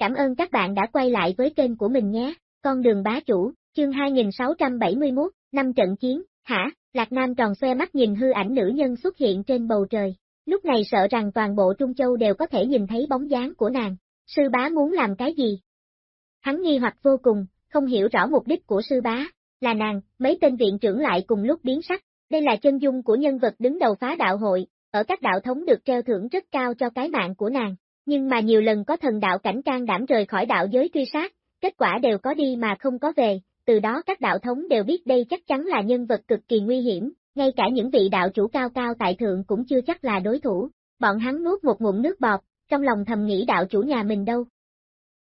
Cảm ơn các bạn đã quay lại với kênh của mình nhé. Con đường bá chủ, chương 2671, năm trận chiến, hả? Lạc Nam tròn xoe mắt nhìn hư ảnh nữ nhân xuất hiện trên bầu trời. Lúc này sợ rằng toàn bộ Trung Châu đều có thể nhìn thấy bóng dáng của nàng. Sư bá muốn làm cái gì? Hắn nghi hoặc vô cùng, không hiểu rõ mục đích của sư bá. Là nàng, mấy tên viện trưởng lại cùng lúc biến sắc. Đây là chân dung của nhân vật đứng đầu phá đạo hội, ở các đạo thống được treo thưởng rất cao cho cái mạng của nàng. Nhưng mà nhiều lần có thần đạo cảnh can đảm rời khỏi đạo giới truy sát, kết quả đều có đi mà không có về, từ đó các đạo thống đều biết đây chắc chắn là nhân vật cực kỳ nguy hiểm, ngay cả những vị đạo chủ cao cao tại thượng cũng chưa chắc là đối thủ. Bọn hắn nuốt một ngụm nước bọt, trong lòng thầm nghĩ đạo chủ nhà mình đâu.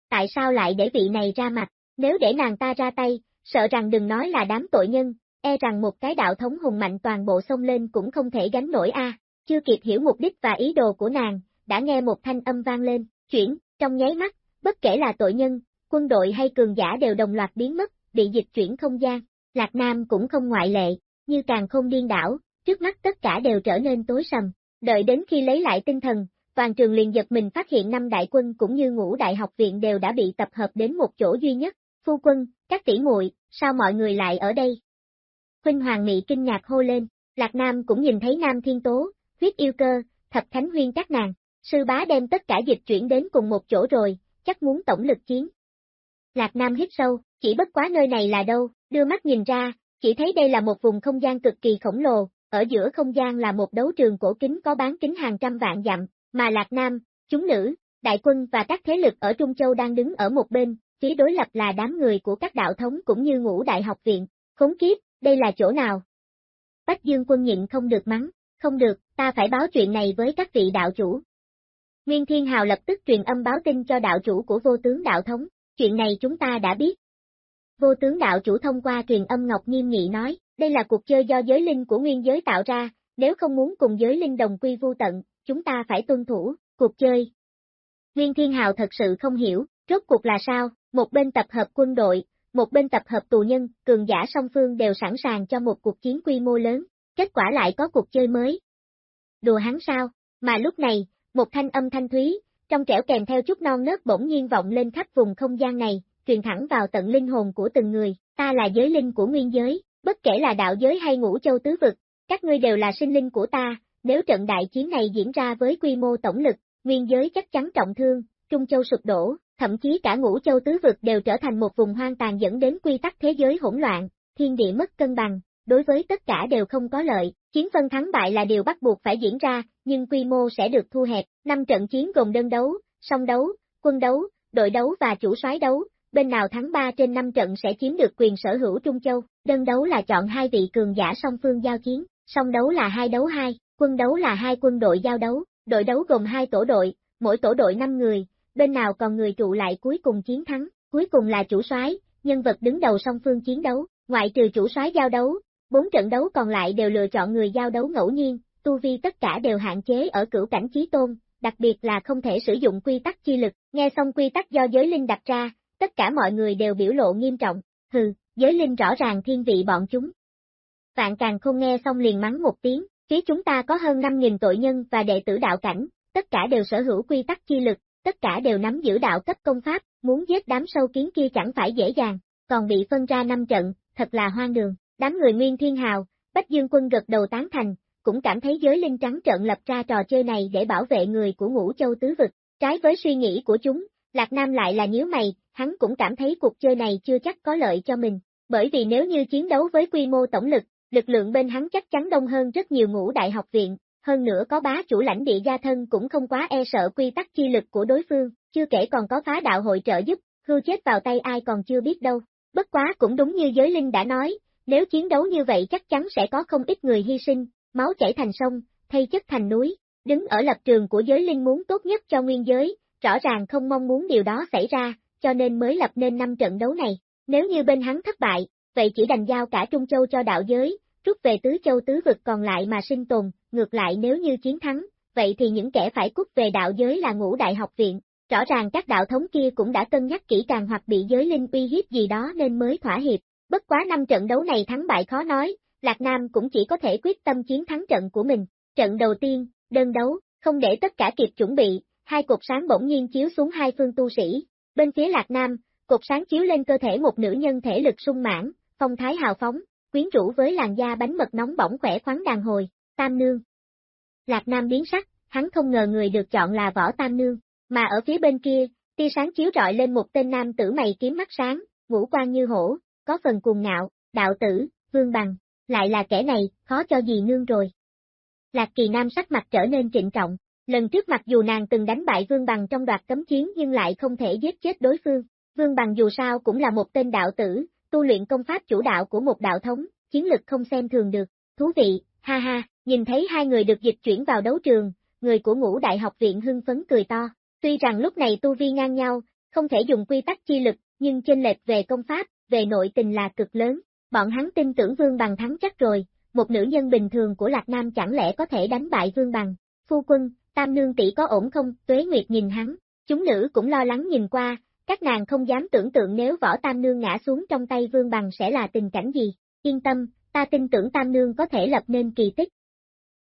Tại sao lại để vị này ra mặt, nếu để nàng ta ra tay, sợ rằng đừng nói là đám tội nhân, e rằng một cái đạo thống hùng mạnh toàn bộ sông lên cũng không thể gánh nổi a. Chưa kịp hiểu mục đích và ý đồ của nàng, đã nghe một thanh âm vang lên, chuyển, trong nháy mắt, bất kể là tội nhân, quân đội hay cường giả đều đồng loạt biến mất, bị dịch chuyển không gian. Lạc Nam cũng không ngoại lệ, như càng không điên đảo, trước mắt tất cả đều trở nên tối sầm. Đợi đến khi lấy lại tinh thần, toàn trường liền giật mình phát hiện năm đại quân cũng như ngũ đại học viện đều đã bị tập hợp đến một chỗ duy nhất. Phu quân, các tỷ muội, sao mọi người lại ở đây? Huynh Hoàng Mỹ kinh ngạc hô lên, Lạc Nam cũng nhìn thấy Nam Thiên Tố, huyết yêu cơ, thập thánh huyên các nàng, sư bá đem tất cả dịch chuyển đến cùng một chỗ rồi, chắc muốn tổng lực chiến. Lạc Nam hít sâu, chỉ bất quá nơi này là đâu, đưa mắt nhìn ra, chỉ thấy đây là một vùng không gian cực kỳ khổng lồ, ở giữa không gian là một đấu trường cổ kính có bán kính hàng trăm vạn dặm, mà Lạc Nam, chúng nữ, đại quân và các thế lực ở Trung Châu đang đứng ở một bên, phía đối lập là đám người của các đạo thống cũng như ngũ đại học viện, khốn kiếp, đây là chỗ nào? Bách Dương quân nhịn không được mắng, không được, ta phải báo chuyện này với các vị đạo chủ. Nguyên Thiên Hào lập tức truyền âm báo tin cho đạo chủ của vô tướng đạo thống, chuyện này chúng ta đã biết. Vô tướng đạo chủ thông qua truyền âm Ngọc nghiêm nghị nói, đây là cuộc chơi do giới linh của nguyên giới tạo ra, nếu không muốn cùng giới linh đồng quy vô tận, chúng ta phải tuân thủ, cuộc chơi. Nguyên Thiên Hào thật sự không hiểu, rốt cuộc là sao, một bên tập hợp quân đội, một bên tập hợp tù nhân, cường giả song phương đều sẵn sàng cho một cuộc chiến quy mô lớn, kết quả lại có cuộc chơi mới. Đùa hắn sao, mà lúc này, một thanh âm thanh thúy, trong trẻo kèm theo chút non nớt bỗng nhiên vọng lên khắp vùng không gian này, truyền thẳng vào tận linh hồn của từng người, ta là giới linh của nguyên giới, bất kể là đạo giới hay ngũ châu tứ vực, các ngươi đều là sinh linh của ta, nếu trận đại chiến này diễn ra với quy mô tổng lực, nguyên giới chắc chắn trọng thương, trung châu sụp đổ, thậm chí cả ngũ châu tứ vực đều trở thành một vùng hoang tàn dẫn đến quy tắc thế giới hỗn loạn, thiên địa mất cân bằng, đối với tất cả đều không có lợi, chiến phân thắng bại là điều bắt buộc phải diễn ra, nhưng quy mô sẽ được thu hẹp, năm trận chiến gồm đơn đấu, song đấu, quân đấu, đội đấu và chủ soái đấu, bên nào thắng 3 trên 5 trận sẽ chiếm được quyền sở hữu Trung Châu, đơn đấu là chọn hai vị cường giả song phương giao chiến, song đấu là hai đấu hai, quân đấu là hai quân đội giao đấu, đội đấu gồm hai tổ đội, mỗi tổ đội 5 người, bên nào còn người trụ lại cuối cùng chiến thắng, cuối cùng là chủ soái, nhân vật đứng đầu song phương chiến đấu, ngoại trừ chủ soái giao đấu, bốn trận đấu còn lại đều lựa chọn người giao đấu ngẫu nhiên, tu vi tất cả đều hạn chế ở cửu cảnh chí tôn, đặc biệt là không thể sử dụng quy tắc chi lực, nghe xong quy tắc do giới linh đặt ra, tất cả mọi người đều biểu lộ nghiêm trọng, hừ, giới linh rõ ràng thiên vị bọn chúng. Vạn càng không nghe xong liền mắng một tiếng, phía chúng ta có hơn 5.000 tội nhân và đệ tử đạo cảnh, tất cả đều sở hữu quy tắc chi lực, tất cả đều nắm giữ đạo cấp công pháp, muốn giết đám sâu kiến kia chẳng phải dễ dàng, còn bị phân ra năm trận, thật là hoang đường. Đám người Nguyên Thiên Hào, Bách Dương Quân gật đầu tán thành, cũng cảm thấy giới linh trắng trợn lập ra trò chơi này để bảo vệ người của ngũ châu tứ vực. Trái với suy nghĩ của chúng, Lạc Nam lại là nhíu mày, hắn cũng cảm thấy cuộc chơi này chưa chắc có lợi cho mình, bởi vì nếu như chiến đấu với quy mô tổng lực, lực lượng bên hắn chắc chắn đông hơn rất nhiều ngũ đại học viện, hơn nữa có bá chủ lãnh địa gia thân cũng không quá e sợ quy tắc chi lực của đối phương, chưa kể còn có phá đạo hội trợ giúp, hưu chết vào tay ai còn chưa biết đâu. Bất quá cũng đúng như giới linh đã nói, nếu chiến đấu như vậy chắc chắn sẽ có không ít người hy sinh, máu chảy thành sông, thay chất thành núi, đứng ở lập trường của giới linh muốn tốt nhất cho nguyên giới, rõ ràng không mong muốn điều đó xảy ra, cho nên mới lập nên năm trận đấu này. Nếu như bên hắn thất bại, vậy chỉ đành giao cả Trung Châu cho đạo giới, rút về tứ châu tứ vực còn lại mà sinh tồn, ngược lại nếu như chiến thắng, vậy thì những kẻ phải cút về đạo giới là ngũ đại học viện. Rõ ràng các đạo thống kia cũng đã cân nhắc kỹ càng hoặc bị giới linh uy hiếp gì đó nên mới thỏa hiệp. Bất quá năm trận đấu này thắng bại khó nói, Lạc Nam cũng chỉ có thể quyết tâm chiến thắng trận của mình. Trận đầu tiên, đơn đấu, không để tất cả kịp chuẩn bị, hai cục sáng bỗng nhiên chiếu xuống hai phương tu sĩ. Bên phía Lạc Nam, cột sáng chiếu lên cơ thể một nữ nhân thể lực sung mãn, phong thái hào phóng, quyến rũ với làn da bánh mật nóng bỏng khỏe khoắn đàn hồi, Tam Nương. Lạc Nam biến sắc, hắn không ngờ người được chọn là Võ Tam Nương, mà ở phía bên kia, tia sáng chiếu rọi lên một tên nam tử mày kiếm mắt sáng, ngũ quan như hổ, có phần cuồng ngạo, đạo tử, vương bằng, lại là kẻ này, khó cho gì nương rồi. Lạc kỳ nam sắc mặt trở nên trịnh trọng, lần trước mặc dù nàng từng đánh bại vương bằng trong đoạt cấm chiến nhưng lại không thể giết chết đối phương, vương bằng dù sao cũng là một tên đạo tử, tu luyện công pháp chủ đạo của một đạo thống, chiến lực không xem thường được, thú vị, ha ha, nhìn thấy hai người được dịch chuyển vào đấu trường, người của ngũ đại học viện hưng phấn cười to, tuy rằng lúc này tu vi ngang nhau, không thể dùng quy tắc chi lực, nhưng chênh lệch về công pháp, về nội tình là cực lớn, bọn hắn tin tưởng Vương Bằng thắng chắc rồi, một nữ nhân bình thường của Lạc Nam chẳng lẽ có thể đánh bại Vương Bằng, phu quân, tam nương tỷ có ổn không, tuế nguyệt nhìn hắn, chúng nữ cũng lo lắng nhìn qua, các nàng không dám tưởng tượng nếu võ tam nương ngã xuống trong tay Vương Bằng sẽ là tình cảnh gì, yên tâm, ta tin tưởng tam nương có thể lập nên kỳ tích.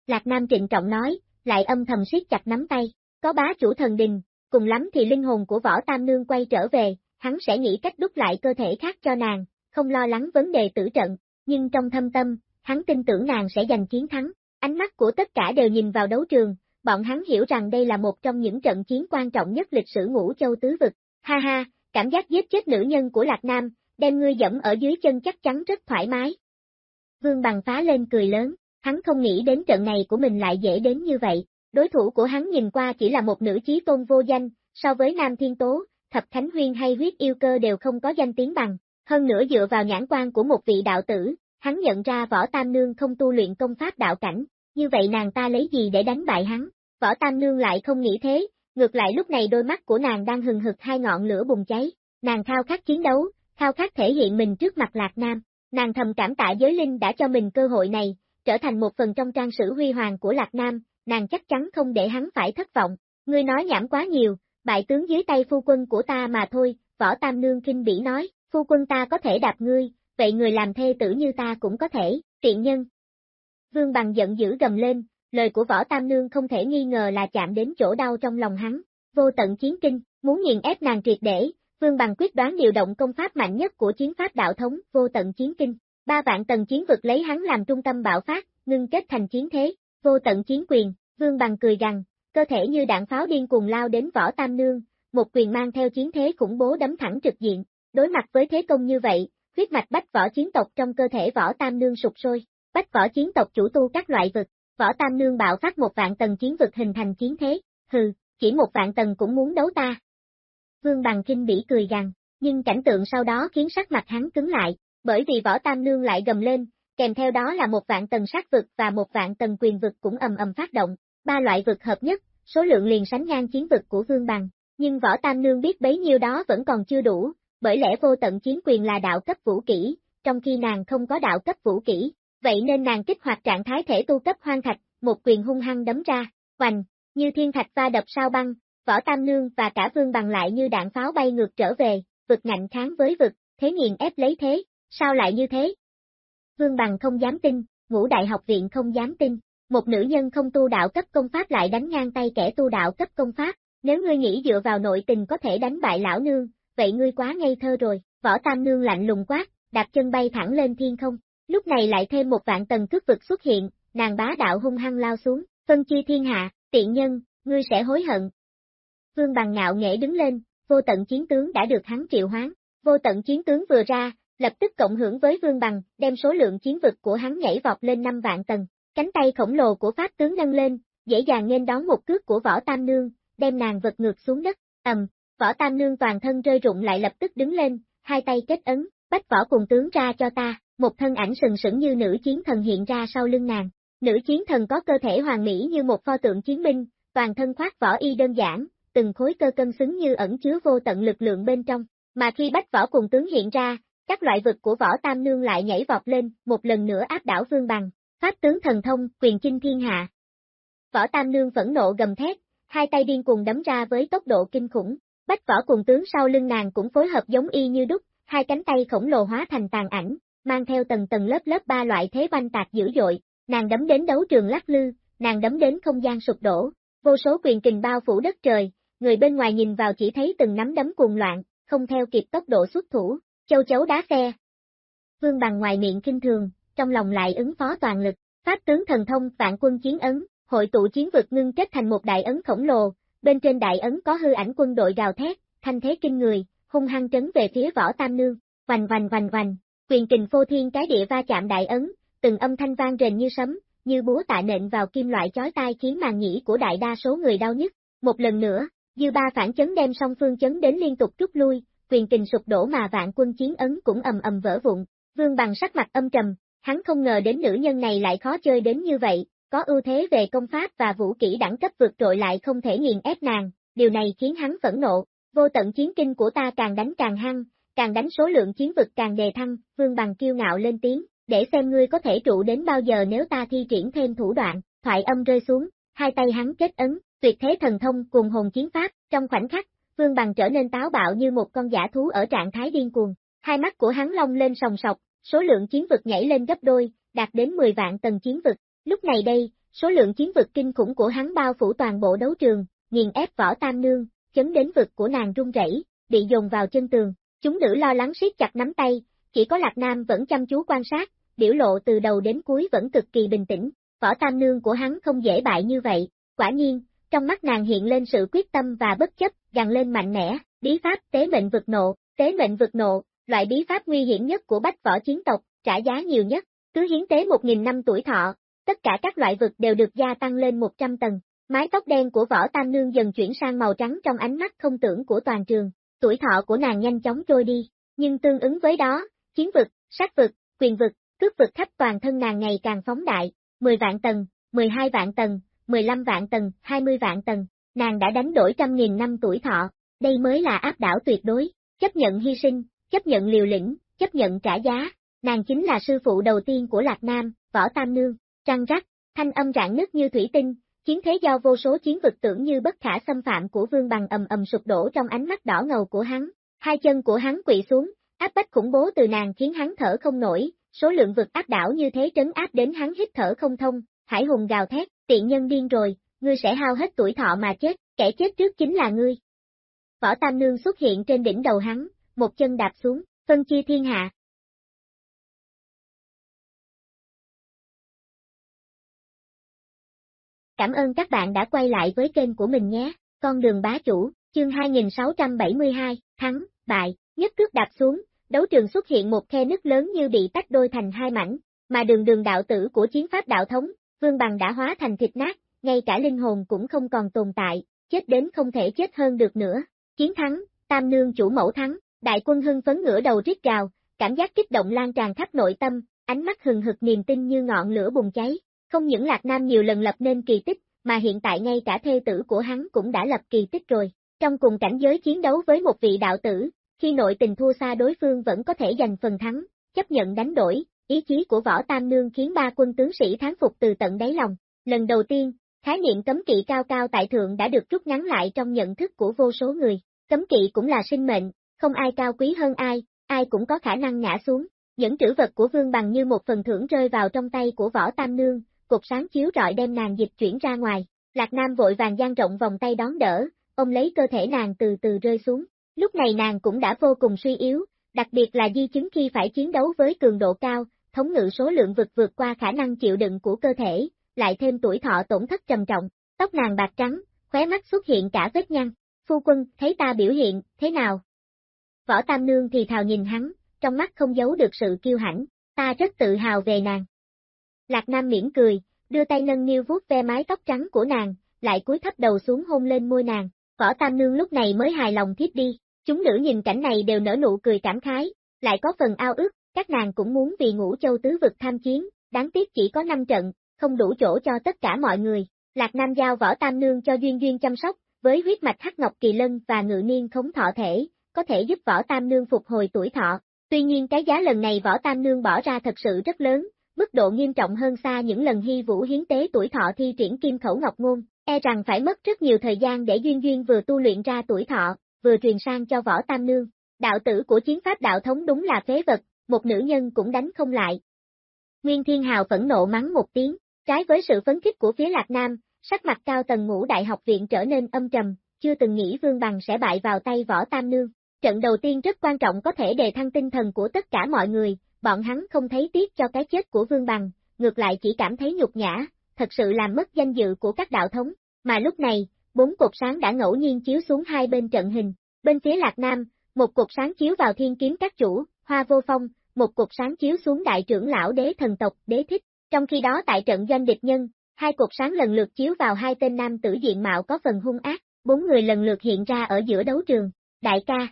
Lạc Nam trịnh trọng nói, lại âm thầm siết chặt nắm tay, có bá chủ thần đình, cùng lắm thì linh hồn của võ tam nương quay trở về, hắn sẽ nghĩ cách đúc lại cơ thể khác cho nàng, không lo lắng vấn đề tử trận, nhưng trong thâm tâm, hắn tin tưởng nàng sẽ giành chiến thắng. Ánh mắt của tất cả đều nhìn vào đấu trường, bọn hắn hiểu rằng đây là một trong những trận chiến quan trọng nhất lịch sử ngũ châu tứ vực. Ha ha, cảm giác giết chết nữ nhân của Lạc Nam, đem ngươi dẫm ở dưới chân chắc chắn rất thoải mái. Vương Bằng phá lên cười lớn, hắn không nghĩ đến trận này của mình lại dễ đến như vậy, đối thủ của hắn nhìn qua chỉ là một nữ chí tôn vô danh, so với Nam Thiên Tố, Thập thánh Huyên hay huyết yêu cơ đều không có danh tiếng bằng, hơn nữa dựa vào nhãn quan của một vị đạo tử, hắn nhận ra võ tam nương không tu luyện công pháp đạo cảnh, như vậy nàng ta lấy gì để đánh bại hắn, võ tam nương lại không nghĩ thế, ngược lại lúc này đôi mắt của nàng đang hừng hực hai ngọn lửa bùng cháy, nàng khao khát chiến đấu, khao khát thể hiện mình trước mặt Lạc Nam, nàng thầm cảm tạ giới linh đã cho mình cơ hội này, trở thành một phần trong trang sử huy hoàng của Lạc Nam, nàng chắc chắn không để hắn phải thất vọng, ngươi nói nhảm quá nhiều, bại tướng dưới tay phu quân của ta mà thôi, võ tam nương kinh bỉ nói, phu quân ta có thể đạp ngươi, vậy người làm thê tử như ta cũng có thể, tiện nhân. Vương bằng giận dữ gầm lên, lời của võ tam nương không thể nghi ngờ là chạm đến chỗ đau trong lòng hắn, vô tận chiến kinh, muốn nghiền ép nàng triệt để, vương bằng quyết đoán điều động công pháp mạnh nhất của chiến pháp đạo thống, vô tận chiến kinh, ba vạn tầng chiến vực lấy hắn làm trung tâm bạo phát, ngưng kết thành chiến thế, vô tận chiến quyền, vương bằng cười rằng cơ thể như đạn pháo điên cuồng lao đến võ tam nương, một quyền mang theo chiến thế khủng bố đấm thẳng trực diện, đối mặt với thế công như vậy, huyết mạch bách võ chiến tộc trong cơ thể võ tam nương sụp sôi, bách võ chiến tộc chủ tu các loại vực, võ tam nương bạo phát một vạn tầng chiến vực hình thành chiến thế, hừ, chỉ một vạn tầng cũng muốn đấu ta. Vương bằng kinh bỉ cười gằn, nhưng cảnh tượng sau đó khiến sắc mặt hắn cứng lại, bởi vì võ tam nương lại gầm lên, kèm theo đó là một vạn tầng sát vực và một vạn tầng quyền vực cũng ầm ầm phát động, ba loại vực hợp nhất, số lượng liền sánh ngang chiến vực của Vương Bằng, nhưng võ tam nương biết bấy nhiêu đó vẫn còn chưa đủ, bởi lẽ vô tận chiến quyền là đạo cấp vũ kỹ, trong khi nàng không có đạo cấp vũ kỹ, vậy nên nàng kích hoạt trạng thái thể tu cấp hoang thạch, một quyền hung hăng đấm ra, hoành, như thiên thạch va đập sao băng, võ tam nương và cả vương bằng lại như đạn pháo bay ngược trở về, vực ngạnh kháng với vực, thế nghiền ép lấy thế, sao lại như thế? Vương bằng không dám tin, ngũ đại học viện không dám tin, một nữ nhân không tu đạo cấp công pháp lại đánh ngang tay kẻ tu đạo cấp công pháp, nếu ngươi nghĩ dựa vào nội tình có thể đánh bại lão nương, vậy ngươi quá ngây thơ rồi, võ tam nương lạnh lùng quát, đạp chân bay thẳng lên thiên không, lúc này lại thêm một vạn tầng cước vực xuất hiện, nàng bá đạo hung hăng lao xuống, phân chi thiên hạ, tiện nhân, ngươi sẽ hối hận. Vương bằng ngạo nghệ đứng lên, vô tận chiến tướng đã được hắn triệu hoán, vô tận chiến tướng vừa ra, lập tức cộng hưởng với vương bằng, đem số lượng chiến vực của hắn nhảy vọt lên 5 vạn tầng, cánh tay khổng lồ của pháp tướng nâng lên, dễ dàng nên đón một cước của võ tam nương, đem nàng vật ngược xuống đất, ầm, Võ Tam Nương toàn thân rơi rụng lại lập tức đứng lên, hai tay kết ấn, bách võ cùng tướng ra cho ta, một thân ảnh sừng sững như nữ chiến thần hiện ra sau lưng nàng. Nữ chiến thần có cơ thể hoàn mỹ như một pho tượng chiến binh, toàn thân khoác võ y đơn giản, từng khối cơ cân xứng như ẩn chứa vô tận lực lượng bên trong, mà khi bách võ cùng tướng hiện ra, các loại vực của võ tam nương lại nhảy vọt lên, một lần nữa áp đảo vương bằng, pháp tướng thần thông, quyền chinh thiên hạ. Võ tam nương phẫn nộ gầm thét, hai tay điên cuồng đấm ra với tốc độ kinh khủng, Bách võ cùng tướng sau lưng nàng cũng phối hợp giống y như đúc, hai cánh tay khổng lồ hóa thành tàn ảnh, mang theo tầng tầng lớp lớp ba loại thế banh tạc dữ dội, nàng đấm đến đấu trường lắc lư, nàng đấm đến không gian sụp đổ, vô số quyền kình bao phủ đất trời, người bên ngoài nhìn vào chỉ thấy từng nắm đấm cuồng loạn, không theo kịp tốc độ xuất thủ, châu chấu đá xe. Vương bằng ngoài miệng kinh thường, trong lòng lại ứng phó toàn lực, pháp tướng thần thông vạn quân chiến ấn, hội tụ chiến vực ngưng kết thành một đại ấn khổng lồ, bên trên đại ấn có hư ảnh quân đội gào thét, thanh thế kinh người, hung hăng trấn về phía võ tam nương, vành vành vành vành, quyền kình phô thiên cái địa va chạm đại ấn, từng âm thanh vang rền như sấm, như búa tạ nện vào kim loại chói tai khiến màng nhĩ của đại đa số người đau nhức. Một lần nữa, dư ba phản chấn đem song phương chấn đến liên tục rút lui, quyền kình sụp đổ mà vạn quân chiến ấn cũng ầm ầm vỡ vụn. Vương bằng sắc mặt âm trầm, hắn không ngờ đến nữ nhân này lại khó chơi đến như vậy, có ưu thế về công pháp và vũ kỹ đẳng cấp vượt trội lại không thể nghiền ép nàng, điều này khiến hắn phẫn nộ, vô tận chiến kinh của ta càng đánh càng hăng, càng đánh số lượng chiến vực càng đề thăng, vương bằng kiêu ngạo lên tiếng, để xem ngươi có thể trụ đến bao giờ nếu ta thi triển thêm thủ đoạn, thoại âm rơi xuống, hai tay hắn kết ấn, tuyệt thế thần thông cùng hồn chiến pháp, trong khoảnh khắc, vương bằng trở nên táo bạo như một con giả thú ở trạng thái điên cuồng, hai mắt của hắn long lên sòng sọc, số lượng chiến vực nhảy lên gấp đôi, đạt đến 10 vạn tầng chiến vực, lúc này đây, số lượng chiến vực kinh khủng của hắn bao phủ toàn bộ đấu trường, nghiền ép võ tam nương, chấn đến vực của nàng rung rẩy, bị dồn vào chân tường, chúng nữ lo lắng siết chặt nắm tay, chỉ có Lạc Nam vẫn chăm chú quan sát, biểu lộ từ đầu đến cuối vẫn cực kỳ bình tĩnh, võ tam nương của hắn không dễ bại như vậy, quả nhiên, trong mắt nàng hiện lên sự quyết tâm và bất chấp, gằn lên mạnh mẽ, bí pháp tế mệnh vực nộ, tế mệnh vực nộ, loại bí pháp nguy hiểm nhất của bách võ chiến tộc, trả giá nhiều nhất, cứ hiến tế 1.000 năm tuổi thọ, tất cả các loại vực đều được gia tăng lên 100 tầng. Mái tóc đen của võ tam nương dần chuyển sang màu trắng trong ánh mắt không tưởng của toàn trường, tuổi thọ của nàng nhanh chóng trôi đi, nhưng tương ứng với đó, chiến vực, sát vực, quyền vực, cướp vực khắp toàn thân nàng ngày càng phóng đại, 10 vạn tầng, 12 vạn tầng, 15 vạn tầng, 20 vạn tầng, nàng đã đánh đổi trăm nghìn năm tuổi thọ, đây mới là áp đảo tuyệt đối, chấp nhận hy sinh, chấp nhận liều lĩnh, chấp nhận trả giá, nàng chính là sư phụ đầu tiên của Lạc Nam, Võ Tam Nương, trăng rắc, thanh âm rạn nứt như thủy tinh, chiến thế do vô số chiến vực tưởng như bất khả xâm phạm của vương bằng ầm ầm sụp đổ trong ánh mắt đỏ ngầu của hắn, hai chân của hắn quỵ xuống, áp bách khủng bố từ nàng khiến hắn thở không nổi, số lượng vực áp đảo như thế trấn áp đến hắn hít thở không thông, hải hùng gào thét, tiện nhân điên rồi, ngươi sẽ hao hết tuổi thọ mà chết, kẻ chết trước chính là ngươi. Võ Tam Nương xuất hiện trên đỉnh đầu hắn, một chân đạp xuống, phân chia thiên hạ. Cảm ơn các bạn đã quay lại với kênh của mình nhé, con đường bá chủ, chương 2672, thắng, bại, nhất cước đạp xuống, đấu trường xuất hiện một khe nứt lớn như bị tách đôi thành hai mảnh, mà đường đường đạo tử của chiến pháp đạo thống, vương bằng đã hóa thành thịt nát, ngay cả linh hồn cũng không còn tồn tại, chết đến không thể chết hơn được nữa. Chiến thắng, tam nương chủ mẫu thắng, đại quân hưng phấn ngửa đầu rít gào, cảm giác kích động lan tràn khắp nội tâm, ánh mắt hừng hực niềm tin như ngọn lửa bùng cháy. Không những Lạc Nam nhiều lần lập nên kỳ tích, mà hiện tại ngay cả thê tử của hắn cũng đã lập kỳ tích rồi. Trong cùng cảnh giới chiến đấu với một vị đạo tử, khi nội tình thua xa đối phương vẫn có thể giành phần thắng, chấp nhận đánh đổi, ý chí của võ tam nương khiến ba quân tướng sĩ thắng phục từ tận đáy lòng. Lần đầu tiên, khái niệm cấm kỵ cao cao tại thượng đã được rút ngắn lại trong nhận thức của vô số người. Cấm kỵ cũng là sinh mệnh, không ai cao quý hơn ai, ai cũng có khả năng ngã xuống. Những trữ vật của vương bằng như một phần thưởng rơi vào trong tay của võ tam nương, cục sáng chiếu rọi đem nàng dịch chuyển ra ngoài. Lạc Nam vội vàng gian rộng vòng tay đón đỡ, ôm lấy cơ thể nàng từ từ rơi xuống. Lúc này nàng cũng đã vô cùng suy yếu, đặc biệt là di chứng khi phải chiến đấu với cường độ cao, thống ngự số lượng vực vượt qua khả năng chịu đựng của cơ thể, lại thêm tuổi thọ tổn thất trầm trọng, tóc nàng bạc trắng, khóe mắt xuất hiện cả vết nhăn. Phu quân, thấy ta biểu hiện, thế nào? Võ Tam Nương thì thào nhìn hắn, trong mắt không giấu được sự kiêu hãnh, ta rất tự hào về nàng. Lạc Nam miễn cười, đưa tay nâng niu vuốt ve mái tóc trắng của nàng, lại cúi thấp đầu xuống hôn lên môi nàng, võ tam nương lúc này mới hài lòng thiếp đi, chúng nữ nhìn cảnh này đều nở nụ cười cảm khái, lại có phần ao ước, các nàng cũng muốn vì ngũ châu tứ vực tham chiến, đáng tiếc chỉ có 5 trận, không đủ chỗ cho tất cả mọi người, Lạc Nam giao võ tam nương cho Duyên Duyên chăm sóc, với huyết mạch hắc ngọc kỳ lân và ngự niên khống thọ thể, có thể giúp võ tam nương phục hồi tuổi thọ. Tuy nhiên cái giá lần này võ tam nương bỏ ra thật sự rất lớn, mức độ nghiêm trọng hơn xa những lần hy vũ hiến tế tuổi thọ thi triển kim khẩu ngọc ngôn, e rằng phải mất rất nhiều thời gian để Duyên Duyên vừa tu luyện ra tuổi thọ, vừa truyền sang cho võ tam nương. Đạo tử của chiến pháp đạo thống đúng là phế vật, một nữ nhân cũng đánh không lại. Nguyên Thiên Hào phẫn nộ mắng một tiếng, trái với sự phấn khích của phía Lạc Nam, sắc mặt cao tầng ngũ đại học viện trở nên âm trầm, chưa từng nghĩ Vương Bằng sẽ bại vào tay võ tam nương. Trận đầu tiên rất quan trọng có thể đề thăng tinh thần của tất cả mọi người, bọn hắn không thấy tiếc cho cái chết của Vương Bằng, ngược lại chỉ cảm thấy nhục nhã, thật sự làm mất danh dự của các đạo thống. Mà lúc này, bốn cột sáng đã ngẫu nhiên chiếu xuống hai bên trận hình. Bên phía Lạc Nam, một cột sáng chiếu vào thiên kiếm các chủ, hoa vô phong, một cột sáng chiếu xuống đại trưởng lão đế thần tộc, đế thích. Trong khi đó tại trận doanh địch nhân, hai cột sáng lần lượt chiếu vào hai tên nam tử diện mạo có phần hung ác, bốn người lần lượt hiện ra ở giữa đấu trường. Đại ca.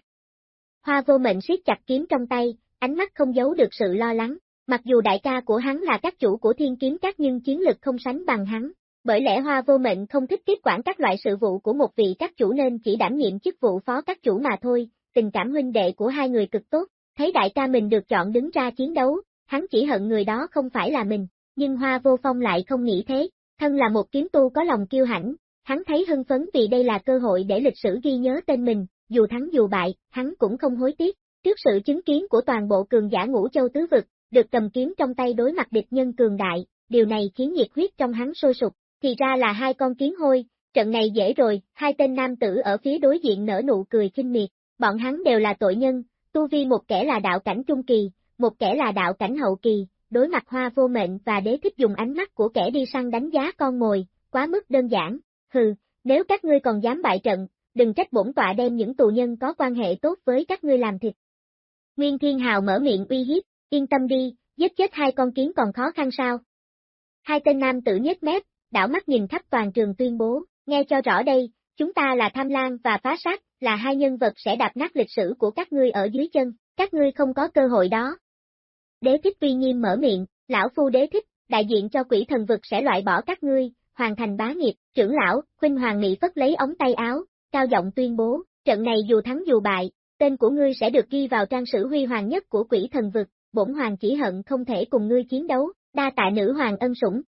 Hoa vô mệnh siết chặt kiếm trong tay, ánh mắt không giấu được sự lo lắng. Mặc dù đại ca của hắn là các chủ của thiên kiếm các nhưng chiến lực không sánh bằng hắn, bởi lẽ Hoa Vô Mệnh không thích tiếp quản các loại sự vụ của một vị các chủ nên chỉ đảm nhiệm chức vụ phó các chủ mà thôi, tình cảm huynh đệ của hai người cực tốt, thấy đại ca mình được chọn đứng ra chiến đấu, hắn chỉ hận người đó không phải là mình, nhưng Hoa Vô Phong lại không nghĩ thế, thân là một kiếm tu có lòng kiêu hãnh, hắn thấy hưng phấn vì đây là cơ hội để lịch sử ghi nhớ tên mình, dù thắng dù bại, hắn cũng không hối tiếc. Trước sự chứng kiến của toàn bộ cường giả ngũ châu tứ vực, được cầm kiếm trong tay đối mặt địch nhân cường đại, điều này khiến nhiệt huyết trong hắn sôi sục, thì ra là hai con kiến hôi, trận này dễ rồi, hai tên nam tử ở phía đối diện nở nụ cười kinh miệt, bọn hắn đều là tội nhân, tu vi một kẻ là đạo cảnh trung kỳ, một kẻ là đạo cảnh hậu kỳ, đối mặt hoa vô mệnh và đế thích dùng ánh mắt của kẻ đi săn đánh giá con mồi, quá mức đơn giản, hừ, nếu các ngươi còn dám bại trận, đừng trách bổn tọa đem những tù nhân có quan hệ tốt với các ngươi làm thịt. Nguyên Thiên Hào mở miệng uy hiếp, yên tâm đi, giết chết hai con kiến còn khó khăn sao. Hai tên nam tử nhếch mép, đảo mắt nhìn khắp toàn trường tuyên bố, nghe cho rõ đây, chúng ta là Tham lang và Phá Sát, là hai nhân vật sẽ đạp nát lịch sử của các ngươi ở dưới chân, các ngươi không có cơ hội đó. Đế thích uy nghiêm mở miệng, lão phu đế thích, đại diện cho quỷ thần vực sẽ loại bỏ các ngươi, hoàn thành bá nghiệp, trưởng lão, khuynh hoàng mỹ phất lấy ống tay áo, cao giọng tuyên bố, trận này dù thắng dù bại, tên của ngươi sẽ được ghi vào trang sử huy hoàng nhất của quỷ thần vực, bổn hoàng chỉ hận không thể cùng ngươi chiến đấu, đa tạ nữ hoàng ân sủng.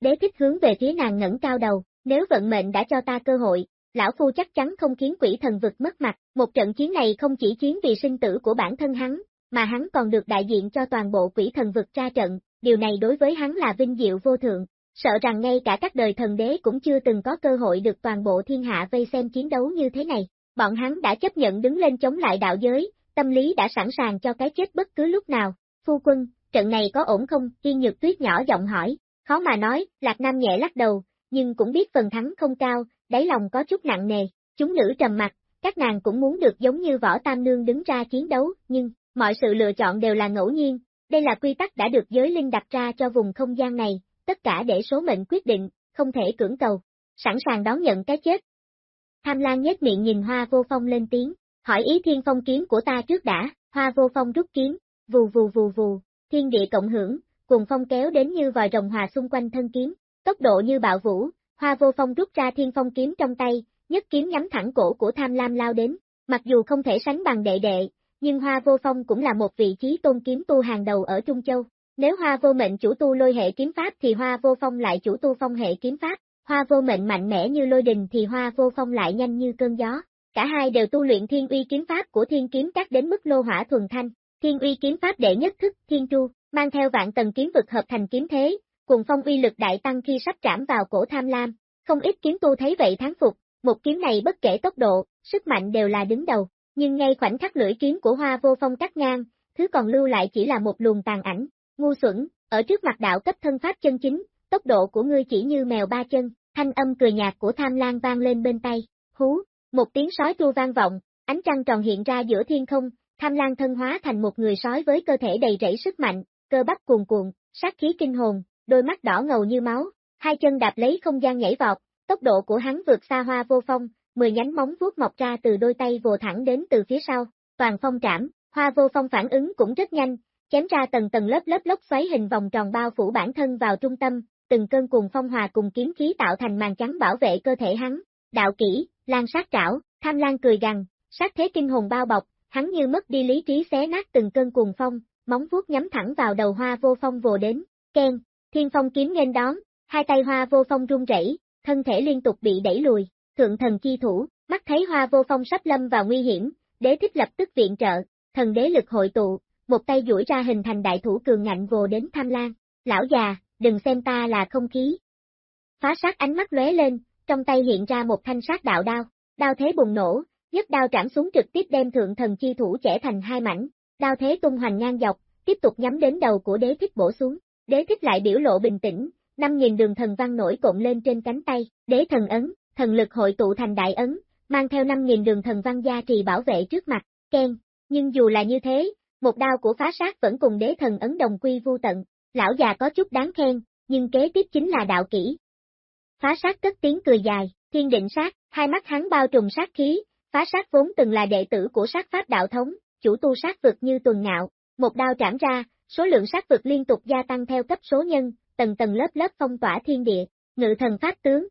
Đế thích hướng về phía nàng ngẩng cao đầu, nếu vận mệnh đã cho ta cơ hội, lão phu chắc chắn không khiến quỷ thần vực mất mặt, một trận chiến này không chỉ chiến vì sinh tử của bản thân hắn, mà hắn còn được đại diện cho toàn bộ quỷ thần vực ra trận, điều này đối với hắn là vinh diệu vô thượng, sợ rằng ngay cả các đời thần đế cũng chưa từng có cơ hội được toàn bộ thiên hạ vây xem chiến đấu như thế này. Bọn hắn đã chấp nhận đứng lên chống lại đạo giới, tâm lý đã sẵn sàng cho cái chết bất cứ lúc nào. Phu quân, trận này có ổn không? Yên Nhược Tuyết nhỏ giọng hỏi, khó mà nói, Lạc Nam nhẹ lắc đầu, nhưng cũng biết phần thắng không cao, đáy lòng có chút nặng nề. Chúng nữ trầm mặt, các nàng cũng muốn được giống như võ tam nương đứng ra chiến đấu, nhưng, mọi sự lựa chọn đều là ngẫu nhiên, đây là quy tắc đã được giới linh đặt ra cho vùng không gian này, tất cả để số mệnh quyết định, không thể cưỡng cầu, sẵn sàng đón nhận cái chết. Tham Lan nhếch miệng nhìn Hoa Vô Phong lên tiếng, hỏi ý thiên phong kiếm của ta trước đã, Hoa Vô Phong rút kiếm, vù vù vù vù, thiên địa cộng hưởng, cùng phong kéo đến như vòi rồng hòa xung quanh thân kiếm, tốc độ như bạo vũ, Hoa Vô Phong rút ra thiên phong kiếm trong tay, nhất kiếm nhắm thẳng cổ của Tham Lam lao đến, mặc dù không thể sánh bằng đệ đệ, nhưng Hoa Vô Phong cũng là một vị trí tôn kiếm tu hàng đầu ở Trung Châu. Nếu Hoa Vô Mệnh chủ tu lôi hệ kiếm pháp thì Hoa Vô Phong lại chủ tu phong hệ kiếm pháp, Hoa Vô Mệnh mạnh mẽ như lôi đình thì Hoa Vô Phong lại nhanh như cơn gió. Cả hai đều tu luyện thiên uy kiếm pháp của thiên kiếm các đến mức lô hỏa thuần thanh, thiên uy kiếm pháp đệ nhất thức, thiên tru, mang theo vạn tầng kiếm vực hợp thành kiếm thế, cùng phong uy lực đại tăng khi sắp trảm vào cổ tham lam. Không ít kiếm tu thấy vậy tháng phục, một kiếm này bất kể tốc độ, sức mạnh đều là đứng đầu, nhưng ngay khoảnh khắc lưỡi kiếm của hoa vô phong cắt ngang, thứ còn lưu lại chỉ là một luồng tàn ảnh, ngu xuẩn, ở trước mặt đạo cấp thân pháp chân chính, tốc độ của ngươi chỉ như mèo ba chân, thanh âm cười nhạt của tham Lang vang lên bên tay, hú, một tiếng sói tru vang vọng, ánh trăng tròn hiện ra giữa thiên không, tham Lang thân hóa thành một người sói với cơ thể đầy rẫy sức mạnh, cơ bắp cuồn cuộn, sát khí kinh hồn, đôi mắt đỏ ngầu như máu, hai chân đạp lấy không gian nhảy vọt, tốc độ của hắn vượt xa hoa vô phong, mười nhánh móng vuốt mọc ra từ đôi tay vồ thẳng đến từ phía sau, toàn phong trảm, hoa vô phong phản ứng cũng rất nhanh, chém ra tầng tầng lớp lớp lốc xoáy hình vòng tròn bao phủ bản thân vào trung tâm, từng cơn cùng phong hòa cùng kiếm khí tạo thành màn trắng bảo vệ cơ thể hắn, đạo kỹ, lan sát trảo, tham lan cười gằn, sát thế kinh hồn bao bọc, hắn như mất đi lý trí xé nát từng cơn cuồng phong, móng vuốt nhắm thẳng vào đầu hoa vô phong vồ đến, khen, thiên phong kiếm nghênh đón, hai tay hoa vô phong run rẩy, thân thể liên tục bị đẩy lùi, thượng thần chi thủ, mắt thấy hoa vô phong sắp lâm vào nguy hiểm, đế thích lập tức viện trợ, thần đế lực hội tụ, một tay duỗi ra hình thành đại thủ cường ngạnh vồ đến tham lan, lão già, đừng xem ta là không khí. Phá sát ánh mắt lóe lên, trong tay hiện ra một thanh sát đạo đao, đao thế bùng nổ, nhất đao trảm xuống trực tiếp đem thượng thần chi thủ chẻ thành hai mảnh, đao thế tung hoành ngang dọc, tiếp tục nhắm đến đầu của đế thích bổ xuống. Đế thích lại biểu lộ bình tĩnh, 5.000 đường thần văn nổi cộng lên trên cánh tay, đế thần ấn, thần lực hội tụ thành đại ấn, mang theo 5.000 đường thần văn gia trì bảo vệ trước mặt, khen. Nhưng dù là như thế, một đao của phá sát vẫn cùng đế thần ấn đồng quy vu tận, lão già có chút đáng khen, nhưng kế tiếp chính là đạo kỹ. Phá sát cất tiếng cười dài, thiên định sát, hai mắt hắn bao trùm sát khí, phá sát vốn từng là đệ tử của sát pháp đạo thống, chủ tu sát vực như tuần ngạo, một đao trảm ra, số lượng sát vực liên tục gia tăng theo cấp số nhân, tầng tầng lớp lớp phong tỏa thiên địa, ngự thần pháp tướng.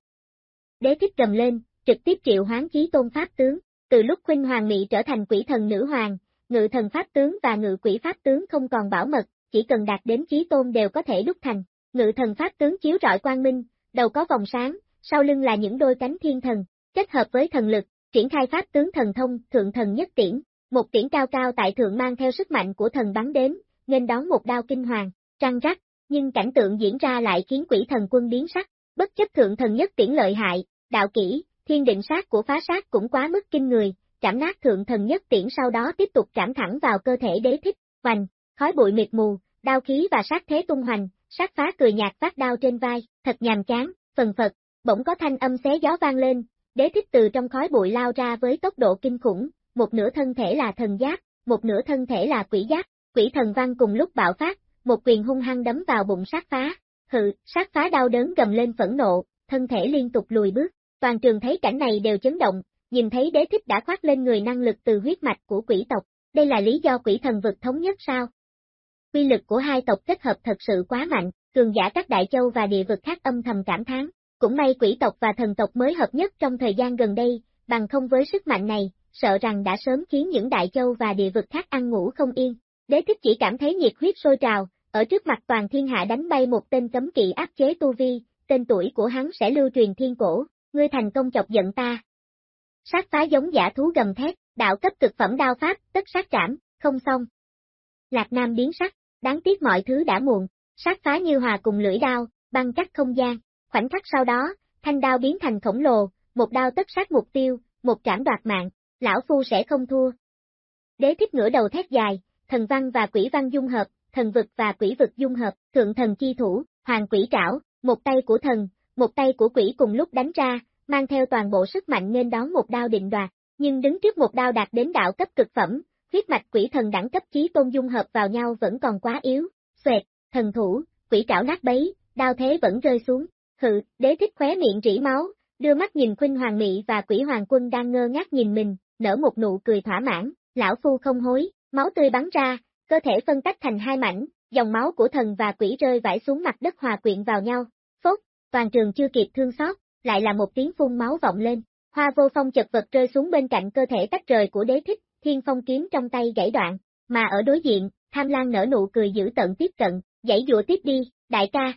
Đế thích gầm lên, trực tiếp triệu hoán chí tôn pháp tướng, từ lúc khuynh hoàng mị trở thành quỷ thần nữ hoàng, ngự thần pháp tướng và ngự quỷ pháp tướng không còn bảo mật, chỉ cần đạt đến chí tôn đều có thể đúc thành. Ngự thần pháp tướng chiếu rọi quang minh, đầu có vòng sáng, sau lưng là những đôi cánh thiên thần, kết hợp với thần lực, triển khai pháp tướng thần thông, thượng thần nhất tiễn, một tiễn cao cao tại thượng mang theo sức mạnh của thần bắn đến, nên đón một đao kinh hoàng, trăng rắc, nhưng cảnh tượng diễn ra lại khiến quỷ thần quân biến sắc, bất chấp thượng thần nhất tiễn lợi hại, đạo kỹ, thiên định sát của phá sát cũng quá mức kinh người, chạm nát thượng thần nhất tiễn sau đó tiếp tục chạm thẳng vào cơ thể đế thích, hoành, khói bụi mịt mù, đao khí và sát thế tung hoành, sát phá cười nhạt phát đao trên vai, thật nhàm chán, phần phật, bỗng có thanh âm xé gió vang lên, đế thích từ trong khói bụi lao ra với tốc độ kinh khủng, một nửa thân thể là thần giáp, một nửa thân thể là quỷ giáp, quỷ thần văn cùng lúc bạo phát, một quyền hung hăng đấm vào bụng sát phá, hự, sát phá đau đớn gầm lên phẫn nộ, thân thể liên tục lùi bước, toàn trường thấy cảnh này đều chấn động, nhìn thấy đế thích đã khoát lên người năng lực từ huyết mạch của quỷ tộc, đây là lý do quỷ thần vực thống nhất sao? Quy lực của hai tộc kết hợp thật sự quá mạnh, cường giả các đại châu và địa vực khác âm thầm cảm thán, cũng may quỷ tộc và thần tộc mới hợp nhất trong thời gian gần đây, bằng không với sức mạnh này, sợ rằng đã sớm khiến những đại châu và địa vực khác ăn ngủ không yên. Đế thích chỉ cảm thấy nhiệt huyết sôi trào, ở trước mặt toàn thiên hạ đánh bay một tên cấm kỵ áp chế tu vi, tên tuổi của hắn sẽ lưu truyền thiên cổ, ngươi thành công chọc giận ta. Sát phá giống giả thú gầm thét, đạo cấp cực phẩm đao pháp, tất sát trảm, không xong. Lạc Nam biến sắc, đáng tiếc mọi thứ đã muộn, sát phá như hòa cùng lưỡi đao, băng cắt không gian, khoảnh khắc sau đó, thanh đao biến thành khổng lồ, một đao tất sát mục tiêu, một trảm đoạt mạng, lão phu sẽ không thua. Đế thích ngửa đầu thét dài, thần văn và quỷ văn dung hợp, thần vực và quỷ vực dung hợp, thượng thần chi thủ, hoàng quỷ trảo, một tay của thần, một tay của quỷ cùng lúc đánh ra, mang theo toàn bộ sức mạnh nên đón một đao định đoạt, nhưng đứng trước một đao đạt đến đạo cấp cực phẩm, huyết mạch quỷ thần đẳng cấp chí tôn dung hợp vào nhau vẫn còn quá yếu, xoẹt, thần thủ, quỷ trảo nát bấy, đao thế vẫn rơi xuống, hự, đế thích khóe miệng rỉ máu, đưa mắt nhìn khuynh hoàng mị và quỷ hoàng quân đang ngơ ngác nhìn mình, nở một nụ cười thỏa mãn, lão phu không hối, máu tươi bắn ra, cơ thể phân tách thành hai mảnh, dòng máu của thần và quỷ rơi vãi xuống mặt đất hòa quyện vào nhau, phốt, toàn trường chưa kịp thương xót, lại là một tiếng phun máu vọng lên, hoa vô phong chật vật rơi xuống bên cạnh cơ thể tách rời của đế thích, thiên phong kiếm trong tay gãy đoạn, mà ở đối diện, tham lan nở nụ cười giữ tận tiếp cận, dãy dụa tiếp đi, đại ca.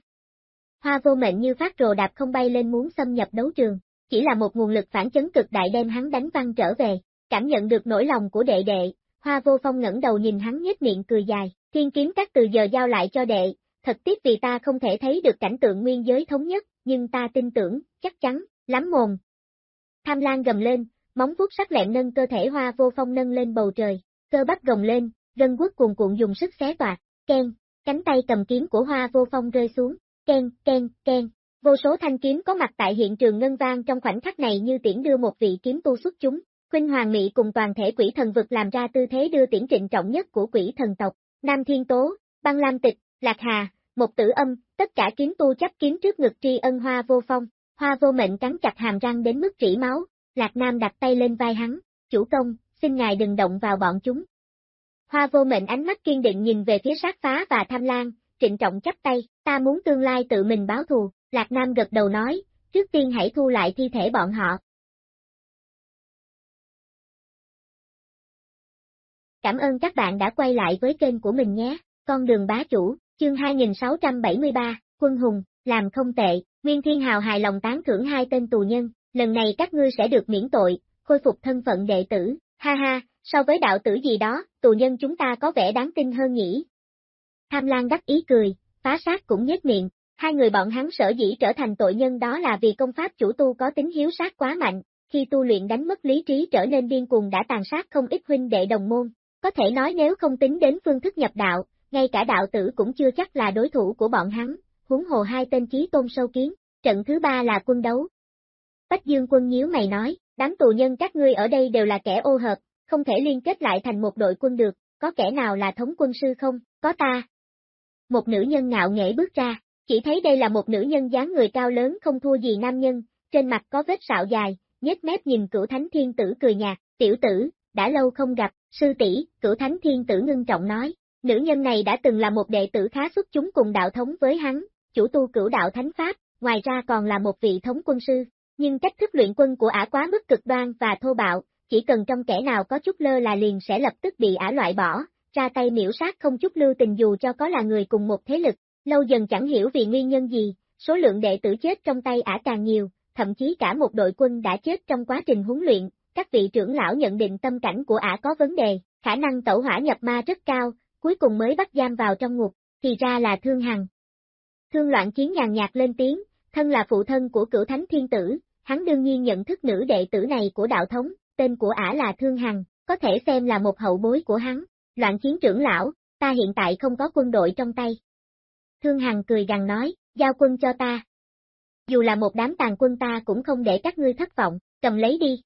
Hoa vô mệnh như phát rồ đạp không bay lên muốn xâm nhập đấu trường, chỉ là một nguồn lực phản chấn cực đại đem hắn đánh văng trở về, cảm nhận được nỗi lòng của đệ đệ, hoa vô phong ngẩng đầu nhìn hắn nhếch miệng cười dài, thiên kiếm các từ giờ giao lại cho đệ, thật tiếc vì ta không thể thấy được cảnh tượng nguyên giới thống nhất, nhưng ta tin tưởng, chắc chắn, lắm mồm. Tham lan gầm lên, móng vuốt sắc lẹm nâng cơ thể hoa vô phong nâng lên bầu trời, cơ bắp gồng lên, gân quất cuồn cuộn dùng sức xé toạc, ken, cánh tay cầm kiếm của hoa vô phong rơi xuống, ken, ken, ken. Vô số thanh kiếm có mặt tại hiện trường ngân vang trong khoảnh khắc này như tiễn đưa một vị kiếm tu xuất chúng. Khuynh Hoàng mỹ cùng toàn thể quỷ thần vực làm ra tư thế đưa tiễn trịnh trọng nhất của quỷ thần tộc. Nam Thiên Tố, Băng Lam Tịch, Lạc Hà, một tử âm, tất cả kiếm tu chấp kiếm trước ngực tri ân hoa vô phong. Hoa vô mệnh cắn chặt hàm răng đến mức rỉ máu, Lạc Nam đặt tay lên vai hắn, chủ công, xin ngài đừng động vào bọn chúng. Hoa vô mệnh ánh mắt kiên định nhìn về phía sát phá và tham lan, trịnh trọng chấp tay, ta muốn tương lai tự mình báo thù, Lạc Nam gật đầu nói, trước tiên hãy thu lại thi thể bọn họ. Cảm ơn các bạn đã quay lại với kênh của mình nhé, con đường bá chủ, chương 2673, quân hùng, làm không tệ, Nguyên Thiên Hào hài lòng tán thưởng hai tên tù nhân, lần này các ngươi sẽ được miễn tội, khôi phục thân phận đệ tử, ha ha, so với đạo tử gì đó, tù nhân chúng ta có vẻ đáng tin hơn nhỉ. Tham Lan đắc ý cười, phá sát cũng nhếch miệng, hai người bọn hắn sở dĩ trở thành tội nhân đó là vì công pháp chủ tu có tính hiếu sát quá mạnh, khi tu luyện đánh mất lý trí trở nên điên cuồng đã tàn sát không ít huynh đệ đồng môn. Có thể nói nếu không tính đến phương thức nhập đạo, ngay cả đạo tử cũng chưa chắc là đối thủ của bọn hắn, huống hồ hai tên chí tôn sâu kiến, trận thứ ba là quân đấu. Bách Dương quân nhíu mày nói, đám tù nhân các ngươi ở đây đều là kẻ ô hợp, không thể liên kết lại thành một đội quân được, có kẻ nào là thống quân sư không, có ta. Một nữ nhân ngạo nghễ bước ra, chỉ thấy đây là một nữ nhân dáng người cao lớn không thua gì nam nhân, trên mặt có vết sạo dài, nhếch mép nhìn cửu thánh thiên tử cười nhạt, tiểu tử, đã lâu không gặp, sư tỷ, cửu thánh thiên tử ngưng trọng nói, nữ nhân này đã từng là một đệ tử khá xuất chúng cùng đạo thống với hắn, chủ tu cửu đạo thánh pháp, ngoài ra còn là một vị thống quân sư, nhưng cách thức luyện quân của ả quá mức cực đoan và thô bạo, chỉ cần trong kẻ nào có chút lơ là liền sẽ lập tức bị ả loại bỏ, ra tay miễu sát không chút lưu tình dù cho có là người cùng một thế lực, lâu dần chẳng hiểu vì nguyên nhân gì, số lượng đệ tử chết trong tay ả càng nhiều, thậm chí cả một đội quân đã chết trong quá trình huấn luyện, các vị trưởng lão nhận định tâm cảnh của ả có vấn đề, khả năng tẩu hỏa nhập ma rất cao, cuối cùng mới bắt giam vào trong ngục, thì ra là Thương Hằng. Thương loạn chiến nhàn nhạt lên tiếng, thân là phụ thân của cửu thánh thiên tử, hắn đương nhiên nhận thức nữ đệ tử này của đạo thống, tên của ả là Thương Hằng, có thể xem là một hậu bối của hắn. Loạn chiến trưởng lão, ta hiện tại không có quân đội trong tay. Thương Hằng cười gằn nói, giao quân cho ta. Dù là một đám tàn quân ta cũng không để các ngươi thất vọng, cầm lấy đi.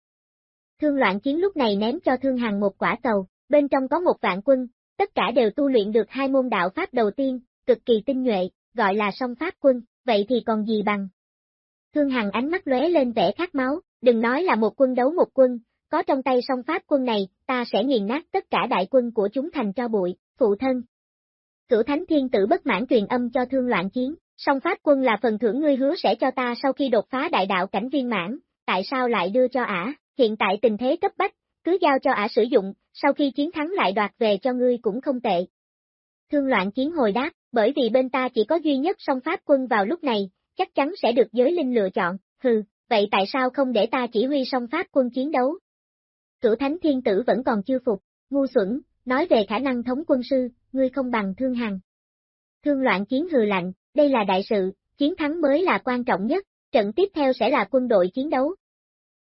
Thương loạn chiến lúc này ném cho Thương Hằng một quả cầu, bên trong có một vạn quân, tất cả đều tu luyện được hai môn đạo pháp đầu tiên, cực kỳ tinh nhuệ, gọi là song pháp quân, vậy thì còn gì bằng. Thương Hằng ánh mắt lóe lên vẻ khát máu, đừng nói là một quân đấu một quân, có trong tay song pháp quân này, ta sẽ nghiền nát tất cả đại quân của chúng thành cho bụi, phụ thân. Cửu Thánh Thiên Tử bất mãn truyền âm cho thương loạn chiến, song pháp quân là phần thưởng ngươi hứa sẽ cho ta sau khi đột phá đại đạo cảnh viên mãn, tại sao lại đưa cho ả, hiện tại tình thế cấp bách, cứ giao cho ả sử dụng, sau khi chiến thắng lại đoạt về cho ngươi cũng không tệ. Thương loạn chiến hồi đáp, bởi vì bên ta chỉ có duy nhất song pháp quân vào lúc này, chắc chắn sẽ được giới linh lựa chọn, hừ, vậy tại sao không để ta chỉ huy song pháp quân chiến đấu? Cửu thánh thiên tử vẫn còn chưa phục, ngu xuẩn, nói về khả năng thống quân sư, ngươi không bằng thương hằng. Thương loạn chiến hừ lạnh, đây là đại sự, chiến thắng mới là quan trọng nhất, trận tiếp theo sẽ là quân đội chiến đấu.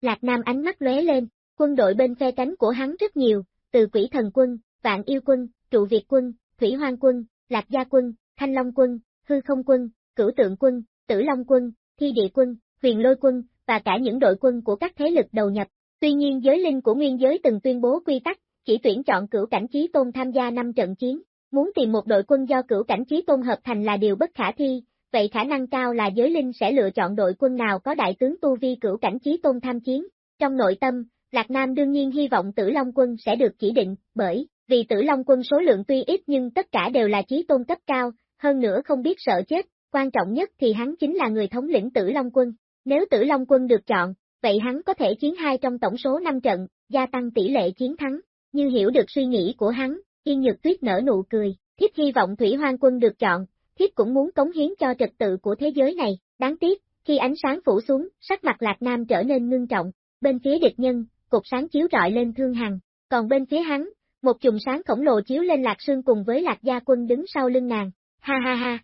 Lạc Nam ánh mắt lóe lên, quân đội bên phe cánh của hắn rất nhiều, từ quỷ thần quân, vạn yêu quân, trụ Việt quân, thủy hoang quân, lạc gia quân, thanh long quân, hư không quân, cửu tượng quân, tử long quân, thi địa quân, huyền lôi quân, và cả những đội quân của các thế lực đầu nhập. Tuy nhiên giới linh của nguyên giới từng tuyên bố quy tắc, chỉ tuyển chọn cửu cảnh trí tôn tham gia năm trận chiến, muốn tìm một đội quân do cửu cảnh trí tôn hợp thành là điều bất khả thi, vậy khả năng cao là giới linh sẽ lựa chọn đội quân nào có đại tướng tu vi cửu cảnh trí tôn tham chiến. Trong nội tâm, Lạc Nam đương nhiên hy vọng Tử Long quân sẽ được chỉ định, bởi vì Tử Long quân số lượng tuy ít nhưng tất cả đều là trí tôn cấp cao, hơn nữa không biết sợ chết, quan trọng nhất thì hắn chính là người thống lĩnh Tử Long quân. Nếu Tử Long quân được chọn, vậy hắn có thể chiến hai trong tổng số 5 trận, gia tăng tỷ lệ chiến thắng. Như hiểu được suy nghĩ của hắn, Yên Nhược Tuyết nở nụ cười, thiếp hy vọng Thủy Hoang quân được chọn, thiếp cũng muốn cống hiến cho trật tự của thế giới này, đáng tiếc, khi ánh sáng phủ xuống, sắc mặt Lạc Nam trở nên ngưng trọng, bên phía địch nhân, cột sáng chiếu rọi lên thương hằng, còn bên phía hắn, một chùm sáng khổng lồ chiếu lên Lạc Sương cùng với Lạc Gia quân đứng sau lưng nàng, ha ha ha.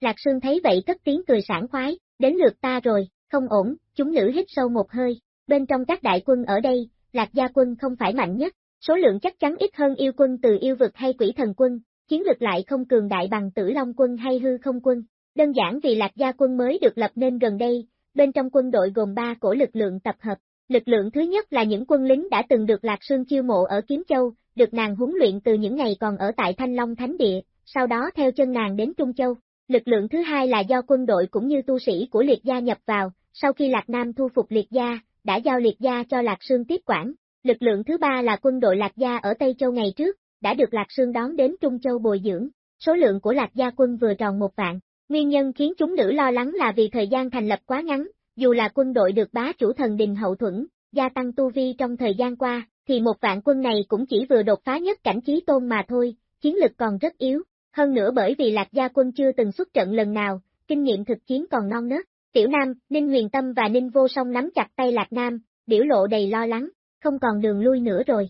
Lạc Sương thấy vậy cất tiếng cười sảng khoái, đến lượt ta rồi, không ổn, chúng nữ hít sâu một hơi, bên trong các đại quân ở đây, Lạc Gia quân không phải mạnh nhất, số lượng chắc chắn ít hơn yêu quân từ yêu vực hay quỷ thần quân, chiến lực lại không cường đại bằng tử long quân hay hư không quân. Đơn giản vì Lạc Gia quân mới được lập nên gần đây, bên trong quân đội gồm ba cổ lực lượng tập hợp. Lực lượng thứ nhất là những quân lính đã từng được Lạc Sương chiêu mộ ở Kiếm Châu, được nàng huấn luyện từ những ngày còn ở tại Thanh Long Thánh Địa, sau đó theo chân nàng đến Trung Châu. Lực lượng thứ hai là do quân đội cũng như tu sĩ của Liệt Gia nhập vào, sau khi Lạc Nam thu phục Liệt Gia, đã giao Liệt Gia cho Lạc Sương tiếp quản. Lực lượng thứ ba là quân đội Lạc Gia ở Tây Châu ngày trước, đã được Lạc Sương đón đến Trung Châu bồi dưỡng. Số lượng của Lạc Gia quân vừa tròn một vạn. Nguyên nhân khiến chúng nữ lo lắng là vì thời gian thành lập quá ngắn, dù là quân đội được bá chủ thần đình hậu thuẫn, gia tăng tu vi trong thời gian qua, thì một vạn quân này cũng chỉ vừa đột phá nhất cảnh trí tôn mà thôi, chiến lực còn rất yếu. Hơn nữa bởi vì Lạc Gia quân chưa từng xuất trận lần nào, kinh nghiệm thực chiến còn non nớt. Tiểu Nam, Ninh Huyền Tâm và Ninh Vô Song nắm chặt tay Lạc Nam, biểu lộ đầy lo lắng, không còn đường lui nữa rồi.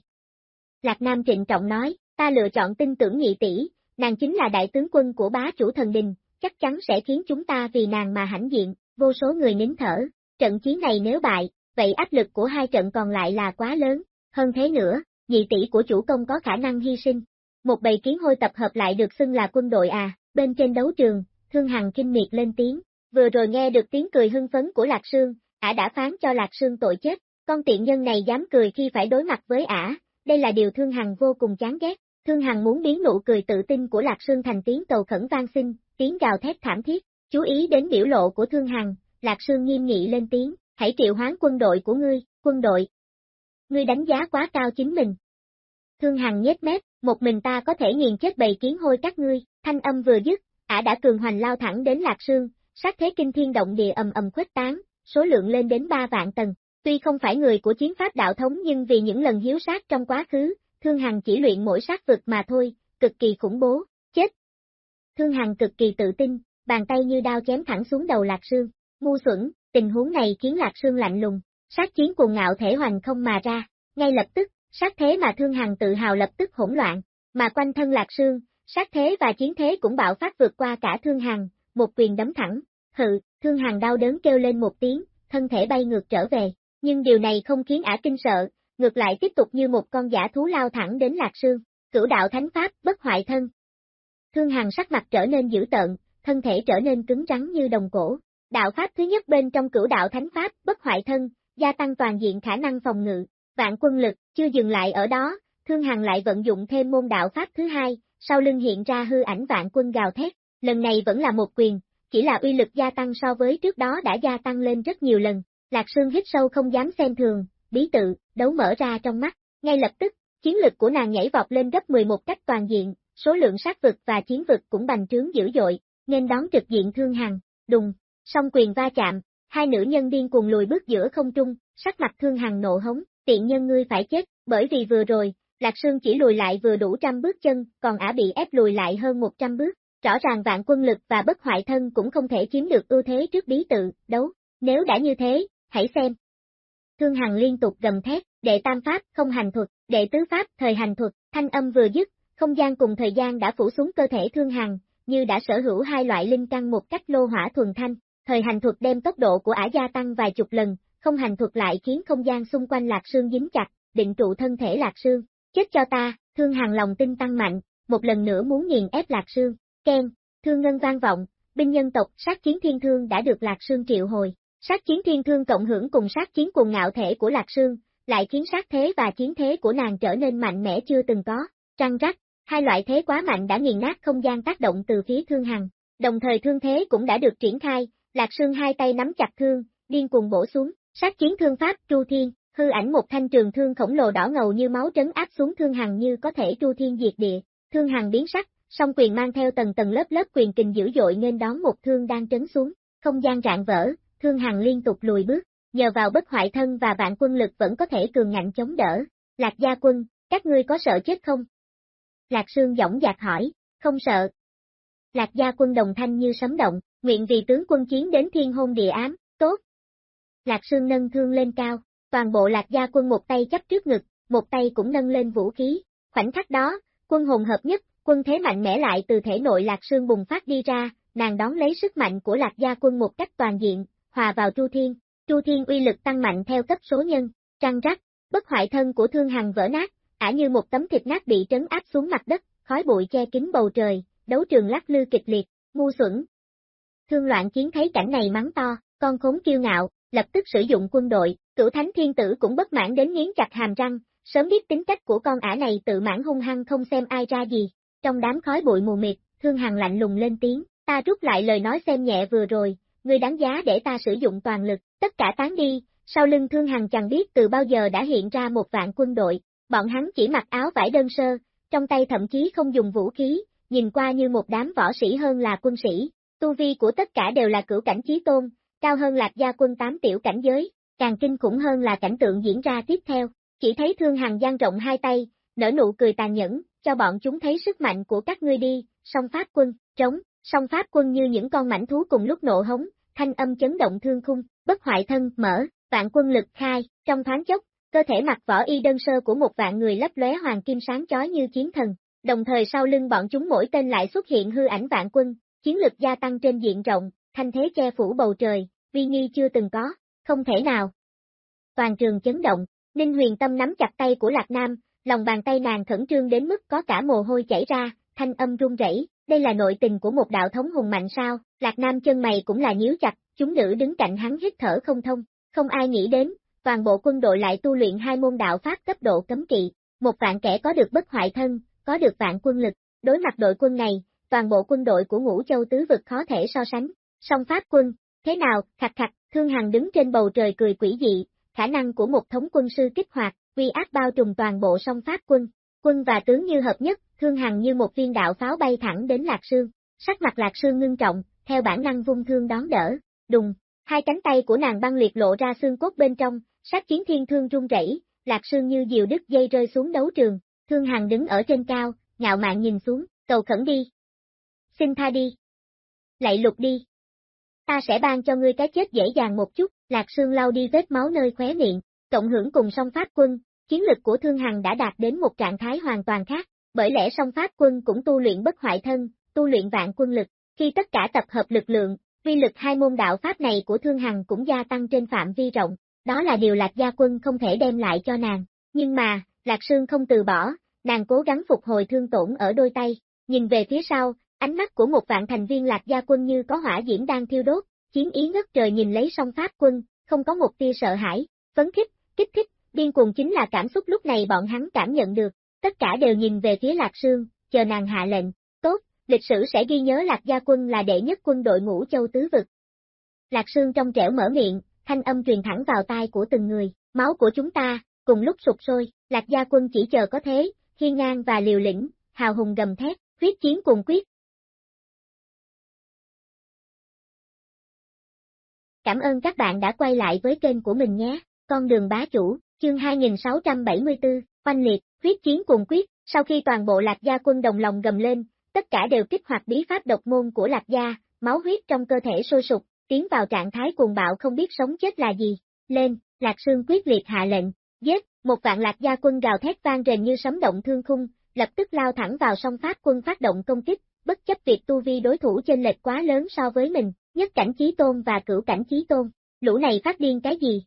Lạc Nam trịnh trọng nói, ta lựa chọn tin tưởng nhị tỷ, nàng chính là đại tướng quân của bá chủ thần đình, chắc chắn sẽ khiến chúng ta vì nàng mà hãnh diện, vô số người nín thở, trận chiến này nếu bại, vậy áp lực của hai trận còn lại là quá lớn, hơn thế nữa, nhị tỷ của chủ công có khả năng hy sinh. Một bầy kiến hôi tập hợp lại được xưng là quân đội à, bên trên đấu trường, Thương Hằng kinh miệt lên tiếng, vừa rồi nghe được tiếng cười hưng phấn của Lạc Sương, ả đã phán cho Lạc Sương tội chết, con tiện nhân này dám cười khi phải đối mặt với ả, đây là điều Thương Hằng vô cùng chán ghét. Thương Hằng muốn biến nụ cười tự tin của Lạc Sương thành tiếng cầu khẩn vang xin, tiếng gào thét thảm thiết, chú ý đến biểu lộ của Thương Hằng, Lạc Sương nghiêm nghị lên tiếng, hãy triệu hoán quân đội của ngươi, quân đội. Ngươi đánh giá quá cao chính mình. Thương Hằng nhếch mép, một mình ta có thể nghiền chết bầy kiến hôi các ngươi, thanh âm vừa dứt, ả đã cường hoành lao thẳng đến Lạc Sương, sát thế kinh thiên động địa ầm ầm khuếch tán, số lượng lên đến 3 vạn tầng. Tuy không phải người của chiến pháp đạo thống nhưng vì những lần hiếu sát trong quá khứ, Thương Hằng chỉ luyện mỗi sát vực mà thôi, cực kỳ khủng bố, chết. Thương Hằng cực kỳ tự tin, bàn tay như đao chém thẳng xuống đầu Lạc Sương. Ngu xuẩn, tình huống này khiến Lạc Sương lạnh lùng, sát chiến cuồng ngạo thể hoành không mà ra, ngay lập tức, sát thế mà Thương Hằng tự hào lập tức hỗn loạn, mà quanh thân Lạc Sương, sát thế và chiến thế cũng bạo phát vượt qua cả Thương Hằng, một quyền đấm thẳng, hự, Thương Hằng đau đớn kêu lên một tiếng, thân thể bay ngược trở về, nhưng điều này không khiến ả kinh sợ, ngược lại tiếp tục như một con giả thú lao thẳng đến Lạc Sương, cửu đạo thánh pháp, bất hoại thân. Thương Hằng sắc mặt trở nên dữ tợn, thân thể trở nên cứng rắn như đồng cổ. Đạo pháp thứ nhất bên trong cửu đạo thánh pháp, bất hoại thân, gia tăng toàn diện khả năng phòng ngự, vạn quân lực, chưa dừng lại ở đó, Thương Hằng lại vận dụng thêm môn đạo pháp thứ hai, sau lưng hiện ra hư ảnh vạn quân gào thét, lần này vẫn là một quyền, chỉ là uy lực gia tăng so với trước đó đã gia tăng lên rất nhiều lần. Lạc Sương hít sâu không dám xem thường, bí tự, đấu mở ra trong mắt, ngay lập tức, chiến lực của nàng nhảy vọt lên gấp 11 cách toàn diện, số lượng sát vực và chiến vực cũng bành trướng dữ dội, nên đón trực diện thương hằng, đùng, song quyền va chạm, hai nữ nhân điên cùng lùi bước giữa không trung, sắc mặt thương hằng nộ hống, tiện nhân ngươi phải chết, bởi vì vừa rồi, Lạc Sương chỉ lùi lại vừa đủ trăm bước chân, còn ả bị ép lùi lại hơn 100 bước, rõ ràng vạn quân lực và bất hoại thân cũng không thể chiếm được ưu thế trước bí tự, đấu, nếu đã như thế, hãy xem. Thương Hằng liên tục gầm thét, đệ tam pháp không hành thuật, đệ tứ pháp thời hành thuật, thanh âm vừa dứt, không gian cùng thời gian đã phủ xuống cơ thể Thương Hằng, như đã sở hữu hai loại linh căn một cách lô hỏa thuần thanh, thời hành thuật đem tốc độ của ả gia tăng vài chục lần, không hành thuật lại khiến không gian xung quanh Lạc Sương dính chặt, định trụ thân thể Lạc Sương. Chết cho ta, Thương hàng lòng tin tăng mạnh, một lần nữa muốn nghiền ép Lạc Sương. khen, thương ngân vang vọng, binh nhân tộc sát chiến thiên thương đã được Lạc Sương triệu hồi. Sát chiến thiên thương cộng hưởng cùng sát chiến cùng ngạo thể của Lạc Sương, lại khiến sát thế và chiến thế của nàng trở nên mạnh mẽ chưa từng có. Trăng rắc, hai loại thế quá mạnh đã nghiền nát không gian tác động từ phía thương hằng. Đồng thời thương thế cũng đã được triển khai, Lạc Sương hai tay nắm chặt thương, điên cùng bổ xuống, sát chiến thương pháp tru thiên, hư ảnh một thanh trường thương khổng lồ đỏ ngầu như máu trấn áp xuống thương hằng như có thể tru thiên diệt địa. Thương hằng biến sắc, song quyền mang theo tầng tầng lớp lớp quyền kình dữ dội nên đón một thương đang trấn xuống, không gian rạn vỡ, thương hằng liên tục lùi bước, nhờ vào bất hoại thân và vạn quân lực vẫn có thể cường ngạnh chống đỡ. Lạc gia quân, các ngươi có sợ chết không? Lạc Sương dõng dạc hỏi, không sợ. Lạc gia quân đồng thanh như sấm động, nguyện vì tướng quân chiến đến thiên hôn địa ám, tốt. Lạc Sương nâng thương lên cao, toàn bộ Lạc gia quân một tay chấp trước ngực, một tay cũng nâng lên vũ khí. Khoảnh khắc đó, quân hồn hợp nhất, quân thế mạnh mẽ lại từ thể nội Lạc Sương bùng phát đi ra, nàng đón lấy sức mạnh của Lạc gia quân một cách toàn diện, hòa vào Chu Thiên. Chu Thiên uy lực tăng mạnh theo cấp số nhân, trăng rắc, bất hoại thân của Thương Hằng vỡ nát, ả như một tấm thịt nát bị trấn áp xuống mặt đất, khói bụi che kín bầu trời, đấu trường lắc lư kịch liệt, ngu xuẩn. Thương loạn chiến thấy cảnh này mắng to, con khốn kiêu ngạo, lập tức sử dụng quân đội, cửu thánh thiên tử cũng bất mãn đến nghiến chặt hàm răng, sớm biết tính cách của con ả này tự mãn hung hăng không xem ai ra gì. Trong đám khói bụi mù mịt, Thương Hằng lạnh lùng lên tiếng, ta rút lại lời nói xem nhẹ vừa rồi, ngươi đáng giá để ta sử dụng toàn lực, tất cả tán đi, sau lưng Thương Hằng chẳng biết từ bao giờ đã hiện ra một vạn quân đội, bọn hắn chỉ mặc áo vải đơn sơ, trong tay thậm chí không dùng vũ khí, nhìn qua như một đám võ sĩ hơn là quân sĩ, tu vi của tất cả đều là cửu cảnh chí tôn, cao hơn lạc gia quân tám tiểu cảnh giới, càng kinh khủng hơn là cảnh tượng diễn ra tiếp theo, chỉ thấy Thương hàng gian rộng hai tay, nở nụ cười tàn nhẫn, cho bọn chúng thấy sức mạnh của các ngươi đi, song pháp quân, trống, song pháp quân như những con mảnh thú cùng lúc nộ hống, thanh âm chấn động thương khung, bất hoại thân, mở, vạn quân lực khai, trong thoáng chốc, cơ thể mặc võ y đơn sơ của một vạn người lấp lóe hoàng kim sáng chói như chiến thần, đồng thời sau lưng bọn chúng mỗi tên lại xuất hiện hư ảnh vạn quân, chiến lực gia tăng trên diện rộng, thanh thế che phủ bầu trời, vi nghi chưa từng có, không thể nào. toàn trường chấn động, Ninh huyền tâm nắm chặt tay của Lạc Nam, lòng bàn tay nàng khẩn trương đến mức có cả mồ hôi chảy ra, thanh âm run rẩy. đây là nội tình của một đạo thống hùng mạnh sao, Lạc Nam chân mày cũng là nhíu chặt, chúng nữ đứng cạnh hắn hít thở không thông, không ai nghĩ đến, toàn bộ quân đội lại tu luyện hai môn đạo pháp cấp độ cấm kỵ, một vạn kẻ có được bất hoại thân, có được vạn quân lực, đối mặt đội quân này, toàn bộ quân đội của ngũ châu tứ vực khó thể so sánh, song pháp quân, thế nào, khặt khặt, thương hằng đứng trên bầu trời cười quỷ dị, khả năng của một thống quân sư kích hoạt, uy áp bao trùm toàn bộ song pháp quân, quân và tướng như hợp nhất, thương hằng như một viên đạo pháo bay thẳng đến Lạc Sương, sắc mặt Lạc Sương ngưng trọng, theo bản năng vung thương đón đỡ, đùng, hai cánh tay của nàng băng liệt lộ ra xương cốt bên trong, sát chiến thiên thương rung rẩy, Lạc Sương như diều đứt dây rơi xuống đấu trường, thương hàng đứng ở trên cao, ngạo mạn nhìn xuống, cầu khẩn đi. Xin tha đi. Lạy lục đi. Ta sẽ ban cho ngươi cái chết dễ dàng một chút, Lạc Sương lau đi vết máu nơi khóe miệng, cộng hưởng cùng song pháp quân, chiến lực của Thương Hằng đã đạt đến một trạng thái hoàn toàn khác, bởi lẽ song pháp quân cũng tu luyện bất hoại thân, tu luyện vạn quân lực, khi tất cả tập hợp lực lượng, vi lực hai môn đạo pháp này của Thương Hằng cũng gia tăng trên phạm vi rộng, đó là điều Lạc Gia Quân không thể đem lại cho nàng, nhưng mà, Lạc Sương không từ bỏ, nàng cố gắng phục hồi thương tổn ở đôi tay, nhìn về phía sau, ánh mắt của một vạn thành viên Lạc Gia Quân như có hỏa diễm đang thiêu đốt, chiến ý ngất trời nhìn lấy song pháp quân, không có một tia sợ hãi, phấn khích, kích thích, điên cuồng chính là cảm xúc lúc này bọn hắn cảm nhận được, tất cả đều nhìn về phía Lạc Sương, chờ nàng hạ lệnh, tốt, lịch sử sẽ ghi nhớ Lạc Gia Quân là đệ nhất quân đội ngũ châu tứ vực. Lạc Sương trong trẻo mở miệng, thanh âm truyền thẳng vào tai của từng người, máu của chúng ta, cùng lúc sụp sôi, Lạc Gia Quân chỉ chờ có thế, hiên ngang và liều lĩnh, hào hùng gầm thét, huyết chiến cùng quyết, Cảm ơn các bạn đã quay lại với kênh của mình nhé. Con đường bá chủ, chương 2674, oanh liệt, huyết chiến cùng quyết, sau khi toàn bộ lạc gia quân đồng lòng gầm lên, tất cả đều kích hoạt bí pháp độc môn của lạc gia, máu huyết trong cơ thể sôi sục, tiến vào trạng thái cuồng bạo không biết sống chết là gì. Lên, lạc sương quyết liệt hạ lệnh, giết, một vạn lạc gia quân gào thét vang rền như sấm động thương khung, lập tức lao thẳng vào song pháp quân phát động công kích, bất chấp việc tu vi đối thủ trên lệch quá lớn so với mình, nhất cảnh chí tôn và cửu cảnh chí tôn, lũ này phát điên cái gì?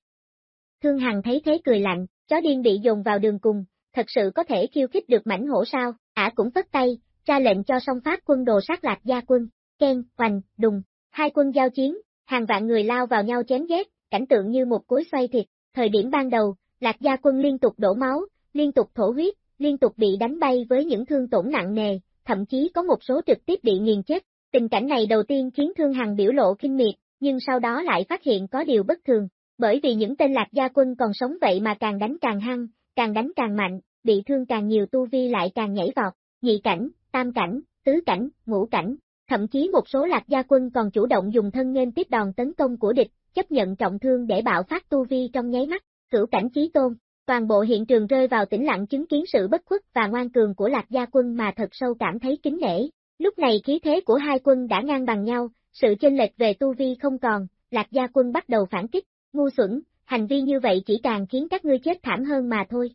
Thương Hằng thấy thế cười lạnh, chó điên bị dồn vào đường cùng, thật sự có thể khiêu khích được mảnh hổ sao, ả cũng phất tay, ra lệnh cho song pháp quân đồ sát lạc gia quân, khen hoành, đùng, hai quân giao chiến, hàng vạn người lao vào nhau chém giết, cảnh tượng như một cối xoay thịt, thời điểm ban đầu, lạc gia quân liên tục đổ máu, liên tục thổ huyết, liên tục bị đánh bay với những thương tổn nặng nề, thậm chí có một số trực tiếp bị nghiền chết, Tình cảnh này đầu tiên khiến Thương Hằng biểu lộ kinh miệt, nhưng sau đó lại phát hiện có điều bất thường, bởi vì những tên lạc gia quân còn sống vậy mà càng đánh càng hăng, càng đánh càng mạnh, bị thương càng nhiều tu vi lại càng nhảy vọt, nhị cảnh, tam cảnh, tứ cảnh, ngũ cảnh, thậm chí một số lạc gia quân còn chủ động dùng thân nghênh tiếp đòn tấn công của địch, chấp nhận trọng thương để bạo phát tu vi trong nháy mắt, cửu cảnh chí tôn. Toàn bộ hiện trường rơi vào tĩnh lặng chứng kiến sự bất khuất và ngoan cường của lạc gia quân mà thật sâu cảm thấy kính nể, Lúc này khí thế của hai quân đã ngang bằng nhau, sự chênh lệch về tu vi không còn, Lạc Gia quân bắt đầu phản kích, ngu xuẩn, hành vi như vậy chỉ càng khiến các ngươi chết thảm hơn mà thôi.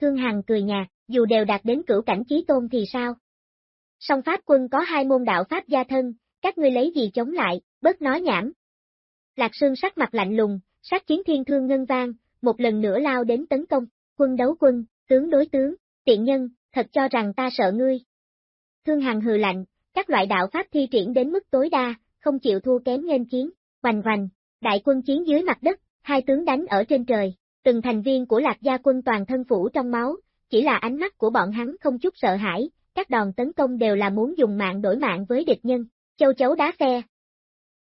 Thương Hằng cười nhạt, dù đều đạt đến cửu cảnh chí tôn thì sao? Song Pháp quân có hai môn đạo Pháp gia thân, các ngươi lấy gì chống lại, bớt nói nhảm. Lạc Sương sắc mặt lạnh lùng, sát chiến thiên thương ngân vang, một lần nữa lao đến tấn công, quân đấu quân, tướng đối tướng, tiện nhân, thật cho rằng ta sợ ngươi, Thương Hằng hừ lạnh, các loại đạo pháp thi triển đến mức tối đa, không chịu thua kém nghênh chiến, hoành hoành, đại quân chiến dưới mặt đất, hai tướng đánh ở trên trời, từng thành viên của lạc gia quân toàn thân phủ trong máu, chỉ là ánh mắt của bọn hắn không chút sợ hãi, các đòn tấn công đều là muốn dùng mạng đổi mạng với địch nhân, châu chấu đá phe.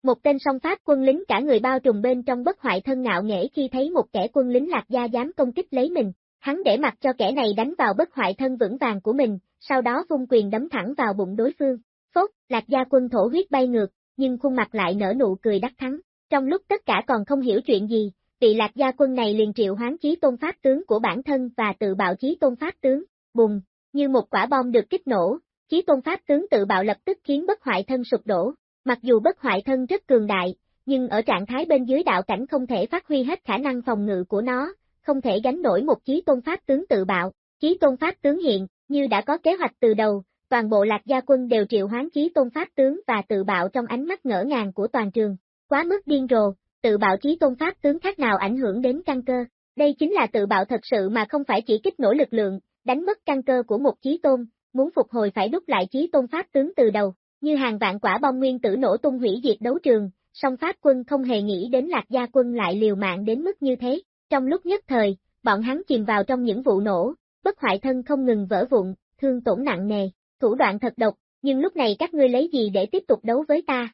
Một tên song pháp quân lính cả người bao trùm bên trong bất hoại thân ngạo nghễ khi thấy một kẻ quân lính lạc gia dám công kích lấy mình, hắn để mặc cho kẻ này đánh vào bất hoại thân vững vàng của mình, sau đó vung quyền đấm thẳng vào bụng đối phương. Phốt, lạc gia quân thổ huyết bay ngược, nhưng khuôn mặt lại nở nụ cười đắc thắng. Trong lúc tất cả còn không hiểu chuyện gì, vị lạc gia quân này liền triệu hoán chí tôn pháp tướng của bản thân và tự bạo chí tôn pháp tướng, bùng, như một quả bom được kích nổ, chí tôn pháp tướng tự bạo lập tức khiến bất hoại thân sụp đổ. Mặc dù bất hoại thân rất cường đại, nhưng ở trạng thái bên dưới đạo cảnh không thể phát huy hết khả năng phòng ngự của nó, không thể gánh nổi một chí tôn pháp tướng tự bạo. Chí tôn pháp tướng hiện, như đã có kế hoạch từ đầu, toàn bộ lạc gia quân đều triệu hoán chí tôn pháp tướng và tự bạo trong ánh mắt ngỡ ngàng của toàn trường. Quá mức điên rồ, tự bạo chí tôn pháp tướng khác nào ảnh hưởng đến căn cơ. Đây chính là tự bạo thật sự mà không phải chỉ kích nổ lực lượng, đánh mất căn cơ của một chí tôn, muốn phục hồi phải đúc lại chí tôn pháp tướng từ đầu, như hàng vạn quả bom nguyên tử nổ tung hủy diệt đấu trường, song pháp quân không hề nghĩ đến lạc gia quân lại liều mạng đến mức như thế. Trong lúc nhất thời, bọn hắn chìm vào trong những vụ nổ, bất hoại thân không ngừng vỡ vụn, thương tổn nặng nề, thủ đoạn thật độc, nhưng lúc này các ngươi lấy gì để tiếp tục đấu với ta?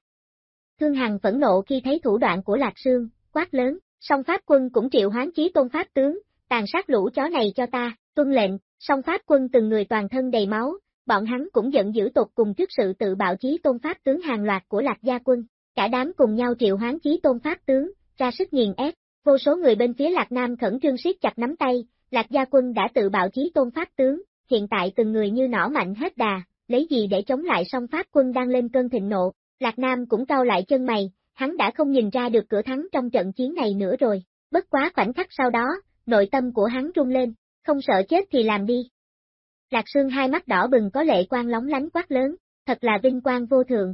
Thương Hằng phẫn nộ khi thấy thủ đoạn của Lạc Sương, quát lớn, song pháp quân cũng triệu hoán chí tôn pháp tướng, tàn sát lũ chó này cho ta, tuân lệnh, song pháp quân từng người toàn thân đầy máu, bọn hắn cũng giận dữ tột cùng trước sự tự bạo chí tôn pháp tướng hàng loạt của Lạc Gia quân, cả đám cùng nhau triệu hoán chí tôn pháp tướng, ra sức nghiền ép, vô số người bên phía Lạc Nam khẩn trương siết chặt nắm tay, Lạc Gia quân đã tự bạo chí tôn pháp tướng, hiện tại từng người như nỏ mạnh hết đà, lấy gì để chống lại song pháp quân đang lên cơn thịnh nộ, Lạc Nam cũng cau lại chân mày, hắn đã không nhìn ra được cửa thắng trong trận chiến này nữa rồi, bất quá khoảnh khắc sau đó, nội tâm của hắn rung lên, không sợ chết thì làm đi. Lạc Sương hai mắt đỏ bừng có lệ quang lóng lánh quát lớn, thật là vinh quang vô thượng.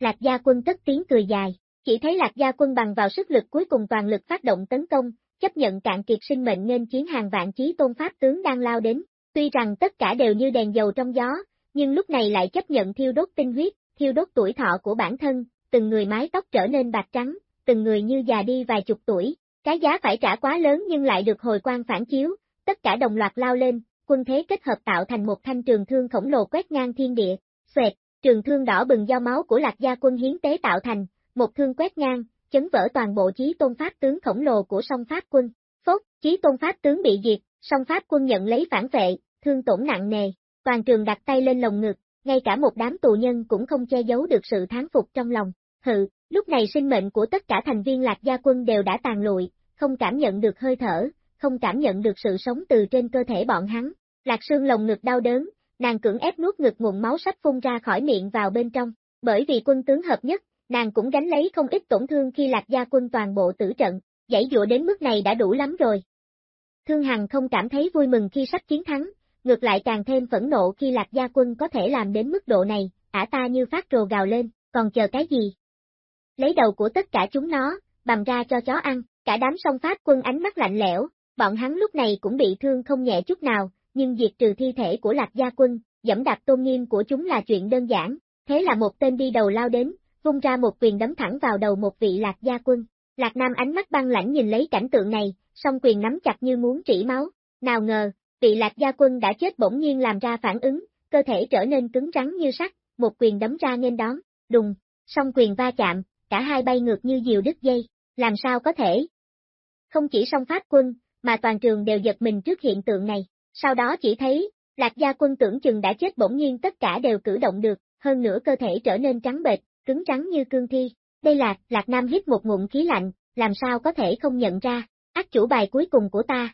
Lạc gia quân tất tiếng cười dài, chỉ thấy Lạc gia quân bằng vào sức lực cuối cùng toàn lực phát động tấn công, chấp nhận cạn kiệt sinh mệnh nên chiến hàng vạn chí tôn pháp tướng đang lao đến, tuy rằng tất cả đều như đèn dầu trong gió, nhưng lúc này lại chấp nhận thiêu đốt tinh huyết, thiêu đốt tuổi thọ của bản thân, từng người mái tóc trở nên bạc trắng, từng người như già đi vài chục tuổi, cái giá phải trả quá lớn nhưng lại được hồi quan phản chiếu, tất cả đồng loạt lao lên, quân thế kết hợp tạo thành một thanh trường thương khổng lồ quét ngang thiên địa, xoẹt, trường thương đỏ bừng do máu của lạc gia quân hiến tế tạo thành, một thương quét ngang, chấn vỡ toàn bộ chí tôn pháp tướng khổng lồ của song pháp quân, phốt, chí tôn pháp tướng bị diệt, song pháp quân nhận lấy phản vệ, thương tổn nặng nề, toàn trường đặt tay lên lồng ngực, ngay cả một đám tù nhân cũng không che giấu được sự thán phục trong lòng. Hừ, lúc này sinh mệnh của tất cả thành viên lạc gia quân đều đã tàn lụi, không cảm nhận được hơi thở, không cảm nhận được sự sống từ trên cơ thể bọn hắn. Lạc xương lồng ngực đau đớn, nàng cưỡng ép nuốt ngực nguồn máu sắp phun ra khỏi miệng vào bên trong, bởi vì quân tướng hợp nhất, nàng cũng gánh lấy không ít tổn thương khi lạc gia quân toàn bộ tử trận, giải dụa đến mức này đã đủ lắm rồi. Thương Hằng không cảm thấy vui mừng khi sắp chiến thắng, ngược lại càng thêm phẫn nộ khi lạc gia quân có thể làm đến mức độ này, ả ta như phát rồ gào lên, còn chờ cái gì? Lấy đầu của tất cả chúng nó, bầm ra cho chó ăn, cả đám song pháp quân ánh mắt lạnh lẽo, bọn hắn lúc này cũng bị thương không nhẹ chút nào, nhưng diệt trừ thi thể của lạc gia quân, dẫm đạp tôn nghiêm của chúng là chuyện đơn giản, thế là một tên đi đầu lao đến, vung ra một quyền đấm thẳng vào đầu một vị lạc gia quân. Lạc Nam ánh mắt băng lãnh nhìn lấy cảnh tượng này, song quyền nắm chặt như muốn trĩ máu, nào ngờ, vị lạc gia quân đã chết bỗng nhiên làm ra phản ứng, cơ thể trở nên cứng rắn như sắt, một quyền đấm ra nên đón, đùng, song quyền va chạm, cả hai bay ngược như diều đứt dây, làm sao có thể? Không chỉ song pháp quân, mà toàn trường đều giật mình trước hiện tượng này, sau đó chỉ thấy, lạc gia quân tưởng chừng đã chết bỗng nhiên tất cả đều cử động được, hơn nữa cơ thể trở nên trắng bệch, cứng trắng như cương thi. Đây là, Lạc Nam hít một ngụm khí lạnh, làm sao có thể không nhận ra, ác chủ bài cuối cùng của ta,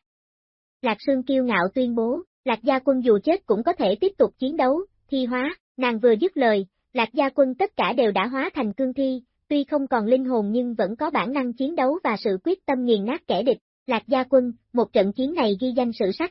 Lạc Sương kiêu ngạo tuyên bố, Lạc Gia quân dù chết cũng có thể tiếp tục chiến đấu, thi hóa, nàng vừa dứt lời, Lạc Gia quân tất cả đều đã hóa thành cương thi, tuy không còn linh hồn nhưng vẫn có bản năng chiến đấu và sự quyết tâm nghiền nát kẻ địch. Lạc Gia quân, một trận chiến này ghi danh sử sách.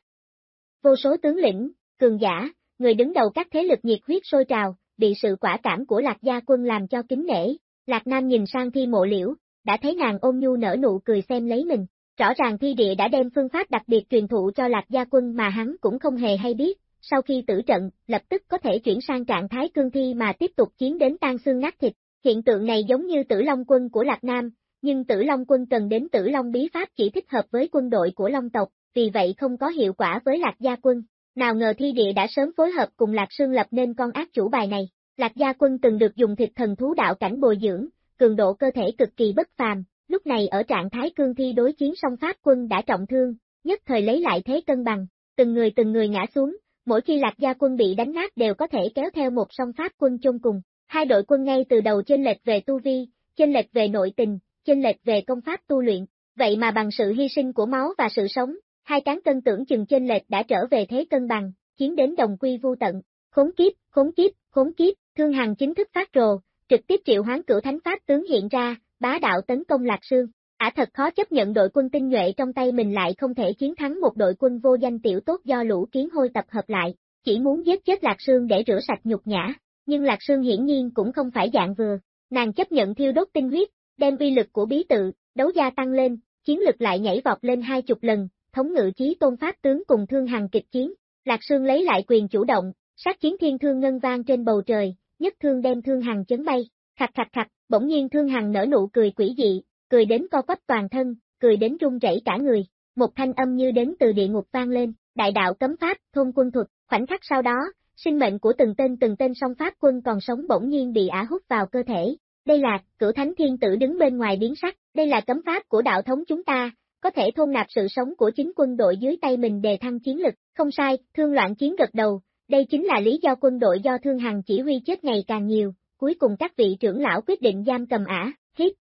Vô số tướng lĩnh, cường giả, người đứng đầu các thế lực nhiệt huyết sôi trào, bị sự quả cảm của Lạc Gia quân làm cho kính nể. Lạc Nam nhìn sang thi mộ liễu, đã thấy nàng ôm nhu nở nụ cười xem lấy mình. Rõ ràng thi địa đã đem phương pháp đặc biệt truyền thụ cho lạc gia quân mà hắn cũng không hề hay biết, sau khi tử trận, lập tức có thể chuyển sang trạng thái cương thi mà tiếp tục chiến đến tan xương nát thịt. Hiện tượng này giống như tử long quân của Lạc Nam, nhưng tử long quân cần đến tử long bí pháp chỉ thích hợp với quân đội của long tộc, vì vậy không có hiệu quả với Lạc gia quân. Nào ngờ thi địa đã sớm phối hợp cùng Lạc Sương lập nên con ác chủ bài này. Lạc gia quân từng được dùng thịt thần thú đạo cảnh bồi dưỡng, cường độ cơ thể cực kỳ bất phàm, lúc này ở trạng thái cương thi đối chiến song Pháp quân đã trọng thương, nhất thời lấy lại thế cân bằng, từng người từng người ngã xuống, mỗi khi lạc gia quân bị đánh nát đều có thể kéo theo một song Pháp quân chung cùng. Hai đội quân ngay từ đầu chênh lệch về tu vi, chênh lệch về nội tình, chênh lệch về công pháp tu luyện, vậy mà bằng sự hy sinh của máu và sự sống, hai cán cân tưởng chừng chênh lệch đã trở về thế cân bằng, chiến đến đồng quy vô tận. Khốn kiếp, khốn kiếp, khốn kiếp, thương hằng chính thức phát rồ, trực tiếp triệu hoán cửu thánh pháp tướng hiện ra, bá đạo tấn công Lạc Sương. Ả thật khó chấp nhận đội quân tinh nhuệ trong tay mình lại không thể chiến thắng một đội quân vô danh tiểu tốt do lũ kiến hôi tập hợp lại, chỉ muốn giết chết Lạc Sương để rửa sạch nhục nhã. Nhưng Lạc Sương hiển nhiên cũng không phải dạng vừa, nàng chấp nhận thiêu đốt tinh huyết, đem uy lực của bí tự, đấu gia tăng lên, chiến lực lại nhảy vọt lên hai chục lần, thống ngự chí tôn pháp tướng cùng thương hàng kịch chiến. Lạc Sương lấy lại quyền chủ động, sát chiến thiên thương ngân vang trên bầu trời, nhất thương đem thương hàng chấn bay, khạch khạch khạch bỗng nhiên thương hàng nở nụ cười quỷ dị, cười đến co quắp toàn thân, cười đến run rẩy cả người, một thanh âm như đến từ địa ngục vang lên, đại đạo cấm pháp, thôn quân thuật, khoảnh khắc sau đó, sinh mệnh của từng tên từng tên song pháp quân còn sống bỗng nhiên bị ả hút vào cơ thể. Đây là, cửu thánh thiên tử đứng bên ngoài biến sắc, đây là cấm pháp của đạo thống chúng ta, có thể thôn nạp sự sống của chính quân đội dưới tay mình đề thăng chiến lực, không sai, thương loạn chiến gật đầu, đây chính là lý do quân đội do thương hằng chỉ huy chết ngày càng nhiều, cuối cùng các vị trưởng lão quyết định giam cầm ả, hít.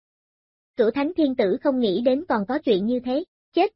Cửu thánh thiên tử không nghĩ đến còn có chuyện như thế, chết.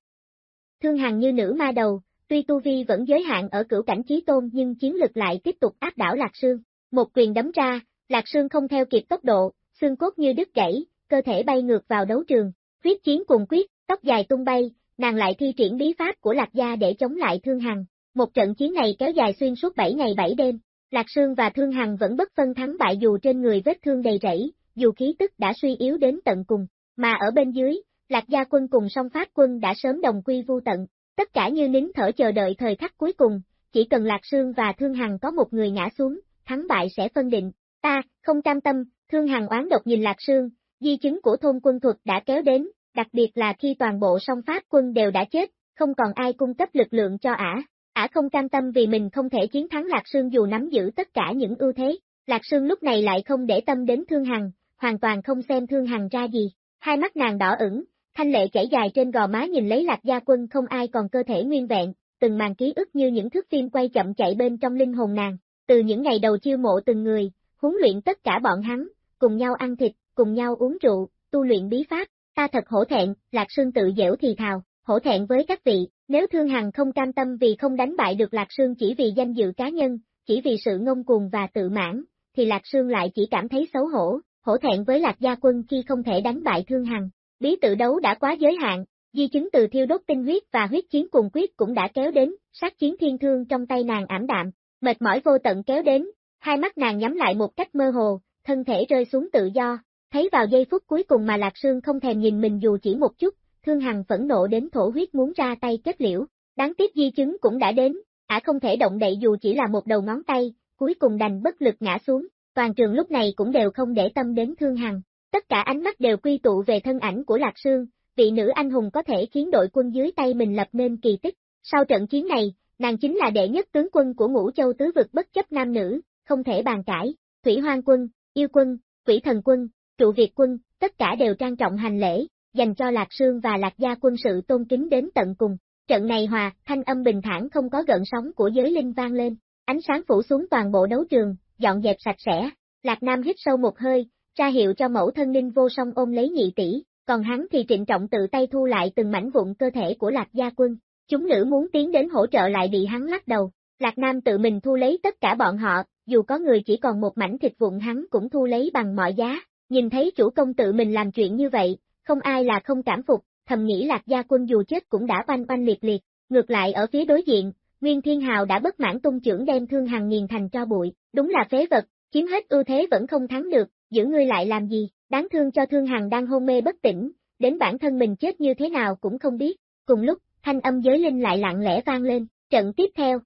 Thương hằng như nữ ma đầu, tuy tu vi vẫn giới hạn ở cửu cảnh chí tôn nhưng chiến lực lại tiếp tục áp đảo Lạc Sương. Một quyền đấm ra, Lạc Sương không theo kịp tốc độ, xương cốt như đứt gãy, cơ thể bay ngược vào đấu trường, huyết chiến cùng quyết, tóc dài tung bay, nàng lại thi triển bí pháp của Lạc Gia để chống lại Thương Hằng. Một trận chiến này kéo dài xuyên suốt 7 ngày 7 đêm, Lạc Sương và Thương Hằng vẫn bất phân thắng bại dù trên người vết thương đầy rẫy, dù khí tức đã suy yếu đến tận cùng, mà ở bên dưới, Lạc Gia quân cùng song Pháp quân đã sớm đồng quy vu tận, tất cả như nín thở chờ đợi thời khắc cuối cùng, chỉ cần Lạc Sương và Thương Hằng có một người ngã xuống, thắng bại sẽ phân định. Ta, không cam tâm, Thương Hằng oán độc nhìn Lạc Sương, di chứng của thôn quân thuật đã kéo đến, đặc biệt là khi toàn bộ song Pháp quân đều đã chết, không còn ai cung cấp lực lượng cho ả. Ả không cam tâm vì mình không thể chiến thắng Lạc Sương dù nắm giữ tất cả những ưu thế. Lạc Sương lúc này lại không để tâm đến Thương Hằng, hoàn toàn không xem Thương Hằng ra gì. Hai mắt nàng đỏ ửng, thanh lệ chảy dài trên gò má nhìn lấy Lạc Gia Quân không ai còn cơ thể nguyên vẹn, từng màn ký ức như những thước phim quay chậm chạy bên trong linh hồn nàng. Từ những ngày đầu chiêu mộ từng người, huấn luyện tất cả bọn hắn, cùng nhau ăn thịt, cùng nhau uống rượu, tu luyện bí pháp, ta thật hổ thẹn, Lạc Sương tự dễu thì thào, hổ thẹn với các vị, nếu Thương Hằng không cam tâm vì không đánh bại được Lạc Sương chỉ vì danh dự cá nhân, chỉ vì sự ngông cuồng và tự mãn, thì Lạc Sương lại chỉ cảm thấy xấu hổ, hổ thẹn với Lạc Gia Quân khi không thể đánh bại Thương Hằng. Bí tự đấu đã quá giới hạn, di chứng từ thiêu đốt tinh huyết và huyết chiến cùng quyết cũng đã kéo đến, sát chiến thiên thương trong tay nàng ảm đạm, mệt mỏi vô tận kéo đến, hai mắt nàng nhắm lại một cách mơ hồ, thân thể rơi xuống tự do, thấy vào giây phút cuối cùng mà Lạc Sương không thèm nhìn mình dù chỉ một chút, Thương Hằng phẫn nộ đến thổ huyết muốn ra tay kết liễu, đáng tiếc di chứng cũng đã đến, ả không thể động đậy dù chỉ là một đầu ngón tay, cuối cùng đành bất lực ngã xuống, toàn trường lúc này cũng đều không để tâm đến Thương Hằng, tất cả ánh mắt đều quy tụ về thân ảnh của Lạc Sương, vị nữ anh hùng có thể khiến đội quân dưới tay mình lập nên kỳ tích, sau trận chiến này, nàng chính là đệ nhất tướng quân của ngũ châu tứ vực bất chấp nam nữ, không thể bàn cãi, Thủy Hoang quân, Yêu quân, Quỷ Thần quân, Trụ Việt quân, tất cả đều trang trọng hành lễ, dành cho Lạc Sương và Lạc Gia quân sự tôn kính đến tận cùng. Trận này hòa, thanh âm bình thản không có gợn sóng của giới linh vang lên, ánh sáng phủ xuống toàn bộ đấu trường, dọn dẹp sạch sẽ. Lạc Nam hít sâu một hơi, ra hiệu cho mẫu thân ninh vô song ôm lấy nhị tỷ, còn hắn thì trịnh trọng tự tay thu lại từng mảnh vụn cơ thể của Lạc Gia quân. Chúng nữ muốn tiến đến hỗ trợ lại bị hắn lắc đầu. Lạc Nam tự mình thu lấy tất cả bọn họ, dù có người chỉ còn một mảnh thịt vụn hắn cũng thu lấy bằng mọi giá. Nhìn thấy chủ công tự mình làm chuyện như vậy, không ai là không cảm phục, thầm nghĩ lạc gia quân dù chết cũng đã oanh oanh liệt liệt, ngược lại ở phía đối diện, Nguyên Thiên Hào đã bất mãn tung trưởng đem thương hàng nghiền thành cho bụi, đúng là phế vật, chiếm hết ưu thế vẫn không thắng được, giữ ngươi lại làm gì, đáng thương cho thương hàng đang hôn mê bất tỉnh, đến bản thân mình chết như thế nào cũng không biết, cùng lúc, thanh âm giới linh lại lặng lẽ vang lên, trận tiếp theo.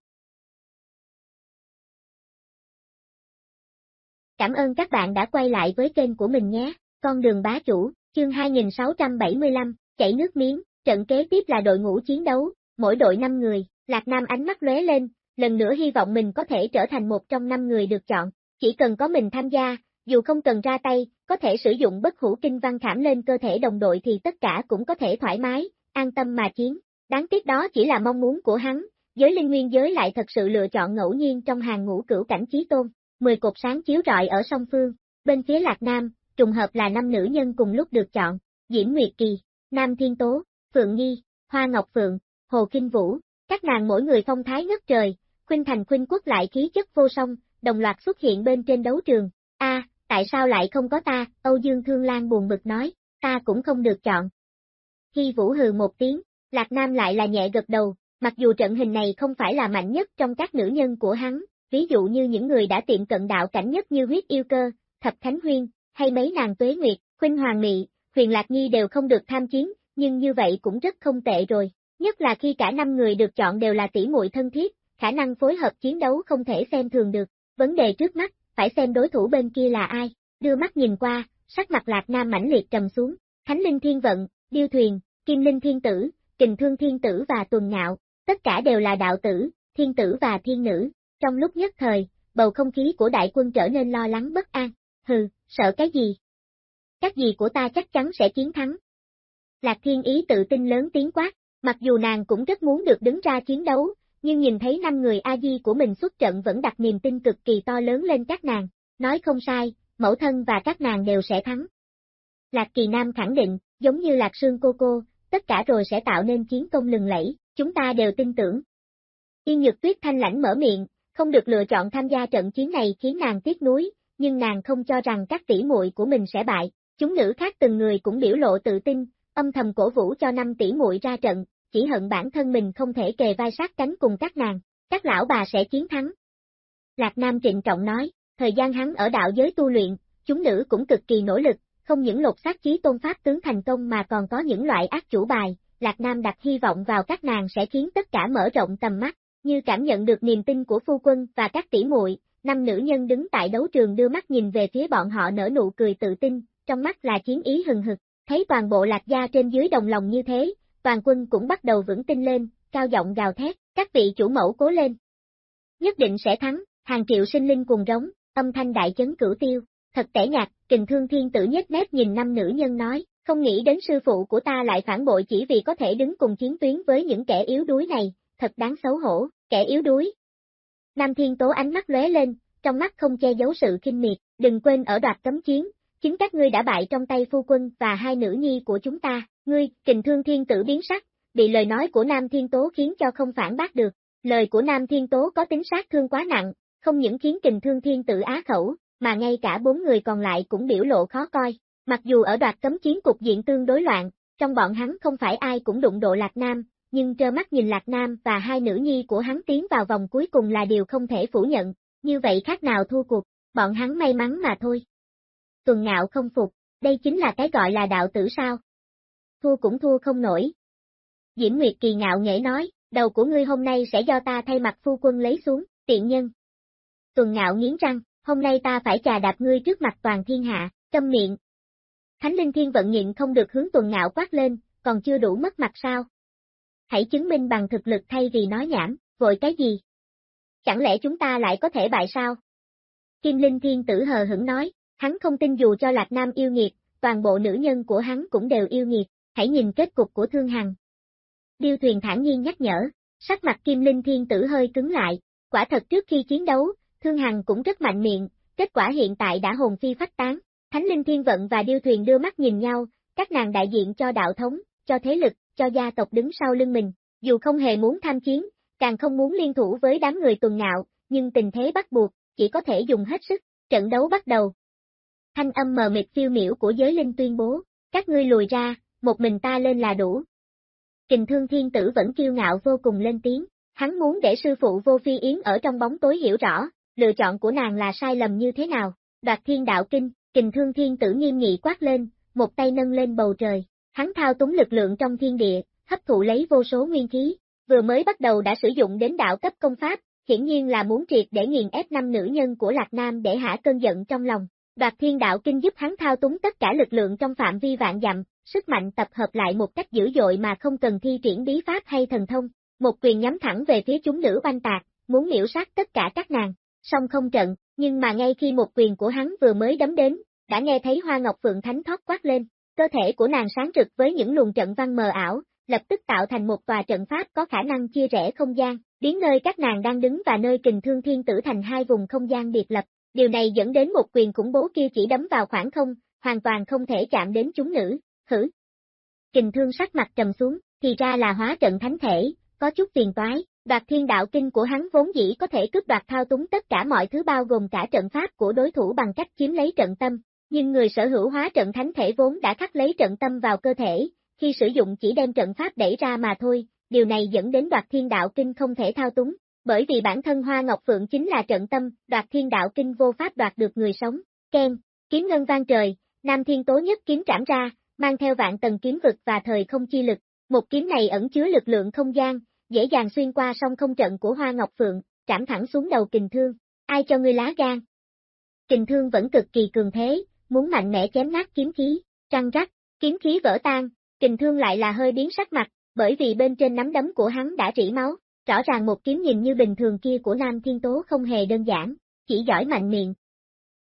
Cảm ơn các bạn đã quay lại với kênh của mình nhé, con đường bá chủ, chương 2675, chảy nước miếng, trận kế tiếp là đội ngũ chiến đấu, mỗi đội 5 người, Lạc Nam ánh mắt lóe lên, lần nữa hy vọng mình có thể trở thành một trong 5 người được chọn, chỉ cần có mình tham gia, dù không cần ra tay, có thể sử dụng bất hủ kinh văn khảm lên cơ thể đồng đội thì tất cả cũng có thể thoải mái, an tâm mà chiến. Đáng tiếc đó chỉ là mong muốn của hắn, giới linh nguyên giới lại thật sự lựa chọn ngẫu nhiên trong hàng ngũ cửu cảnh trí tôn. Mười cột sáng chiếu rọi ở song phương, bên phía Lạc Nam, trùng hợp là năm nữ nhân cùng lúc được chọn, Diễm Nguyệt Kỳ, Nam Thiên Tố, Phượng Nhi, Hoa Ngọc Phượng, Hồ Kinh Vũ, các nàng mỗi người phong thái ngất trời, khuynh thành khuynh quốc lại khí chất vô song, đồng loạt xuất hiện bên trên đấu trường. A, tại sao lại không có ta, Âu Dương Thương Lan buồn bực nói, ta cũng không được chọn. Khi Vũ hừ một tiếng, Lạc Nam lại là nhẹ gật đầu, mặc dù trận hình này không phải là mạnh nhất trong các nữ nhân của hắn, ví dụ như những người đã tiệm cận đạo cảnh nhất như huyết yêu cơ, thập thánh huyên, hay mấy nàng tuế nguyệt, khuynh hoàng mị, Huyền Lạc Nhi đều không được tham chiến, nhưng như vậy cũng rất không tệ rồi, nhất là khi cả năm người được chọn đều là tỷ muội thân thiết, khả năng phối hợp chiến đấu không thể xem thường được. Vấn đề trước mắt, phải xem đối thủ bên kia là ai, đưa mắt nhìn qua, sắc mặt Lạc Nam mãnh liệt trầm xuống, Thánh Linh Thiên Vận, Điêu Thuyền, Kim Linh Thiên Tử, Kình Thương Thiên Tử và Tuần Ngạo, tất cả đều là đạo tử, thiên tử và thiên nữ. Trong lúc nhất thời, bầu không khí của đại quân trở nên lo lắng bất an. Hừ, sợ cái gì? Các gì của ta chắc chắn sẽ chiến thắng. Lạc Thiên Ý tự tin lớn tiếng quát, mặc dù nàng cũng rất muốn được đứng ra chiến đấu, nhưng nhìn thấy năm người A-di của mình xuất trận vẫn đặt niềm tin cực kỳ to lớn lên các nàng. Nói không sai, mẫu thân và các nàng đều sẽ thắng. Lạc Kỳ Nam khẳng định, giống như Lạc Sương cô cô, tất cả rồi sẽ tạo nên chiến công lừng lẫy, chúng ta đều tin tưởng. Yên Nhược Tuyết thanh lãnh mở miệng, không được lựa chọn tham gia trận chiến này khiến nàng tiếc nuối, nhưng nàng không cho rằng các tỷ muội của mình sẽ bại. Chúng nữ khác từng người cũng biểu lộ tự tin, âm thầm cổ vũ cho năm tỷ muội ra trận, chỉ hận bản thân mình không thể kề vai sát cánh cùng các nàng, các lão bà sẽ chiến thắng. Lạc Nam trịnh trọng nói, thời gian hắn ở đạo giới tu luyện, chúng nữ cũng cực kỳ nỗ lực, không những lột xác chí tôn pháp tướng thành công mà còn có những loại ác chủ bài, Lạc Nam đặt hy vọng vào các nàng sẽ khiến tất cả mở rộng tầm mắt, như cảm nhận được niềm tin của phu quân và các tỷ muội, năm nữ nhân đứng tại đấu trường đưa mắt nhìn về phía bọn họ nở nụ cười tự tin, trong mắt là chiến ý hừng hực, thấy toàn bộ lạc gia trên dưới đồng lòng như thế, toàn quân cũng bắt đầu vững tin lên, cao giọng gào thét, các vị chủ mẫu cố lên. Nhất định sẽ thắng, hàng triệu sinh linh cùng rống, âm thanh đại chấn cửu tiêu, thật tẻ nhạt, kình thương thiên tử nhất nét nhìn năm nữ nhân nói, không nghĩ đến sư phụ của ta lại phản bội chỉ vì có thể đứng cùng chiến tuyến với những kẻ yếu đuối này, thật đáng xấu hổ, kẻ yếu đuối. Nam Thiên Tố ánh mắt lóe lên, trong mắt không che giấu sự kinh miệt, đừng quên ở đoạt cấm chiến, chính các ngươi đã bại trong tay phu quân và hai nữ nhi của chúng ta, ngươi, kình thương thiên tử biến sắc, bị lời nói của Nam Thiên Tố khiến cho không phản bác được, lời của Nam Thiên Tố có tính sát thương quá nặng, không những khiến kình thương thiên tử á khẩu, mà ngay cả bốn người còn lại cũng biểu lộ khó coi, mặc dù ở đoạt cấm chiến cục diện tương đối loạn, trong bọn hắn không phải ai cũng đụng độ Lạc Nam, nhưng trơ mắt nhìn Lạc Nam và hai nữ nhi của hắn tiến vào vòng cuối cùng là điều không thể phủ nhận, như vậy khác nào thua cuộc, bọn hắn may mắn mà thôi. Tuần ngạo không phục, đây chính là cái gọi là đạo tử sao? Thua cũng thua không nổi. Diễm Nguyệt kỳ ngạo nghễ nói, đầu của ngươi hôm nay sẽ do ta thay mặt phu quân lấy xuống, tiện nhân. Tuần ngạo nghiến răng, hôm nay ta phải trà đạp ngươi trước mặt toàn thiên hạ, câm miệng. Thánh linh thiên vận nhịn không được hướng tuần ngạo quát lên, còn chưa đủ mất mặt sao? Hãy chứng minh bằng thực lực thay vì nói nhảm, vội cái gì? Chẳng lẽ chúng ta lại có thể bại sao? Kim Linh Thiên Tử hờ hững nói, hắn không tin dù cho Lạc Nam yêu nghiệt, toàn bộ nữ nhân của hắn cũng đều yêu nghiệt, hãy nhìn kết cục của Thương Hằng. Điêu thuyền thản nhiên nhắc nhở, sắc mặt Kim Linh Thiên Tử hơi cứng lại, quả thật trước khi chiến đấu, Thương Hằng cũng rất mạnh miệng, kết quả hiện tại đã hồn phi phách tán. Thánh Linh Thiên Vận và Điêu Thuyền đưa mắt nhìn nhau, các nàng đại diện cho đạo thống, cho thế lực, cho gia tộc đứng sau lưng mình, dù không hề muốn tham chiến, càng không muốn liên thủ với đám người tuần ngạo, nhưng tình thế bắt buộc, chỉ có thể dùng hết sức, trận đấu bắt đầu. Thanh âm mờ mịt phiêu miểu của giới linh tuyên bố, các ngươi lùi ra, một mình ta lên là đủ. Kình thương thiên tử vẫn kiêu ngạo vô cùng lên tiếng, hắn muốn để sư phụ vô phi yến ở trong bóng tối hiểu rõ, lựa chọn của nàng là sai lầm như thế nào, đoạt thiên đạo kinh, kình thương thiên tử nghiêm nghị quát lên, một tay nâng lên bầu trời, hắn thao túng lực lượng trong thiên địa, hấp thụ lấy vô số nguyên khí, vừa mới bắt đầu đã sử dụng đến đạo cấp công pháp, hiển nhiên là muốn triệt để nghiền ép năm nữ nhân của Lạc Nam để hả cơn giận trong lòng. Đoạt thiên đạo kinh giúp hắn thao túng tất cả lực lượng trong phạm vi vạn dặm, sức mạnh tập hợp lại một cách dữ dội mà không cần thi triển bí pháp hay thần thông, một quyền nhắm thẳng về phía chúng nữ banh tạc, muốn miễu sát tất cả các nàng, song không trận, nhưng mà ngay khi một quyền của hắn vừa mới đấm đến, đã nghe thấy Hoa Ngọc Phượng Thánh thoát quát lên, cơ thể của nàng sáng rực với những luồng trận văn mờ ảo, lập tức tạo thành một tòa trận pháp có khả năng chia rẽ không gian, biến nơi các nàng đang đứng và nơi kình thương thiên tử thành hai vùng không gian biệt lập. Điều này dẫn đến một quyền khủng bố kia chỉ đấm vào khoảng không, hoàn toàn không thể chạm đến chúng nữ, hử. Kình thương sắc mặt trầm xuống, thì ra là hóa trận thánh thể, có chút phiền toái, đoạt thiên đạo kinh của hắn vốn dĩ có thể cướp đoạt thao túng tất cả mọi thứ bao gồm cả trận pháp của đối thủ bằng cách chiếm lấy trận tâm, nhưng người sở hữu hóa trận thánh thể vốn đã khắc lấy trận tâm vào cơ thể, khi sử dụng chỉ đem trận pháp đẩy ra mà thôi, điều này dẫn đến đoạt thiên đạo kinh không thể thao túng, bởi vì bản thân Hoa Ngọc Phượng chính là trận tâm, đoạt thiên đạo kinh vô pháp đoạt được người sống. Ken, kiếm ngân vang trời, Nam Thiên Tố nhất kiếm trảm ra, mang theo vạn tầng kiếm vực và thời không chi lực. Một kiếm này ẩn chứa lực lượng không gian, dễ dàng xuyên qua song không trận của Hoa Ngọc Phượng, trảm thẳng xuống đầu kình thương. Ai cho ngươi lá gan? Kình thương vẫn cực kỳ cường thế, muốn mạnh mẽ chém nát kiếm khí, trăng rắc, kiếm khí vỡ tan, kình thương lại là hơi biến sắc mặt, bởi vì bên trên nắm đấm của hắn đã rỉ máu, rõ ràng một kiếm nhìn như bình thường kia của Nam Thiên Tố không hề đơn giản, chỉ giỏi mạnh miệng.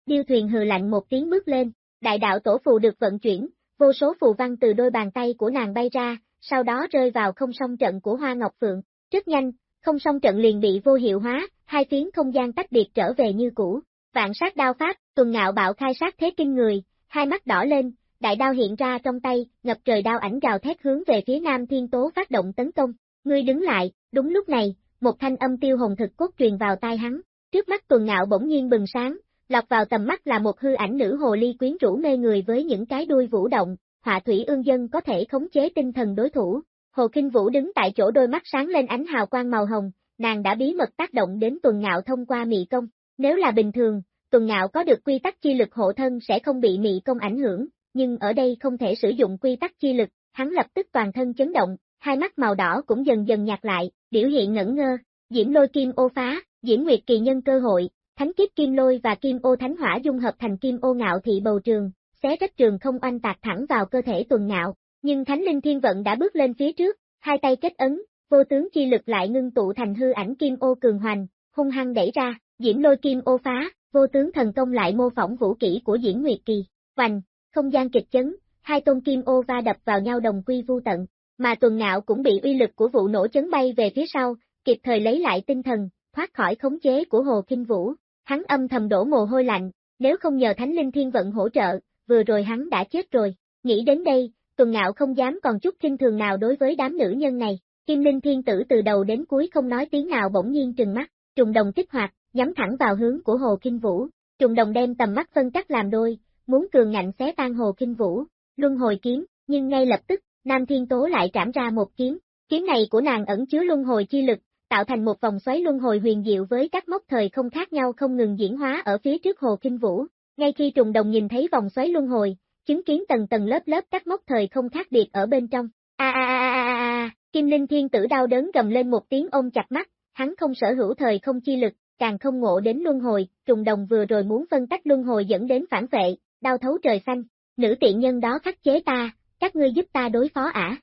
Điêu thuyền hừ lạnh một tiếng bước lên, đại đạo tổ phù được vận chuyển, vô số phù văn từ đôi bàn tay của nàng bay ra, sau đó rơi vào không song trận của Hoa Ngọc Phượng, rất nhanh, không song trận liền bị vô hiệu hóa, hai phiến không gian tách biệt trở về như cũ. Vạn sát đao pháp, tuần ngạo bạo khai sát thế kinh người, hai mắt đỏ lên, đại đao hiện ra trong tay, ngập trời đao ảnh gào thét hướng về phía Nam Thiên Tố phát động tấn công. Ngươi đứng lại, đúng lúc này, một thanh âm tiêu hồn thực cốt truyền vào tai hắn, trước mắt tuần ngạo bỗng nhiên bừng sáng, lọt vào tầm mắt là một hư ảnh nữ hồ ly quyến rũ mê người với những cái đuôi vũ động, họa thủy ương dân có thể khống chế tinh thần đối thủ. Hồ Kinh Vũ đứng tại chỗ đôi mắt sáng lên ánh hào quang màu hồng, nàng đã bí mật tác động đến tuần ngạo thông qua mị công. Nếu là bình thường, tuần ngạo có được quy tắc chi lực hộ thân sẽ không bị mị công ảnh hưởng, nhưng ở đây không thể sử dụng quy tắc chi lực, hắn lập tức toàn thân chấn động, hai mắt màu đỏ cũng dần dần nhạt lại, biểu hiện ngẩn ngơ, diễm lôi kim ô phá, diễm nguyệt kỳ nhân cơ hội, thánh kiếp kim lôi và kim ô thánh hỏa dung hợp thành kim ô ngạo thị bầu trường, xé rách trường không oanh tạc thẳng vào cơ thể tuần ngạo, nhưng thánh linh thiên vận đã bước lên phía trước, hai tay kết ấn, vô tướng chi lực lại ngưng tụ thành hư ảnh kim ô cường hoành, hung hăng đẩy ra, diễm lôi kim ô phá, vô tướng thần công lại mô phỏng vũ kỹ của diễn nguyệt kỳ, hoành, không gian kịch chấn, hai tôn kim ô va đập vào nhau đồng quy vu tận, mà tuần ngạo cũng bị uy lực của vụ nổ chấn bay về phía sau, kịp thời lấy lại tinh thần, thoát khỏi khống chế của Hồ Kinh Vũ. Hắn âm thầm đổ mồ hôi lạnh, nếu không nhờ Thánh Linh Thiên Vận hỗ trợ, vừa rồi hắn đã chết rồi. Nghĩ đến đây, tuần ngạo không dám còn chút kinh thường nào đối với đám nữ nhân này. Kim Linh Thiên Tử từ đầu đến cuối không nói tiếng nào bỗng nhiên trừng mắt, trùng đồng kích hoạt, nhắm thẳng vào hướng của Hồ Kinh Vũ. Trùng đồng đem tầm mắt phân cắt làm đôi, muốn cường ngạnh xé tan Hồ Kinh Vũ, luân hồi kiếm, nhưng ngay lập tức, Nam Thiên Tố lại trảm ra một kiếm. Kiếm này của nàng ẩn chứa luân hồi chi lực, tạo thành một vòng xoáy luân hồi huyền diệu với các mốc thời không khác nhau không ngừng diễn hóa ở phía trước Hồ Kinh Vũ. Ngay khi trùng đồng nhìn thấy vòng xoáy luân hồi, chứng kiến tầng tầng lớp lớp các mốc thời không khác biệt ở bên trong. A a a a a a, Kim Linh Thiên Tử đau đớn gầm lên một tiếng ôm chặt mắt, hắn không sở hữu thời không chi lực, càng không ngộ đến luân hồi, trùng đồng vừa rồi muốn phân tách luân hồi dẫn đến phản vệ, đau thấu trời xanh, nữ tiện nhân đó khắc chế ta, các ngươi giúp ta đối phó ả.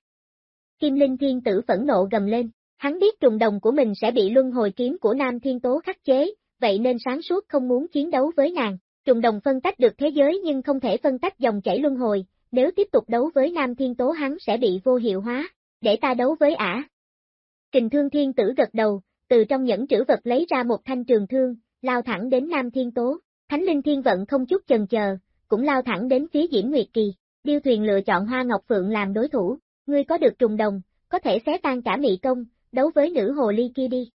Kim Linh Thiên Tử phẫn nộ gầm lên, hắn biết trùng đồng của mình sẽ bị luân hồi kiếm của Nam Thiên Tố khắc chế, vậy nên sáng suốt không muốn chiến đấu với nàng. Trùng đồng phân tách được thế giới nhưng không thể phân tách dòng chảy luân hồi, nếu tiếp tục đấu với Nam Thiên Tố hắn sẽ bị vô hiệu hóa, để ta đấu với ả. Kình thương thiên tử gật đầu, từ trong những trữ vật lấy ra một thanh trường thương, lao thẳng đến Nam Thiên Tố. Thánh Linh Thiên Vận không chút chần chờ, cũng lao thẳng đến phía Diễm Nguyệt Kỳ. Điêu thuyền lựa chọn Hoa Ngọc Phượng làm đối thủ, ngươi có được trùng đồng, có thể xé tan cả mị công, đấu với nữ hồ ly kia đi.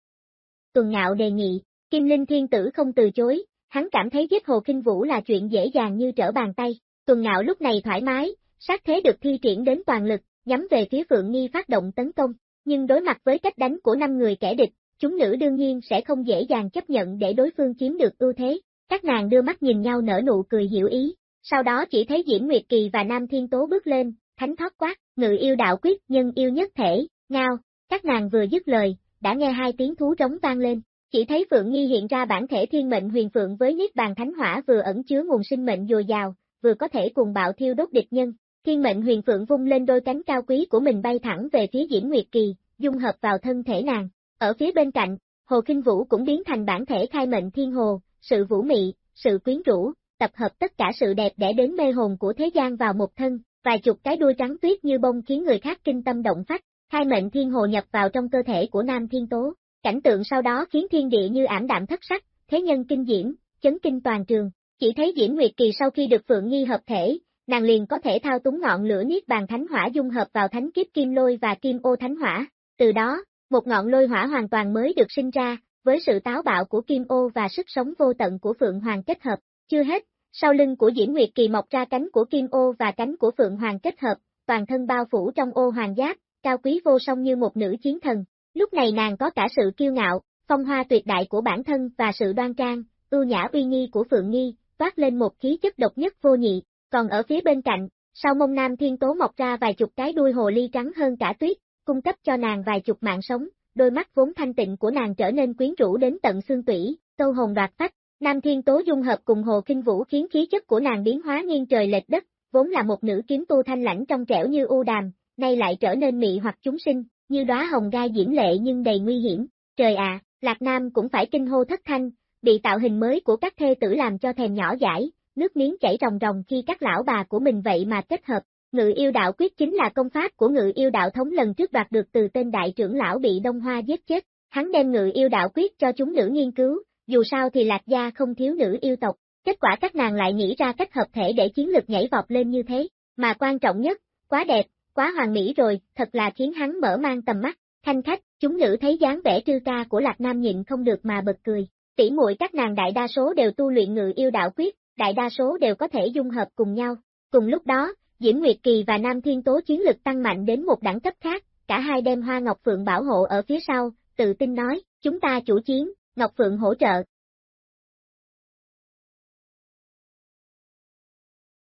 Tuần Ngạo đề nghị, Kim Linh Thiên Tử không từ chối, hắn cảm thấy giết Hồ Kinh Vũ là chuyện dễ dàng như trở bàn tay. Tuần Ngạo lúc này thoải mái, sát thế được thi triển đến toàn lực, nhắm về phía Phượng Nghi phát động tấn công, nhưng đối mặt với cách đánh của năm người kẻ địch, chúng nữ đương nhiên sẽ không dễ dàng chấp nhận để đối phương chiếm được ưu thế. Các nàng đưa mắt nhìn nhau nở nụ cười hiểu ý, sau đó chỉ thấy Diễm Nguyệt Kỳ và Nam Thiên Tố bước lên, thánh thoát quát, ngự yêu đạo quyết, nhân yêu nhất thể, ngao, các nàng vừa dứt lời, đã nghe hai tiếng thú trống vang lên, chỉ thấy Phượng Nghi hiện ra bản thể thiên mệnh huyền phượng với niết bàn thánh hỏa vừa ẩn chứa nguồn sinh mệnh dồi dào, vừa có thể cùng bạo thiêu đốt địch nhân. Thiên mệnh huyền phượng vung lên đôi cánh cao quý của mình bay thẳng về phía Diễm Nguyệt Kỳ, dung hợp vào thân thể nàng. Ở phía bên cạnh, Hồ Kinh Vũ cũng biến thành bản thể khai mệnh thiên hồ, sự vũ mị, sự quyến rũ, tập hợp tất cả sự đẹp để đến mê hồn của thế gian vào một thân, vài chục cái đuôi trắng tuyết như bông khiến người khác kinh tâm động phách, khai mệnh thiên hồ nhập vào trong cơ thể của Nam Thiên Tố, cảnh tượng sau đó khiến thiên địa như ảm đạm thất sắc, thế nhân kinh diễm, chấn kinh toàn trường, chỉ thấy Diễm Nguyệt Kỳ sau khi được Phượng Nghi hợp thể, nàng liền có thể thao túng ngọn lửa niết bàn thánh hỏa dung hợp vào thánh kiếp kim lôi và kim ô thánh hỏa, từ đó, một ngọn lôi hỏa hoàn toàn mới được sinh ra, với sự táo bạo của kim ô và sức sống vô tận của Phượng Hoàng kết hợp, chưa hết, sau lưng của Diễm Nguyệt Kỳ mọc ra cánh của Kim Ô và cánh của Phượng Hoàng kết hợp, toàn thân bao phủ trong ô hoàng giáp, cao quý vô song như một nữ chiến thần. Lúc này nàng có cả sự kiêu ngạo, phong hoa tuyệt đại của bản thân và sự đoan trang, ưu nhã uy nghi của Phượng Nghi, toát lên một khí chất độc nhất vô nhị, còn ở phía bên cạnh, sau mông Nam Thiên Tố mọc ra vài chục cái đuôi hồ ly trắng hơn cả tuyết, cung cấp cho nàng vài chục mạng sống, đôi mắt vốn thanh tịnh của nàng trở nên quyến rũ đến tận xương tủy, câu hồn đoạt phách. Nam Thiên Tố dung hợp cùng Hồ Kinh Vũ khiến khí chất của nàng biến hóa nghiêng trời lệch đất, vốn là một nữ kiếm tu thanh lãnh trong trẻo như u đàm, nay lại trở nên mị hoặc chúng sinh, như đóa hồng gai diễm lệ nhưng đầy nguy hiểm. Trời ạ, Lạc Nam cũng phải kinh hô thất thanh, bị tạo hình mới của các thê tử làm cho thèm nhỏ dãi, nước miếng chảy ròng ròng khi các lão bà của mình vậy mà kết hợp. Ngự yêu đạo quyết chính là công pháp của ngự yêu đạo thống lần trước đoạt được từ tên đại trưởng lão bị Đông Hoa giết chết, hắn đem ngự yêu đạo quyết cho chúng nữ nghiên cứu, dù sao thì lạc gia không thiếu nữ yêu tộc, kết quả các nàng lại nghĩ ra cách hợp thể để chiến lực nhảy vọt lên như thế, mà quan trọng nhất, quá đẹp, quá hoàn mỹ rồi, thật là khiến hắn mở mang tầm mắt, thanh khách, chúng nữ thấy dáng vẻ trư ca của lạc nam nhịn không được mà bật cười, tỷ muội các nàng đại đa số đều tu luyện ngự yêu đạo quyết, đại đa số đều có thể dung hợp cùng nhau. Cùng lúc đó, Diễm Nguyệt Kỳ và Nam Thiên Tố chiến lực tăng mạnh đến một đẳng cấp khác, cả hai đem Hoa Ngọc Phượng bảo hộ ở phía sau, tự tin nói, chúng ta chủ chiến, Ngọc Phượng hỗ trợ.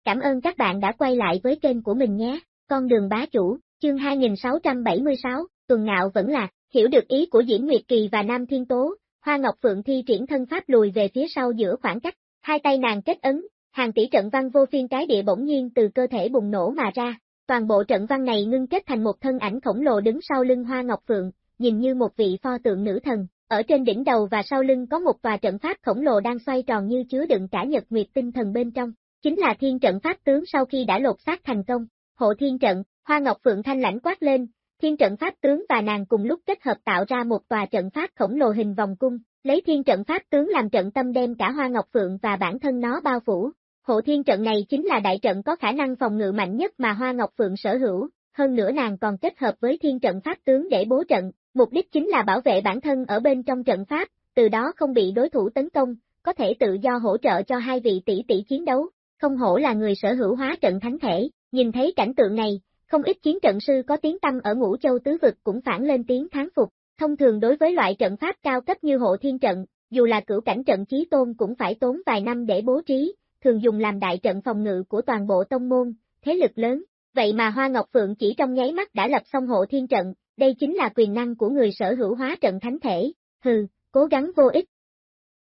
Cảm ơn các bạn đã quay lại với kênh của mình nhé, con đường bá chủ, chương 2676, tuần ngạo vẫn là hiểu được ý của Diễm Nguyệt Kỳ và Nam Thiên Tố, Hoa Ngọc Phượng thi triển thân pháp lùi về phía sau giữa khoảng cách, Hai tay nàng kết ấn, hàng tỷ trận văn vô phiên cái địa bỗng nhiên từ cơ thể bùng nổ mà ra, toàn bộ trận văn này ngưng kết thành một thân ảnh khổng lồ đứng sau lưng Hoa Ngọc Phượng, nhìn như một vị pho tượng nữ thần, ở trên đỉnh đầu và sau lưng có một tòa trận pháp khổng lồ đang xoay tròn như chứa đựng cả nhật nguyệt tinh thần bên trong, chính là thiên trận pháp tướng sau khi đã lột xác thành công, hộ thiên trận, Hoa Ngọc Phượng thanh lãnh quát lên, thiên trận pháp tướng và nàng cùng lúc kết hợp tạo ra một tòa trận pháp khổng lồ hình vòng cung, Lấy thiên trận pháp tướng làm trận tâm đem cả Hoa Ngọc Phượng và bản thân nó bao phủ. Hộ thiên trận này chính là đại trận có khả năng phòng ngự mạnh nhất mà Hoa Ngọc Phượng sở hữu, hơn nữa nàng còn kết hợp với thiên trận pháp tướng để bố trận, mục đích chính là bảo vệ bản thân ở bên trong trận pháp, từ đó không bị đối thủ tấn công, có thể tự do hỗ trợ cho hai vị tỷ tỷ chiến đấu. Không hổ là người sở hữu hóa trận thánh thể, nhìn thấy cảnh tượng này, không ít chiến trận sư có tiếng tâm ở ngũ châu tứ vực cũng phản lên tiếng thán phục, Thông thường đối với loại trận pháp cao cấp như hộ thiên trận, dù là cửu cảnh trận chí tôn cũng phải tốn vài năm để bố trí, thường dùng làm đại trận phòng ngự của toàn bộ tông môn, thế lực lớn. Vậy mà Hoa Ngọc Phượng chỉ trong nháy mắt đã lập xong hộ thiên trận, đây chính là quyền năng của người sở hữu hóa trận thánh thể, hừ, cố gắng vô ích.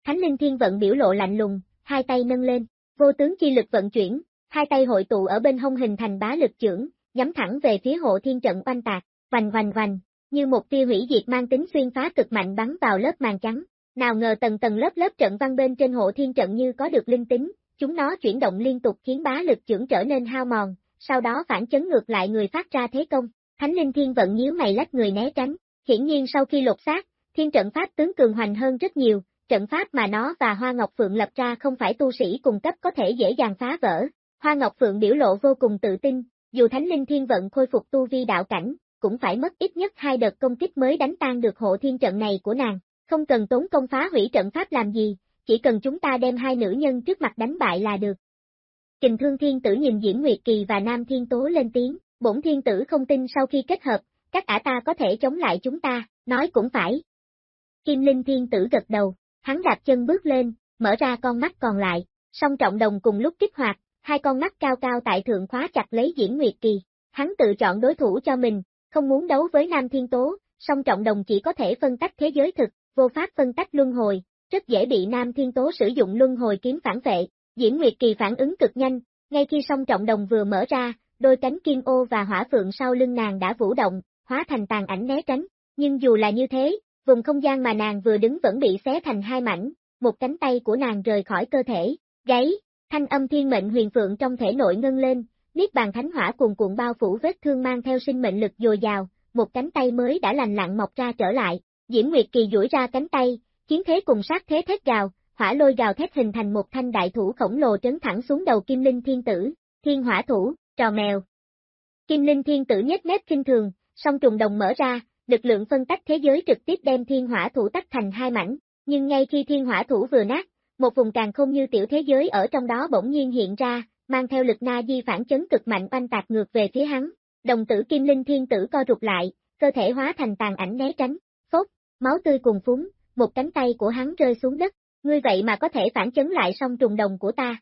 Thánh linh thiên vận biểu lộ lạnh lùng, hai tay nâng lên, vô tướng chi lực vận chuyển, hai tay hội tụ ở bên hông hình thành bá lực trưởng, nhắm thẳng về phía hộ thiên trận oanh tạc, vành vành vành, như một tia hủy diệt mang tính xuyên phá cực mạnh bắn vào lớp màn trắng. Nào ngờ tầng tầng lớp lớp trận văn bên trên hộ thiên trận như có được linh tính, chúng nó chuyển động liên tục khiến bá lực trưởng trở nên hao mòn, sau đó phản chấn ngược lại người phát ra thế công. Thánh linh thiên vận nhíu mày lách người né tránh, hiển nhiên sau khi lột xác, thiên trận pháp tướng cường hoành hơn rất nhiều, trận pháp mà nó và Hoa Ngọc Phượng lập ra không phải tu sĩ cùng cấp có thể dễ dàng phá vỡ. Hoa Ngọc Phượng biểu lộ vô cùng tự tin, dù Thánh Linh Thiên Vận khôi phục tu vi đạo cảnh, cũng phải mất ít nhất hai đợt công kích mới đánh tan được hộ thiên trận này của nàng, không cần tốn công phá hủy trận pháp làm gì, chỉ cần chúng ta đem hai nữ nhân trước mặt đánh bại là được. Kình thương thiên tử nhìn Diễm Nguyệt Kỳ và Nam Thiên Tố lên tiếng, bổn thiên tử không tin sau khi kết hợp, các ả ta có thể chống lại chúng ta, nói cũng phải. Kim Linh Thiên tử gật đầu, hắn đạp chân bước lên, mở ra con mắt còn lại, song trọng đồng cùng lúc kích hoạt, hai con mắt cao cao tại thượng khóa chặt lấy Diễm Nguyệt Kỳ, hắn tự chọn đối thủ cho mình, không muốn đấu với Nam Thiên Tố, song trọng đồng chỉ có thể phân tách thế giới thực, vô pháp phân tách luân hồi, rất dễ bị Nam Thiên Tố sử dụng luân hồi kiếm phản vệ. Diễm Nguyệt Kỳ phản ứng cực nhanh, ngay khi song trọng đồng vừa mở ra, đôi cánh kim ô và hỏa phượng sau lưng nàng đã vũ động, hóa thành tàn ảnh né tránh. Nhưng dù là như thế, vùng không gian mà nàng vừa đứng vẫn bị xé thành hai mảnh, một cánh tay của nàng rời khỏi cơ thể, gáy, thanh âm thiên mệnh huyền phượng trong thể nội ngân lên, Niết bàn thánh hỏa cuồn cuộn bao phủ vết thương mang theo sinh mệnh lực dồi dào, một cánh tay mới đã lành lặn mọc ra trở lại. Diễm Nguyệt Kỳ duỗi ra cánh tay, chiến thế cùng sát thế thét gào, hỏa lôi gào thét hình thành một thanh đại thủ khổng lồ trấn thẳng xuống đầu Kim Linh Thiên Tử, Thiên Hỏa Thủ, trò mèo. Kim Linh Thiên Tử nhếch mép kinh thường, song trùng đồng mở ra, lực lượng phân tách thế giới trực tiếp đem Thiên Hỏa Thủ tách thành hai mảnh, nhưng ngay khi Thiên Hỏa Thủ vừa nát, một vùng càng không như tiểu thế giới ở trong đó bỗng nhiên hiện ra, mang theo lực na di phản chấn cực mạnh oanh tạc ngược về phía hắn. Đồng tử kim linh thiên tử co rụt lại, cơ thể hóa thành tàn ảnh né tránh, phốt, máu tươi cùng phúng, một cánh tay của hắn rơi xuống đất, ngươi vậy mà có thể phản chấn lại song trùng đồng của ta.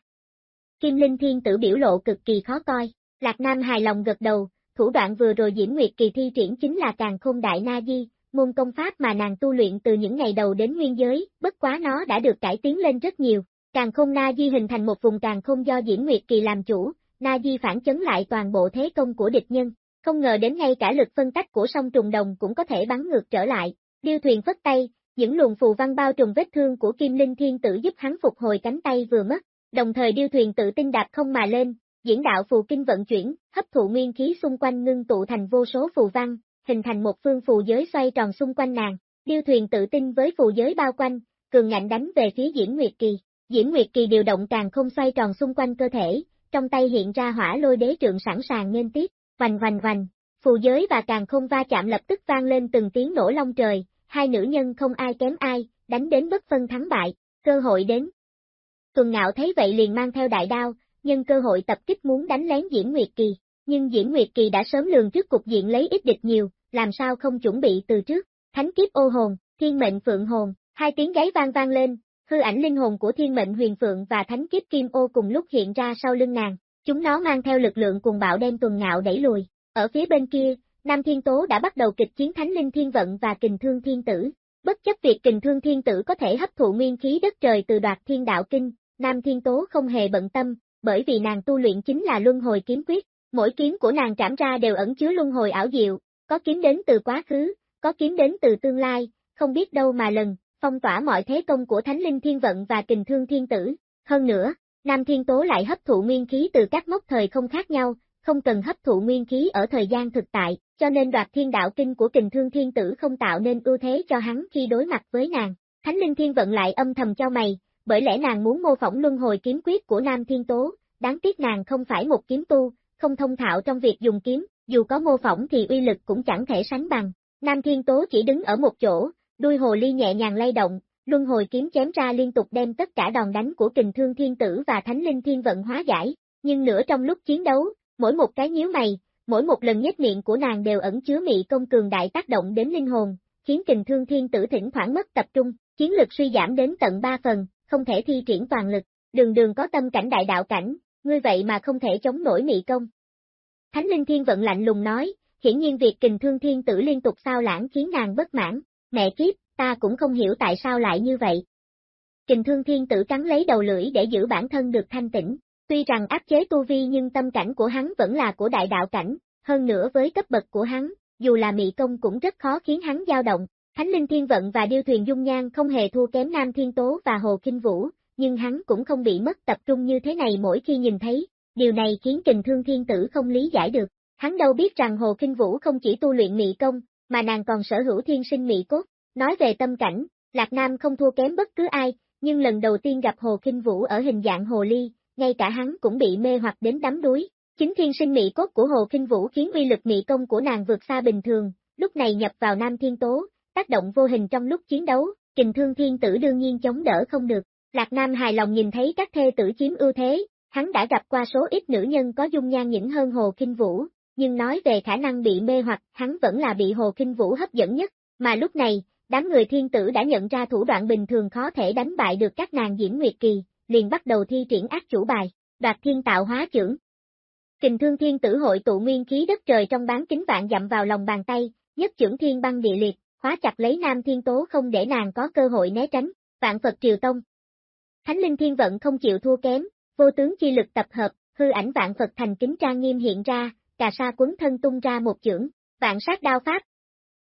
Kim linh thiên tử biểu lộ cực kỳ khó coi, Lạc Nam hài lòng gật đầu, thủ đoạn vừa rồi Diễm Nguyệt kỳ thi triển chính là càng khôn đại na di, môn công pháp mà nàng tu luyện từ những ngày đầu đến nguyên giới, bất quá nó đã được cải tiến lên rất nhiều. Càng khôn na di hình thành một vùng càng khôn do Diễm Nguyệt kỳ làm chủ, na di phản chấn lại toàn bộ thế công của địch nhân. Không ngờ đến ngay cả lực phân tách của sông trùng đồng cũng có thể bắn ngược trở lại. Điêu thuyền phất tay, những luồng phù văn bao trùm vết thương của Kim Linh Thiên Tử giúp hắn phục hồi cánh tay vừa mất, đồng thời điêu thuyền tự tin đạp không mà lên, diễn đạo phù kinh vận chuyển, hấp thụ nguyên khí xung quanh ngưng tụ thành vô số phù văn, hình thành một phương phù giới xoay tròn xung quanh nàng. Điêu thuyền tự tin với phù giới bao quanh, cường ngạnh đánh về phía Diễm Nguyệt Kỳ. Diễm Nguyệt Kỳ điều động càng không xoay tròn xung quanh cơ thể, trong tay hiện ra hỏa lôi đế trượng sẵn sàng nên tiếp, vành vành vành, phù giới và càng không va chạm lập tức vang lên từng tiếng nổ long trời, hai nữ nhân không ai kém ai, đánh đến bất phân thắng bại, cơ hội đến. Tuần ngạo thấy vậy liền mang theo đại đao, nhân cơ hội tập kích muốn đánh lén Diễm Nguyệt Kỳ, nhưng Diễm Nguyệt Kỳ đã sớm lường trước cục diện lấy ít địch nhiều, làm sao không chuẩn bị từ trước, thánh kiếp ô hồn, thiên mệnh phượng hồn, hai tiếng gáy vang vang lên, hư ảnh linh hồn của thiên mệnh huyền phượng và thánh kiếp kim ô cùng lúc hiện ra sau lưng nàng, chúng nó mang theo lực lượng cùng bạo đem tuần ngạo đẩy lùi, ở phía bên kia, Nam Thiên Tố đã bắt đầu kịch chiến Thánh Linh Thiên Vận và Kình Thương Thiên Tử. Bất chấp việc Kình Thương Thiên Tử có thể hấp thụ nguyên khí đất trời từ đoạt thiên đạo kinh, Nam Thiên Tố không hề bận tâm, bởi vì nàng tu luyện chính là luân hồi kiếm quyết, mỗi kiếm của nàng trảm ra đều ẩn chứa luân hồi ảo diệu, có kiếm đến từ quá khứ, có kiếm đến từ tương lai, không biết đâu mà lần, phong tỏa mọi thế công của Thánh Linh Thiên Vận và Kình Thương Thiên Tử. Hơn nữa, Nam Thiên Tố lại hấp thụ nguyên khí từ các mốc thời không khác nhau, không cần hấp thụ nguyên khí ở thời gian thực tại, cho nên đoạt thiên đạo kinh của kình thương thiên tử không tạo nên ưu thế cho hắn khi đối mặt với nàng. Thánh linh thiên vận lại âm thầm cho mày, bởi lẽ nàng muốn mô phỏng luân hồi kiếm quyết của Nam Thiên Tố, đáng tiếc nàng không phải một kiếm tu, không thông thạo trong việc dùng kiếm, dù có mô phỏng thì uy lực cũng chẳng thể sánh bằng. Nam Thiên Tố chỉ đứng ở một chỗ, đuôi hồ ly nhẹ nhàng lay động, luân hồi kiếm chém ra liên tục đem tất cả đòn đánh của kình thương thiên tử và thánh linh thiên vận hóa giải, nhưng nửa trong lúc chiến đấu, mỗi một cái nhíu mày, mỗi một lần nhếch miệng của nàng đều ẩn chứa mị công cường đại tác động đến linh hồn, khiến kình thương thiên tử thỉnh thoảng mất tập trung, chiến lực suy giảm đến tận 3 phần, không thể thi triển toàn lực, đường đường có tâm cảnh đại đạo cảnh, ngươi vậy mà không thể chống nổi mị công. Thánh linh thiên vận lạnh lùng nói, hiển nhiên việc kình thương thiên tử liên tục sao lãng khiến nàng bất mãn, mẹ kiếp, ta cũng không hiểu tại sao lại như vậy. Kình thương thiên tử cắn lấy đầu lưỡi để giữ bản thân được thanh tĩnh, Tuy rằng áp chế tu vi nhưng tâm cảnh của hắn vẫn là của đại đạo cảnh, hơn nữa với cấp bậc của hắn, dù là mị công cũng rất khó khiến hắn dao động. Thánh Linh Thiên Vận và Điêu Thuyền Dung Nhan không hề thua kém Nam Thiên Tố và Hồ Kinh Vũ, nhưng hắn cũng không bị mất tập trung như thế này mỗi khi nhìn thấy, điều này khiến kình thương thiên tử không lý giải được. Hắn đâu biết rằng Hồ Kinh Vũ không chỉ tu luyện mị công, mà nàng còn sở hữu thiên sinh mị cốt. Nói về tâm cảnh, Lạc Nam không thua kém bất cứ ai, nhưng lần đầu tiên gặp Hồ Kinh Vũ ở hình dạng hồ ly, ngay cả hắn cũng bị mê hoặc đến đắm đuối. Chính thiên sinh mỹ cốt của Hồ Kinh Vũ khiến uy lực mỹ công của nàng vượt xa bình thường, lúc này nhập vào Nam Thiên Tố, tác động vô hình trong lúc chiến đấu, kình thương thiên tử đương nhiên chống đỡ không được. Lạc Nam hài lòng nhìn thấy các thê tử chiếm ưu thế, hắn đã gặp qua số ít nữ nhân có dung nhan nhỉnh hơn Hồ Kinh Vũ, nhưng nói về khả năng bị mê hoặc, hắn vẫn là bị Hồ Kinh Vũ hấp dẫn nhất, mà lúc này, đám người thiên tử đã nhận ra thủ đoạn bình thường khó thể đánh bại được các nàng Diễm Nguyệt Kỳ, liền bắt đầu thi triển ác chủ bài, đoạt thiên tạo hóa trưởng. Kình thương thiên tử hội tụ nguyên khí đất trời trong bán kính vạn dặm vào lòng bàn tay, nhất trưởng thiên băng địa liệt, khóa chặt lấy nam thiên tố không để nàng có cơ hội né tránh, vạn Phật triều tông. Thánh linh thiên vận không chịu thua kém, vô tướng chi lực tập hợp, hư ảnh vạn Phật thành kính trang nghiêm hiện ra, cà sa quấn thân tung ra một chưởng, vạn sát đao pháp.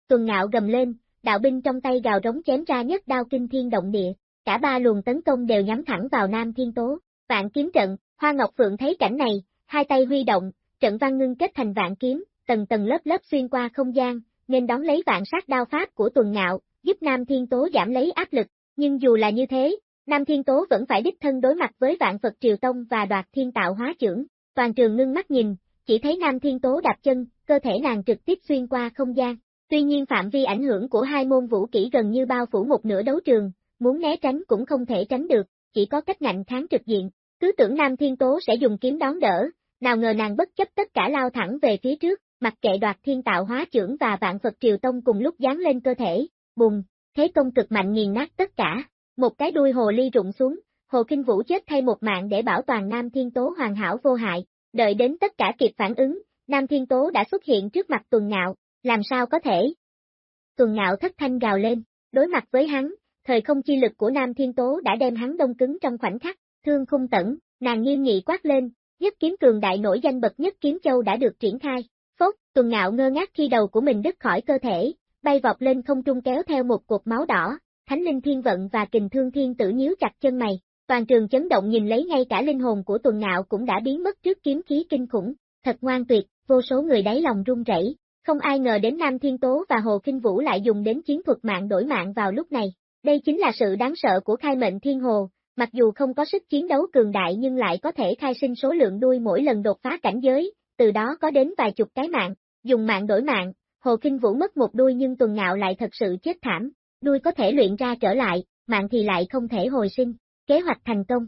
Tuần ngạo gầm lên, đạo binh trong tay gào rống chém ra nhất đao kinh thiên động địa, cả ba luồng tấn công đều nhắm thẳng vào Nam Thiên Tố. Vạn kiếm trận, Hoa Ngọc Phượng thấy cảnh này, hai tay huy động, trận văn ngưng kết thành vạn kiếm, tầng tầng lớp lớp xuyên qua không gian, nên đón lấy vạn sát đao pháp của tuần ngạo, giúp Nam Thiên Tố giảm lấy áp lực, nhưng dù là như thế, Nam Thiên Tố vẫn phải đích thân đối mặt với vạn Phật Triều Tông và đoạt thiên tạo hóa trưởng, toàn trường ngưng mắt nhìn, chỉ thấy Nam Thiên Tố đạp chân, cơ thể nàng trực tiếp xuyên qua không gian. Tuy nhiên phạm vi ảnh hưởng của hai môn vũ kỹ gần như bao phủ một nửa đấu trường, muốn né tránh cũng không thể tránh được, chỉ có cách ngạnh kháng trực diện. Cứ tưởng Nam Thiên Tố sẽ dùng kiếm đón đỡ, nào ngờ nàng bất chấp tất cả lao thẳng về phía trước, mặc kệ đoạt thiên tạo hóa trưởng và vạn Phật Triều Tông cùng lúc dán lên cơ thể, bùng, thế công cực mạnh nghiền nát tất cả, một cái đuôi hồ ly rụng xuống, hồ kinh vũ chết thay một mạng để bảo toàn Nam Thiên Tố hoàn hảo vô hại, Đợi đến tất cả kịp phản ứng, Nam Thiên Tố đã xuất hiện trước mặt Tuần Ngạo, làm sao có thể? Tuần Ngạo thất thanh gào lên, đối mặt với hắn, thời không chi lực của Nam Thiên Tố đã đem hắn đông cứng trong khoảnh khắc, thương khung tẩn, nàng nghiêm nghị quát lên, nhất kiếm cường đại nổi danh bậc nhất kiếm châu đã được triển khai. Phốt, Tuần Ngạo ngơ ngác khi đầu của mình đứt khỏi cơ thể, bay vọt lên không trung kéo theo một cột máu đỏ, Thánh Linh Thiên Vận và Kình Thương Thiên Tử nhíu chặt chân mày, toàn trường chấn động nhìn lấy ngay cả linh hồn của Tuần Ngạo cũng đã biến mất trước kiếm khí kinh khủng, thật ngoan tuyệt, vô số người đáy lòng run rẩy, không ai ngờ đến Nam Thiên Tố và Hồ Kinh Vũ lại dùng đến chiến thuật mạng đổi mạng vào lúc này. Đây chính là sự đáng sợ của khai mệnh thiên hồ, mặc dù không có sức chiến đấu cường đại nhưng lại có thể khai sinh số lượng đuôi mỗi lần đột phá cảnh giới, từ đó có đến vài chục cái mạng, dùng mạng đổi mạng, Hồ Kinh Vũ mất một đuôi nhưng tuần ngạo lại thật sự chết thảm, đuôi có thể luyện ra trở lại, mạng thì lại không thể hồi sinh, kế hoạch thành công.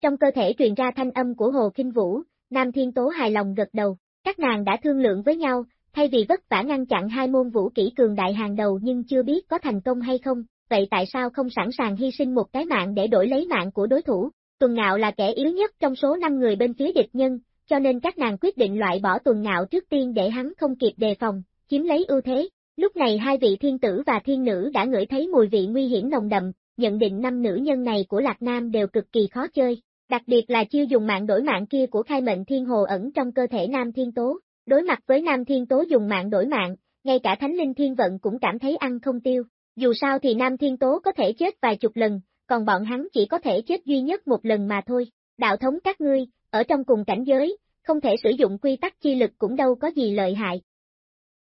Trong cơ thể truyền ra thanh âm của Hồ Kinh Vũ, Nam Thiên Tố hài lòng gật đầu, các nàng đã thương lượng với nhau, thay vì vất vả ngăn chặn hai môn vũ kỹ cường đại hàng đầu nhưng chưa biết có thành công hay không, vậy tại sao không sẵn sàng hy sinh một cái mạng để đổi lấy mạng của đối thủ? Tuần Ngạo là kẻ yếu nhất trong số 5 người bên phía địch nhân, cho nên các nàng quyết định loại bỏ Tuần Ngạo trước tiên để hắn không kịp đề phòng, chiếm lấy ưu thế. Lúc này hai vị thiên tử và thiên nữ đã ngửi thấy mùi vị nguy hiểm nồng đậm, nhận định năm nữ nhân này của Lạc Nam đều cực kỳ khó chơi, đặc biệt là chiêu dùng mạng đổi mạng kia của khai mệnh thiên hồ ẩn trong cơ thể Nam Thiên Tố, đối mặt với Nam Thiên Tố dùng mạng đổi mạng, ngay cả Thánh Linh Thiên Vận cũng cảm thấy ăn không tiêu, dù sao thì Nam Thiên Tố có thể chết vài chục lần, còn bọn hắn chỉ có thể chết duy nhất một lần mà thôi. Đạo thống các ngươi, ở trong cùng cảnh giới, không thể sử dụng quy tắc chi lực cũng đâu có gì lợi hại.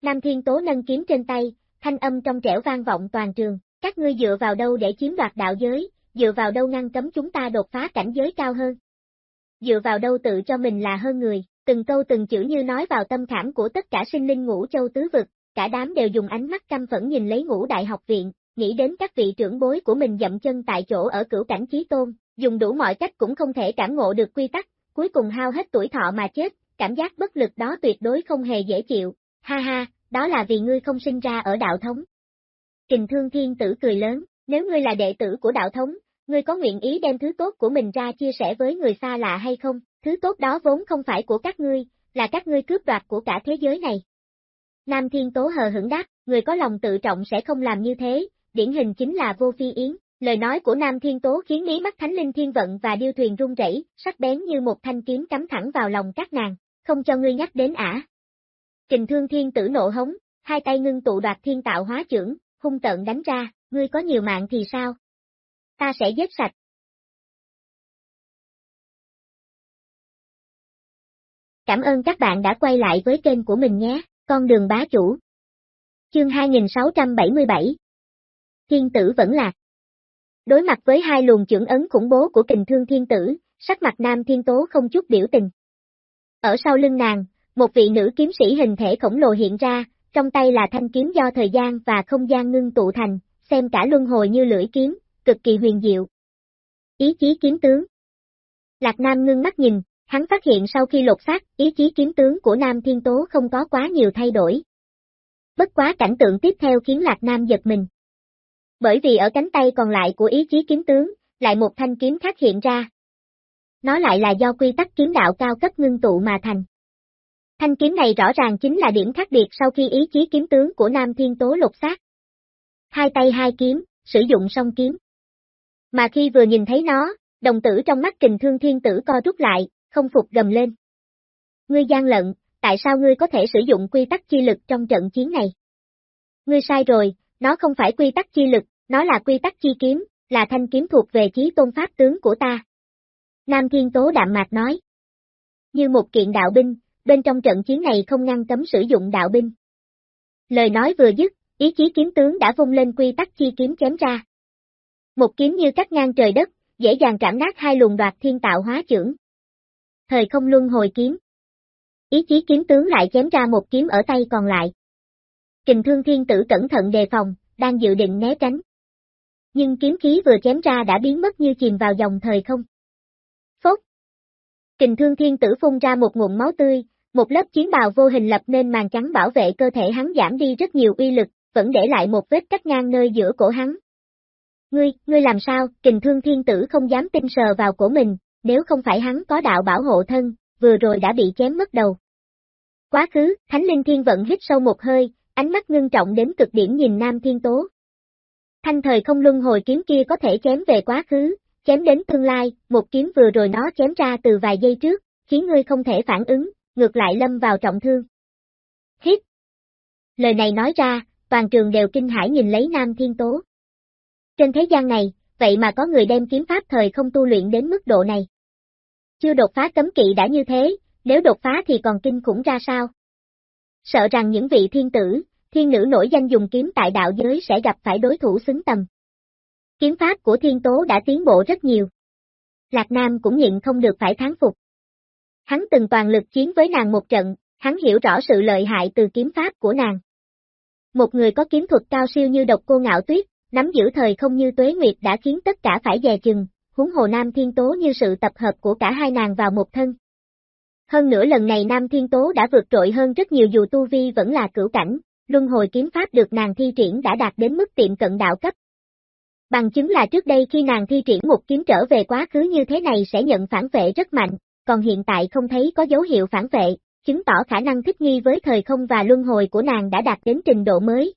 Nam Thiên Tố nâng kiếm trên tay, thanh âm trong trẻo vang vọng toàn trường, các ngươi dựa vào đâu để chiếm đoạt đạo giới, dựa vào đâu ngăn cấm chúng ta đột phá cảnh giới cao hơn. Dựa vào đâu tự cho mình là hơn người, từng câu từng chữ như nói vào tâm khảm của tất cả sinh linh ngũ châu tứ vực, cả đám đều dùng ánh mắt căm phẫn nhìn lấy ngũ đại học viện, nghĩ đến các vị trưởng bối của mình dậm chân tại chỗ ở cửu cảnh chí tôn, dùng đủ mọi cách cũng không thể cảm ngộ được quy tắc, cuối cùng hao hết tuổi thọ mà chết, cảm giác bất lực đó tuyệt đối không hề dễ chịu, ha ha, đó là vì ngươi không sinh ra ở đạo thống. Kình thương thiên tử cười lớn, nếu ngươi là đệ tử của đạo thống, ngươi có nguyện ý đem thứ tốt của mình ra chia sẻ với người xa lạ hay không, thứ tốt đó vốn không phải của các ngươi, là các ngươi cướp đoạt của cả thế giới này, Nam Thiên Tố hờ hững đáp, người có lòng tự trọng sẽ không làm như thế, điển hình chính là vô phi yến. Lời nói của Nam Thiên Tố khiến mí mắt Thánh Linh Thiên Vận và điêu thuyền rung rẩy, sắc bén như một thanh kiếm cắm thẳng vào lòng các nàng, không cho ngươi nhắc đến ả. Trình Thương Thiên tử nộ hống, hai tay ngưng tụ đoạt thiên tạo hóa trưởng, hung tợn đánh ra, ngươi có nhiều mạng thì sao? Ta sẽ giết sạch. Cảm ơn các bạn đã quay lại với kênh của mình nhé. Con đường bá chủ. Chương 2677 Thiên tử vẫn lạc. Đối mặt với hai luồng trưởng ấn khủng bố của kình thương thiên tử, sắc mặt nam thiên tố không chút biểu tình. Ở sau lưng nàng, một vị nữ kiếm sĩ hình thể khổng lồ hiện ra, trong tay là thanh kiếm do thời gian và không gian ngưng tụ thành, xem cả luân hồi như lưỡi kiếm, cực kỳ huyền diệu. Ý chí kiếm tướng Lạc Nam ngưng mắt nhìn, Hắn phát hiện sau khi lột xác, ý chí kiếm tướng của Nam Thiên Tố không có quá nhiều thay đổi. Bất quá cảnh tượng tiếp theo khiến Lạc Nam giật mình. Bởi vì ở cánh tay còn lại của ý chí kiếm tướng, lại một thanh kiếm khác hiện ra. Nó lại là do quy tắc kiếm đạo cao cấp ngưng tụ mà thành. Thanh kiếm này rõ ràng chính là điểm khác biệt sau khi ý chí kiếm tướng của Nam Thiên Tố lột xác. Hai tay hai kiếm, sử dụng song kiếm. Mà khi vừa nhìn thấy nó, đồng tử trong mắt kình thương thiên tử co rút lại, không phục gầm lên. Ngươi gian lận, tại sao ngươi có thể sử dụng quy tắc chi lực trong trận chiến này? Ngươi sai rồi, nó không phải quy tắc chi lực, nó là quy tắc chi kiếm, là thanh kiếm thuộc về chí tôn pháp tướng của ta. Nam Thiên Tố đạm mạc nói. Như một kiện đạo binh, bên trong trận chiến này không ngăn cấm sử dụng đạo binh. Lời nói vừa dứt, ý chí kiếm tướng đã vung lên quy tắc chi kiếm chém ra. Một kiếm như cắt ngang trời đất, dễ dàng trảm nát hai luồng đoạt thiên tạo hóa trưởng thời không luân hồi kiếm. Ý chí kiếm tướng lại chém ra một kiếm ở tay còn lại. Kình thương thiên tử cẩn thận đề phòng, đang dự định né tránh. Nhưng kiếm khí vừa chém ra đã biến mất như chìm vào dòng thời không. Phốt! Kình thương thiên tử phun ra một ngụm máu tươi, một lớp chiến bào vô hình lập nên màn trắng bảo vệ cơ thể hắn giảm đi rất nhiều uy lực, vẫn để lại một vết cắt ngang nơi giữa cổ hắn. Ngươi, ngươi làm sao, kình thương thiên tử không dám tin sờ vào cổ mình, nếu không phải hắn có đạo bảo hộ thân, vừa rồi đã bị chém mất đầu. Quá khứ, Thánh Linh Thiên Vận hít sâu một hơi, ánh mắt ngưng trọng đến cực điểm nhìn Nam Thiên Tố. Thanh thời không luân hồi kiếm kia có thể chém về quá khứ, chém đến tương lai, một kiếm vừa rồi nó chém ra từ vài giây trước, khiến ngươi không thể phản ứng, ngược lại lâm vào trọng thương. Hít! Lời này nói ra, toàn trường đều kinh hãi nhìn lấy Nam Thiên Tố. Trên thế gian này, vậy mà có người đem kiếm pháp thời không tu luyện đến mức độ này. Chưa đột phá cấm kỵ đã như thế, nếu đột phá thì còn kinh khủng ra sao? Sợ rằng những vị thiên tử, thiên nữ nổi danh dùng kiếm tại đạo giới sẽ gặp phải đối thủ xứng tầm. Kiếm pháp của thiên tố đã tiến bộ rất nhiều. Lạc Nam cũng nhịn không được phải thán phục. Hắn từng toàn lực chiến với nàng một trận, hắn hiểu rõ sự lợi hại từ kiếm pháp của nàng. Một người có kiếm thuật cao siêu như độc cô ngạo tuyết, nắm giữ thời không như tuế nguyệt đã khiến tất cả phải dè chừng, huống hồ Nam Thiên Tố như sự tập hợp của cả hai nàng vào một thân. Hơn nữa lần này Nam Thiên Tố đã vượt trội hơn rất nhiều dù tu vi vẫn là cửu cảnh, luân hồi kiếm pháp được nàng thi triển đã đạt đến mức tiệm cận đạo cấp. Bằng chứng là trước đây khi nàng thi triển một kiếm trở về quá khứ như thế này sẽ nhận phản vệ rất mạnh, còn hiện tại không thấy có dấu hiệu phản vệ, chứng tỏ khả năng thích nghi với thời không và luân hồi của nàng đã đạt đến trình độ mới.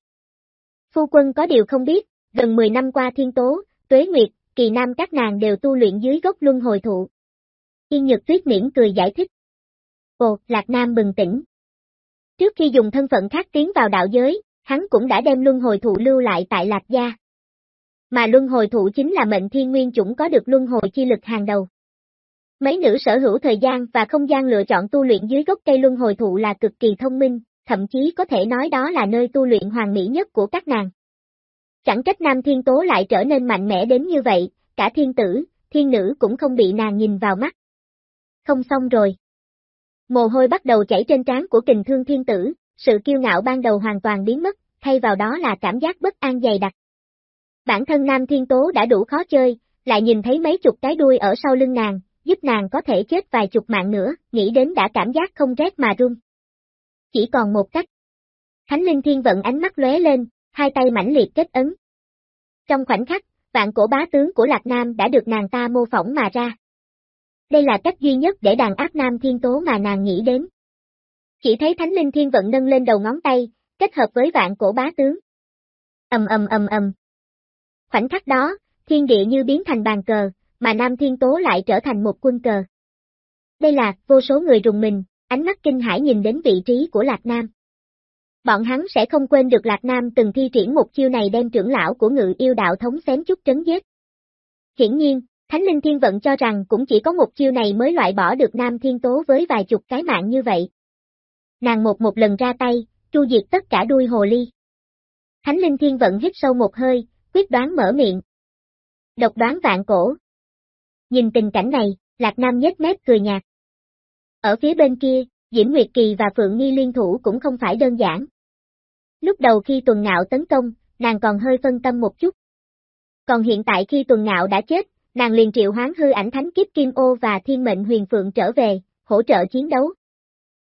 Phu quân có điều không biết, gần 10 năm qua thiên tố, tuế nguyệt, kỳ nam các nàng đều tu luyện dưới gốc luân hồi thụ. Yên Nhược Tuyết miễn cười giải thích. Ồ, Lạc Nam bừng tỉnh. Trước khi dùng thân phận khác tiến vào đạo giới, hắn cũng đã đem luân hồi thụ lưu lại tại Lạc Gia. Mà luân hồi thụ chính là mệnh thiên nguyên chủng có được luân hồi chi lực hàng đầu. Mấy nữ sở hữu thời gian và không gian lựa chọn tu luyện dưới gốc cây luân hồi thụ là cực kỳ thông minh, thậm chí có thể nói đó là nơi tu luyện hoàn mỹ nhất của các nàng. Chẳng trách Nam Thiên Tố lại trở nên mạnh mẽ đến như vậy, cả thiên tử, thiên nữ cũng không bị nàng nhìn vào mắt. Không xong rồi. Mồ hôi bắt đầu chảy trên trán của kình thương thiên tử, sự kiêu ngạo ban đầu hoàn toàn biến mất, thay vào đó là cảm giác bất an dày đặc. Bản thân Nam Thiên Tố đã đủ khó chơi, lại nhìn thấy mấy chục cái đuôi ở sau lưng nàng, giúp nàng có thể chết vài chục mạng nữa, nghĩ đến đã cảm giác không rét mà run. Chỉ còn một cách. Thánh Linh Thiên vận ánh mắt lóe lên, hai tay mãnh liệt kết ấn. Trong khoảnh khắc, vạn cổ bá tướng của Lạc Nam đã được nàng ta mô phỏng mà ra. Đây là cách duy nhất để đàn áp Nam Thiên Tố mà nàng nghĩ đến. Chỉ thấy Thánh Linh Thiên vận nâng lên đầu ngón tay, kết hợp với vạn cổ bá tướng. Ầm ầm ầm ầm. Khoảnh khắc đó, thiên địa như biến thành bàn cờ, mà Nam Thiên Tố lại trở thành một quân cờ. Đây là, vô số người rùng mình, ánh mắt kinh hãi nhìn đến vị trí của Lạc Nam. Bọn hắn sẽ không quên được Lạc Nam từng thi triển một chiêu này đem trưởng lão của ngự yêu đạo thống xém chút trấn giết. Hiển nhiên, Thánh Linh Thiên Vận cho rằng cũng chỉ có một chiêu này mới loại bỏ được Nam Thiên Tố với vài chục cái mạng như vậy. Nàng một một lần ra tay, tru diệt tất cả đuôi hồ ly. Thánh Linh Thiên Vận hít sâu một hơi, quyết đoán mở miệng. Độc đoán vạn cổ. Nhìn tình cảnh này, Lạc Nam nhếch mép cười nhạt. Ở phía bên kia, Diễm Nguyệt Kỳ và Phượng Nghi liên thủ cũng không phải đơn giản. Lúc đầu khi tuần ngạo tấn công, nàng còn hơi phân tâm một chút. Còn hiện tại khi tuần ngạo đã chết, nàng liền triệu hoán hư ảnh thánh kiếp Kim Ô và thiên mệnh huyền phượng trở về, hỗ trợ chiến đấu.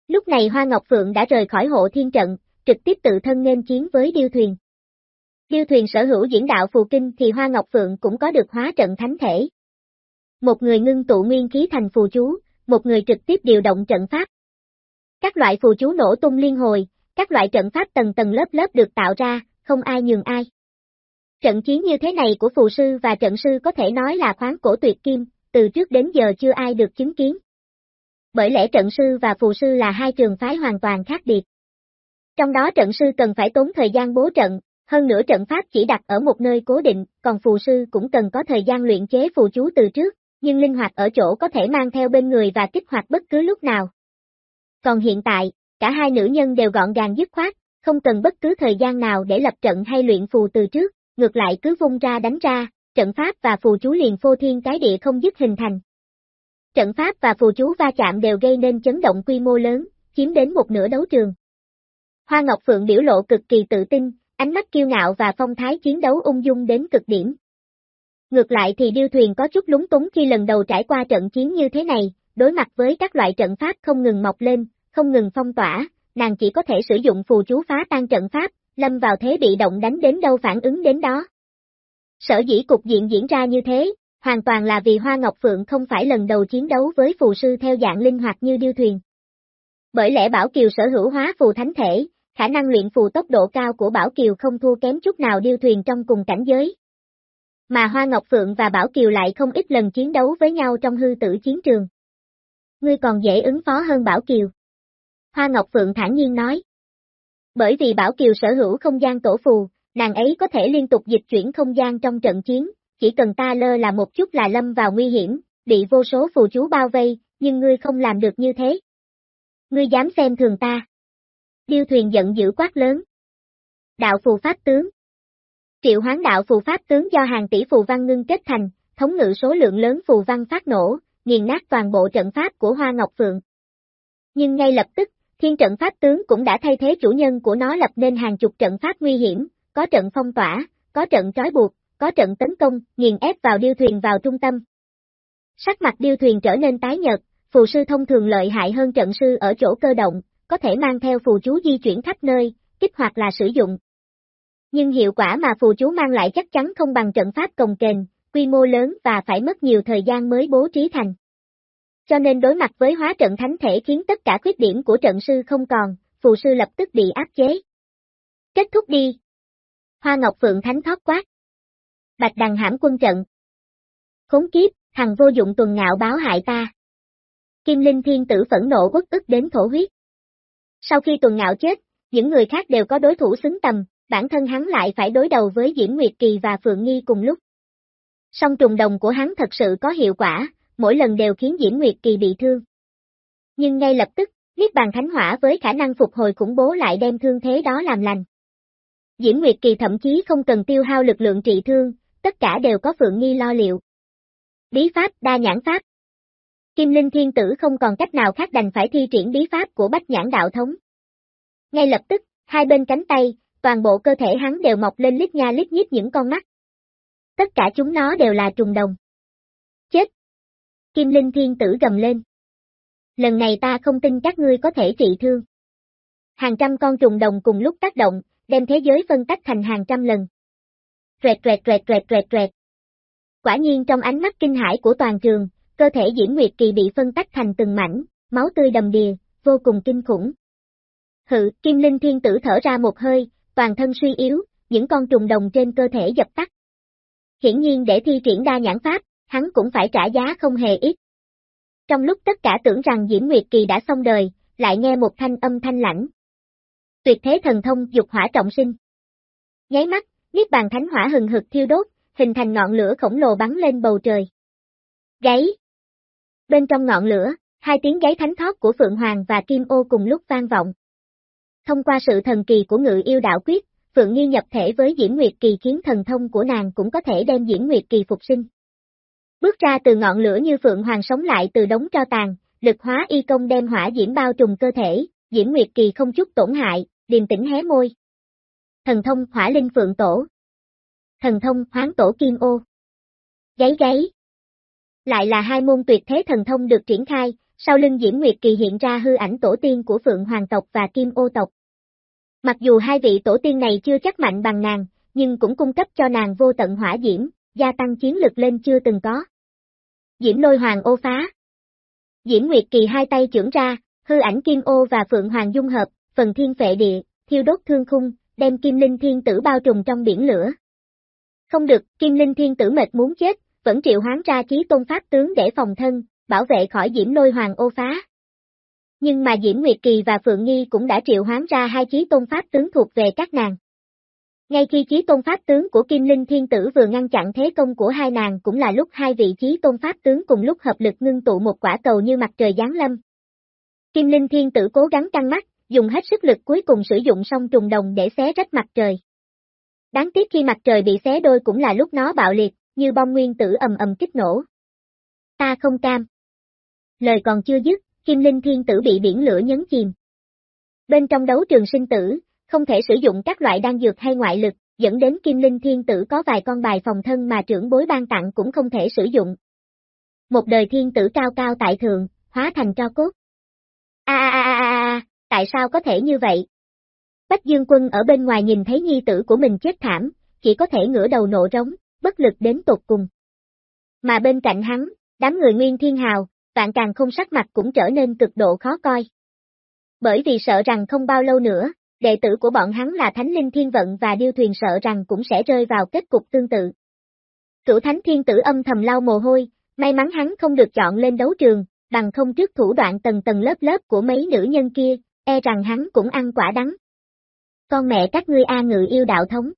Lúc này Hoa Ngọc Phượng đã rời khỏi hộ thiên trận, trực tiếp tự thân nên chiến với điêu thuyền. Điêu thuyền sở hữu diễn đạo phù kinh thì Hoa Ngọc Phượng cũng có được hóa trận thánh thể. Một người ngưng tụ nguyên khí thành phù chú, một người trực tiếp điều động trận pháp. Các loại phù chú nổ tung liên hồi, các loại trận pháp tầng tầng lớp lớp được tạo ra, không ai nhường ai. Trận chiến như thế này của phù sư và trận sư có thể nói là khoáng cổ tuyệt kim, từ trước đến giờ chưa ai được chứng kiến. Bởi lẽ trận sư và phù sư là hai trường phái hoàn toàn khác biệt. Trong đó trận sư cần phải tốn thời gian bố trận, hơn nữa trận pháp chỉ đặt ở một nơi cố định, còn phù sư cũng cần có thời gian luyện chế phù chú từ trước, nhưng linh hoạt ở chỗ có thể mang theo bên người và kích hoạt bất cứ lúc nào. Còn hiện tại, cả hai nữ nhân đều gọn gàng dứt khoát, không cần bất cứ thời gian nào để lập trận hay luyện phù từ trước, ngược lại cứ vung ra đánh ra, trận pháp và phù chú liền phô thiên cái địa không dứt hình thành. Trận pháp và phù chú va chạm đều gây nên chấn động quy mô lớn, chiếm đến một nửa đấu trường. Hoa Ngọc Phượng biểu lộ cực kỳ tự tin, ánh mắt kiêu ngạo và phong thái chiến đấu ung dung đến cực điểm. Ngược lại thì điêu thuyền có chút lúng túng khi lần đầu trải qua trận chiến như thế này, đối mặt với các loại trận pháp không ngừng mọc lên, không ngừng phong tỏa, nàng chỉ có thể sử dụng phù chú phá tan trận pháp, lâm vào thế bị động đánh đến đâu phản ứng đến đó. Sở dĩ cục diện diễn ra như thế, hoàn toàn là vì Hoa Ngọc Phượng không phải lần đầu chiến đấu với phù sư theo dạng linh hoạt như điêu thuyền. Bởi lẽ Bảo Kiều sở hữu hóa phù thánh thể, khả năng luyện phù tốc độ cao của Bảo Kiều không thua kém chút nào điêu thuyền trong cùng cảnh giới. Mà Hoa Ngọc Phượng và Bảo Kiều lại không ít lần chiến đấu với nhau trong hư tử chiến trường. Ngươi còn dễ ứng phó hơn Bảo Kiều. Hoa Ngọc Phượng thản nhiên nói. Bởi vì Bảo Kiều sở hữu không gian tổ phù, nàng ấy có thể liên tục dịch chuyển không gian trong trận chiến, chỉ cần ta lơ là một chút là lâm vào nguy hiểm, bị vô số phù chú bao vây, nhưng ngươi không làm được như thế. Ngươi dám xem thường ta. Điêu thuyền giận dữ quát lớn. Đạo phù pháp tướng. Triệu hoán đạo phù pháp tướng do hàng tỷ phù văn ngưng kết thành, thống ngự số lượng lớn phù văn phát nổ, nghiền nát toàn bộ trận pháp của Hoa Ngọc Phượng. Nhưng ngay lập tức, thiên trận pháp tướng cũng đã thay thế chủ nhân của nó lập nên hàng chục trận pháp nguy hiểm, có trận phong tỏa, có trận trói buộc, có trận tấn công, nghiền ép vào điêu thuyền vào trung tâm. Sắc mặt điêu thuyền trở nên tái nhợt, phù sư thông thường lợi hại hơn trận sư ở chỗ cơ động, có thể mang theo phù chú di chuyển khắp nơi, kích hoạt là sử dụng. Nhưng hiệu quả mà phù chú mang lại chắc chắn không bằng trận pháp cồng kềnh, quy mô lớn và phải mất nhiều thời gian mới bố trí thành. Cho nên đối mặt với hóa trận thánh thể khiến tất cả khuyết điểm của trận sư không còn, phù sư lập tức bị áp chế. Kết thúc đi. Hoa Ngọc Phượng Thánh thoát quát. Bạch đằng hãm quân trận. Khốn kiếp, thằng vô dụng tuần ngạo báo hại ta. Kim Linh Thiên Tử phẫn nộ quất ức đến thổ huyết. Sau khi tuần ngạo chết, những người khác đều có đối thủ xứng tầm, bản thân hắn lại phải đối đầu với Diễm Nguyệt Kỳ và Phượng Nghi cùng lúc. Song trùng đồng của hắn thật sự có hiệu quả, mỗi lần đều khiến Diễm Nguyệt Kỳ bị thương. Nhưng ngay lập tức, Niết bàn thánh hỏa với khả năng phục hồi khủng bố lại đem thương thế đó làm lành. Diễm Nguyệt Kỳ thậm chí không cần tiêu hao lực lượng trị thương, tất cả đều có Phượng Nghi lo liệu. Bí pháp, đa nhãn pháp. Kim Linh Thiên Tử không còn cách nào khác đành phải thi triển bí pháp của Bách Nhãn Đạo Thống. Ngay lập tức, hai bên cánh tay, toàn bộ cơ thể hắn đều mọc lên lít nha lít nhít những con mắt. Tất cả chúng nó đều là trùng đồng. Chết! Kim Linh Thiên Tử gầm lên. Lần này ta không tin các ngươi có thể trị thương. Hàng trăm con trùng đồng cùng lúc tác động, đem thế giới phân tách thành hàng trăm lần. Rẹt rẹt rẹt rẹt rẹt rẹt. Quả nhiên trong ánh mắt kinh hãi của toàn trường, cơ thể Diễm Nguyệt Kỳ bị phân tách thành từng mảnh, máu tươi đầm đìa, vô cùng kinh khủng. Hự, Kim Linh Thiên Tử thở ra một hơi, toàn thân suy yếu, những con trùng đồng trên cơ thể dập tắt. Hiển nhiên để thi triển đa nhãn pháp, hắn cũng phải trả giá không hề ít. Trong lúc tất cả tưởng rằng Diễm Nguyệt Kỳ đã xong đời, lại nghe một thanh âm thanh lãnh. Tuyệt thế thần thông dục hỏa trọng sinh. Nháy mắt, Niết bàn thánh hỏa hừng hực thiêu đốt, hình thành ngọn lửa khổng lồ bắn lên bầu trời. Gáy. Bên trong ngọn lửa, hai tiếng gáy thánh thoát của Phượng Hoàng và Kim Ô cùng lúc vang vọng. Thông qua sự thần kỳ của ngự yêu đạo quyết, Phượng Nghi nhập thể với Diễn Nguyệt Kỳ khiến thần thông của nàng cũng có thể đem Diễn Nguyệt Kỳ phục sinh. Bước ra từ ngọn lửa như Phượng Hoàng sống lại từ đống cho tàn, lực hóa y công đem hỏa diễm bao trùm cơ thể, Diễn Nguyệt Kỳ không chút tổn hại, điềm tĩnh hé môi. Thần thông hỏa linh phượng tổ. Thần thông hoáng tổ kim ô. Gáy gáy. Lại là hai môn tuyệt thế thần thông được triển khai, sau lưng Diễm Nguyệt Kỳ hiện ra hư ảnh tổ tiên của Phượng Hoàng tộc và Kim Ô tộc. Mặc dù hai vị tổ tiên này chưa chắc mạnh bằng nàng, nhưng cũng cung cấp cho nàng vô tận hỏa diễm, gia tăng chiến lực lên chưa từng có. Diễm lôi hoàng ô phá. Diễm Nguyệt Kỳ hai tay trưởng ra, hư ảnh Kim Ô và Phượng Hoàng dung hợp, phần thiên phệ địa, thiêu đốt thương khung, đem Kim Linh Thiên Tử bao trùm trong biển lửa. Không được, Kim Linh Thiên Tử mệt muốn chết, vẫn triệu hoán ra chí tôn pháp tướng để phòng thân, bảo vệ khỏi Diễm Lôi Hoàng ô phá. Nhưng mà Diễm Nguyệt Kỳ và Phượng Nghi cũng đã triệu hoán ra hai chí tôn pháp tướng thuộc về các nàng. Ngay khi chí tôn pháp tướng của Kim Linh Thiên Tử vừa ngăn chặn thế công của hai nàng cũng là lúc hai vị chí tôn pháp tướng cùng lúc hợp lực ngưng tụ một quả cầu như mặt trời giáng lâm. Kim Linh Thiên Tử cố gắng căng mắt, dùng hết sức lực cuối cùng sử dụng song trùng đồng để xé rách mặt trời. Đáng tiếc khi mặt trời bị xé đôi cũng là lúc nó bạo liệt, như bom nguyên tử ầm ầm kích nổ. Ta không cam. Lời còn chưa dứt, Kim Linh Thiên Tử bị biển lửa nhấn chìm. Bên trong đấu trường sinh tử, không thể sử dụng các loại đan dược hay ngoại lực, dẫn đến Kim Linh Thiên Tử có vài con bài phòng thân mà trưởng bối ban tặng cũng không thể sử dụng. Một đời thiên tử cao cao tại thượng, hóa thành cho cốt. A a a a a, tại sao có thể như vậy? Bách Dương Quân ở bên ngoài nhìn thấy nhi tử của mình chết thảm, chỉ có thể ngửa đầu nộ rống, bất lực đến tột cùng. Mà bên cạnh hắn, đám người Nguyên Thiên Hào, vạn càng không sắc mặt cũng trở nên cực độ khó coi. Bởi vì sợ rằng không bao lâu nữa, đệ tử của bọn hắn là Thánh Linh Thiên Vận và Điêu Thuyền sợ rằng cũng sẽ rơi vào kết cục tương tự. Cửu Thánh Thiên Tử âm thầm lau mồ hôi, may mắn hắn không được chọn lên đấu trường, bằng không trước thủ đoạn tầng tầng lớp lớp của mấy nữ nhân kia, e rằng hắn cũng ăn quả đắng. Con mẹ các ngươi A ngự yêu đạo thống.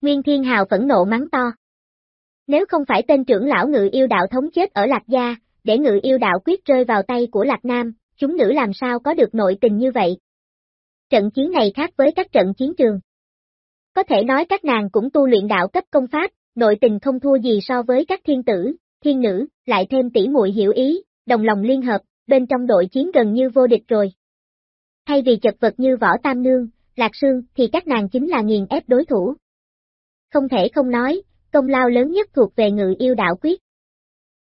Nguyên Thiên Hào phẫn nộ mắng to. Nếu không phải tên trưởng lão ngự yêu đạo thống chết ở Lạc Gia, để ngự yêu đạo quyết rơi vào tay của Lạc Nam, chúng nữ làm sao có được nội tình như vậy. Trận chiến này khác với các trận chiến trường. Có thể nói các nàng cũng tu luyện đạo cấp công pháp, nội tình không thua gì so với các thiên tử, thiên nữ, lại thêm tỷ muội hiểu ý, đồng lòng liên hợp, bên trong đội chiến gần như vô địch rồi. Thay vì chật vật như võ tam nương, lạc sương thì các nàng chính là nghiền ép đối thủ. Không thể không nói, công lao lớn nhất thuộc về ngự yêu đạo quyết.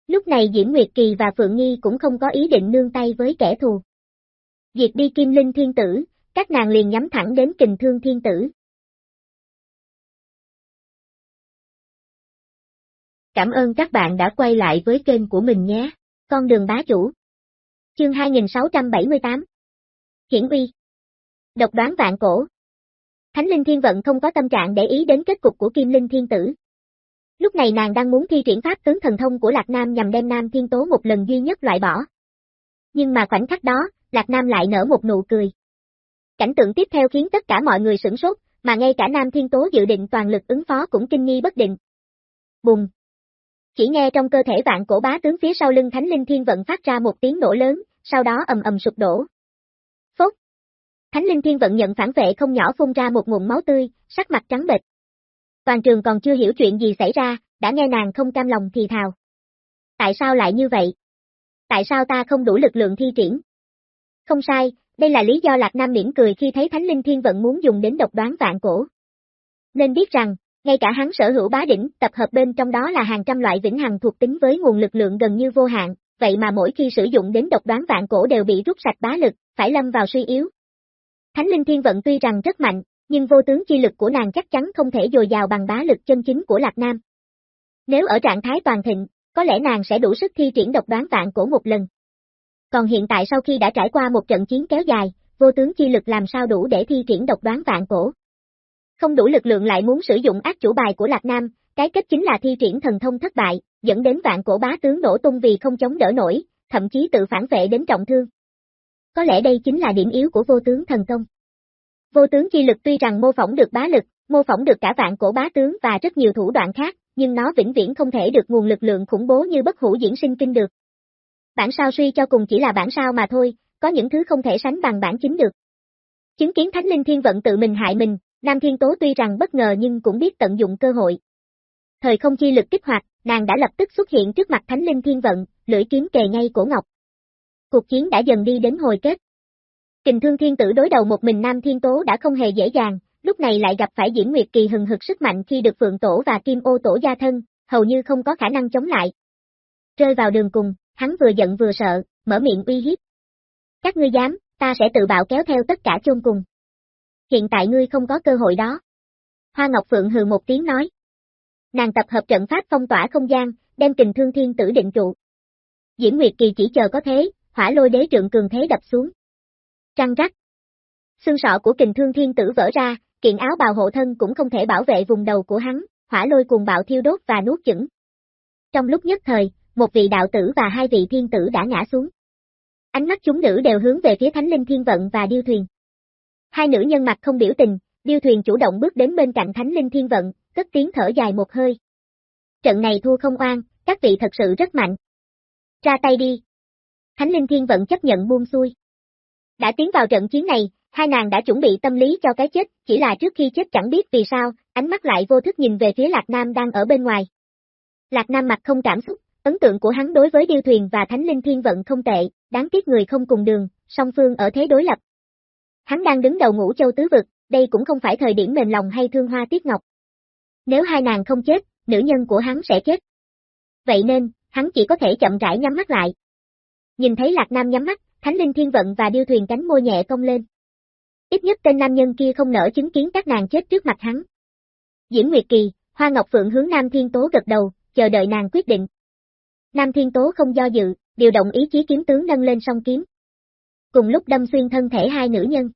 Lúc này Diễm Nguyệt Kỳ và Phượng Nghi cũng không có ý định nương tay với kẻ thù. Diệt đi Kim Linh Thiên Tử, các nàng liền nhắm thẳng đến kình thương thiên tử. Cảm ơn các bạn đã quay lại với kênh của mình nhé. Con đường bá chủ. Chương 2678 Hiển uy Độc đoán vạn cổ Thánh Linh Thiên Vận không có tâm trạng để ý đến kết cục của Kim Linh Thiên Tử. Lúc này nàng đang muốn thi triển pháp tướng thần thông của Lạc Nam nhằm đem Nam Thiên Tố một lần duy nhất loại bỏ. Nhưng mà khoảnh khắc đó, Lạc Nam lại nở một nụ cười. Cảnh tượng tiếp theo khiến tất cả mọi người sửng sốt, mà ngay cả Nam Thiên Tố dự định toàn lực ứng phó cũng kinh nghi bất định. Bùng! Chỉ nghe trong cơ thể vạn cổ bá tướng phía sau lưng Thánh Linh Thiên Vận phát ra một tiếng nổ lớn, sau đó ầm ầm sụp đổ. Phốt! Thánh Linh Thiên Vận nhận phản vệ không nhỏ phun ra một nguồn máu tươi, sắc mặt trắng bệch. Toàn trường còn chưa hiểu chuyện gì xảy ra, đã nghe nàng không cam lòng thì thào. Tại sao lại như vậy? Tại sao ta không đủ lực lượng thi triển? Không sai, đây là lý do Lạc Nam mỉm cười khi thấy Thánh Linh Thiên Vận muốn dùng đến độc đoán vạn cổ. Nên biết rằng, ngay cả hắn sở hữu bá đỉnh, tập hợp bên trong đó là hàng trăm loại vĩnh hằng thuộc tính với nguồn lực lượng gần như vô hạn, vậy mà mỗi khi sử dụng đến độc đoán vạn cổ đều bị rút sạch bá lực, phải lâm vào suy yếu. Thánh Linh Thiên Vận tuy rằng rất mạnh, nhưng vô tướng chi lực của nàng chắc chắn không thể dồi dào bằng bá lực chân chính của Lạc Nam. Nếu ở trạng thái toàn thịnh, có lẽ nàng sẽ đủ sức thi triển độc đoán vạn cổ một lần. Còn hiện tại sau khi đã trải qua một trận chiến kéo dài, vô tướng chi lực làm sao đủ để thi triển độc đoán vạn cổ. Không đủ lực lượng lại muốn sử dụng ác chủ bài của Lạc Nam, cái kết chính là thi triển thần thông thất bại, dẫn đến vạn cổ bá tướng nổ tung vì không chống đỡ nổi, thậm chí tự phản vệ đến trọng thương. Có lẽ đây chính là điểm yếu của vô tướng thần công. Vô tướng chi lực tuy rằng mô phỏng được bá lực, mô phỏng được cả vạn cổ bá tướng và rất nhiều thủ đoạn khác, nhưng nó vĩnh viễn không thể được nguồn lực lượng khủng bố như bất hủ diễn sinh kinh được. Bản sao suy cho cùng chỉ là bản sao mà thôi, có những thứ không thể sánh bằng bản chính được. Chứng kiến Thánh Linh Thiên Vận tự mình hại mình, Nam Thiên Tố tuy rằng bất ngờ nhưng cũng biết tận dụng cơ hội. Thời không chi lực kích hoạt, nàng đã lập tức xuất hiện trước mặt Thánh Linh Thiên Vận, lưỡi kiếm kề ngay cổ ngọc. Cuộc chiến đã dần đi đến hồi kết. Kình Thương Thiên Tử đối đầu một mình Nam Thiên Tố đã không hề dễ dàng, lúc này lại gặp phải Diễn Nguyệt Kỳ hừng hực sức mạnh khi được Phượng Tổ và Kim Ô Tổ gia thân, hầu như không có khả năng chống lại. Rơi vào đường cùng, hắn vừa giận vừa sợ, mở miệng uy hiếp. Các ngươi dám, ta sẽ tự bạo kéo theo tất cả chôn cùng. Hiện tại ngươi không có cơ hội đó. Hoa Ngọc Phượng hừ một tiếng nói. Nàng tập hợp trận pháp phong tỏa không gian, đem kình thương thiên tử định trụ. Diễn Nguyệt Kỳ chỉ chờ có thế, hỏa lôi đế trượng cường thế đập xuống. Trăng rắc. Xương sọ của kình thương thiên tử vỡ ra, kiện áo bào hộ thân cũng không thể bảo vệ vùng đầu của hắn, hỏa lôi cùng bạo thiêu đốt và nuốt chửng. Trong lúc nhất thời, một vị đạo tử và hai vị thiên tử đã ngã xuống. Ánh mắt chúng nữ đều hướng về phía Thánh Linh Thiên Vận và Điêu Thuyền. Hai nữ nhân mặt không biểu tình, Điêu Thuyền chủ động bước đến bên cạnh Thánh Linh Thiên Vận, cất tiếng thở dài một hơi. Trận này thua không oan, các vị thật sự rất mạnh. Ra tay đi. Thánh Linh Thiên Vận chấp nhận buông xuôi. Đã tiến vào trận chiến này, hai nàng đã chuẩn bị tâm lý cho cái chết, chỉ là trước khi chết chẳng biết vì sao, ánh mắt lại vô thức nhìn về phía Lạc Nam đang ở bên ngoài. Lạc Nam mặt không cảm xúc, ấn tượng của hắn đối với Điêu Thuyền và Thánh Linh Thiên Vận không tệ, đáng tiếc người không cùng đường, song phương ở thế đối lập. Hắn đang đứng đầu ngũ châu tứ vực, đây cũng không phải thời điểm mềm lòng hay thương hoa tiết ngọc. Nếu hai nàng không chết, nữ nhân của hắn sẽ chết. Vậy nên, hắn chỉ có thể chậm rãi nhắm mắt lại. Nhìn thấy Lạc Nam nhắm mắt, Thánh Linh Thiên Vận và Điêu Thuyền cánh môi nhẹ cong lên. Ít nhất tên nam nhân kia không nỡ chứng kiến các nàng chết trước mặt hắn. Diễn Nguyệt Kỳ, Hoa Ngọc Phượng hướng Nam Thiên Tố gật đầu, chờ đợi nàng quyết định. Nam Thiên Tố không do dự, điều động ý chí kiếm tướng nâng lên song kiếm. Cùng lúc đâm xuyên thân thể hai nữ nhân.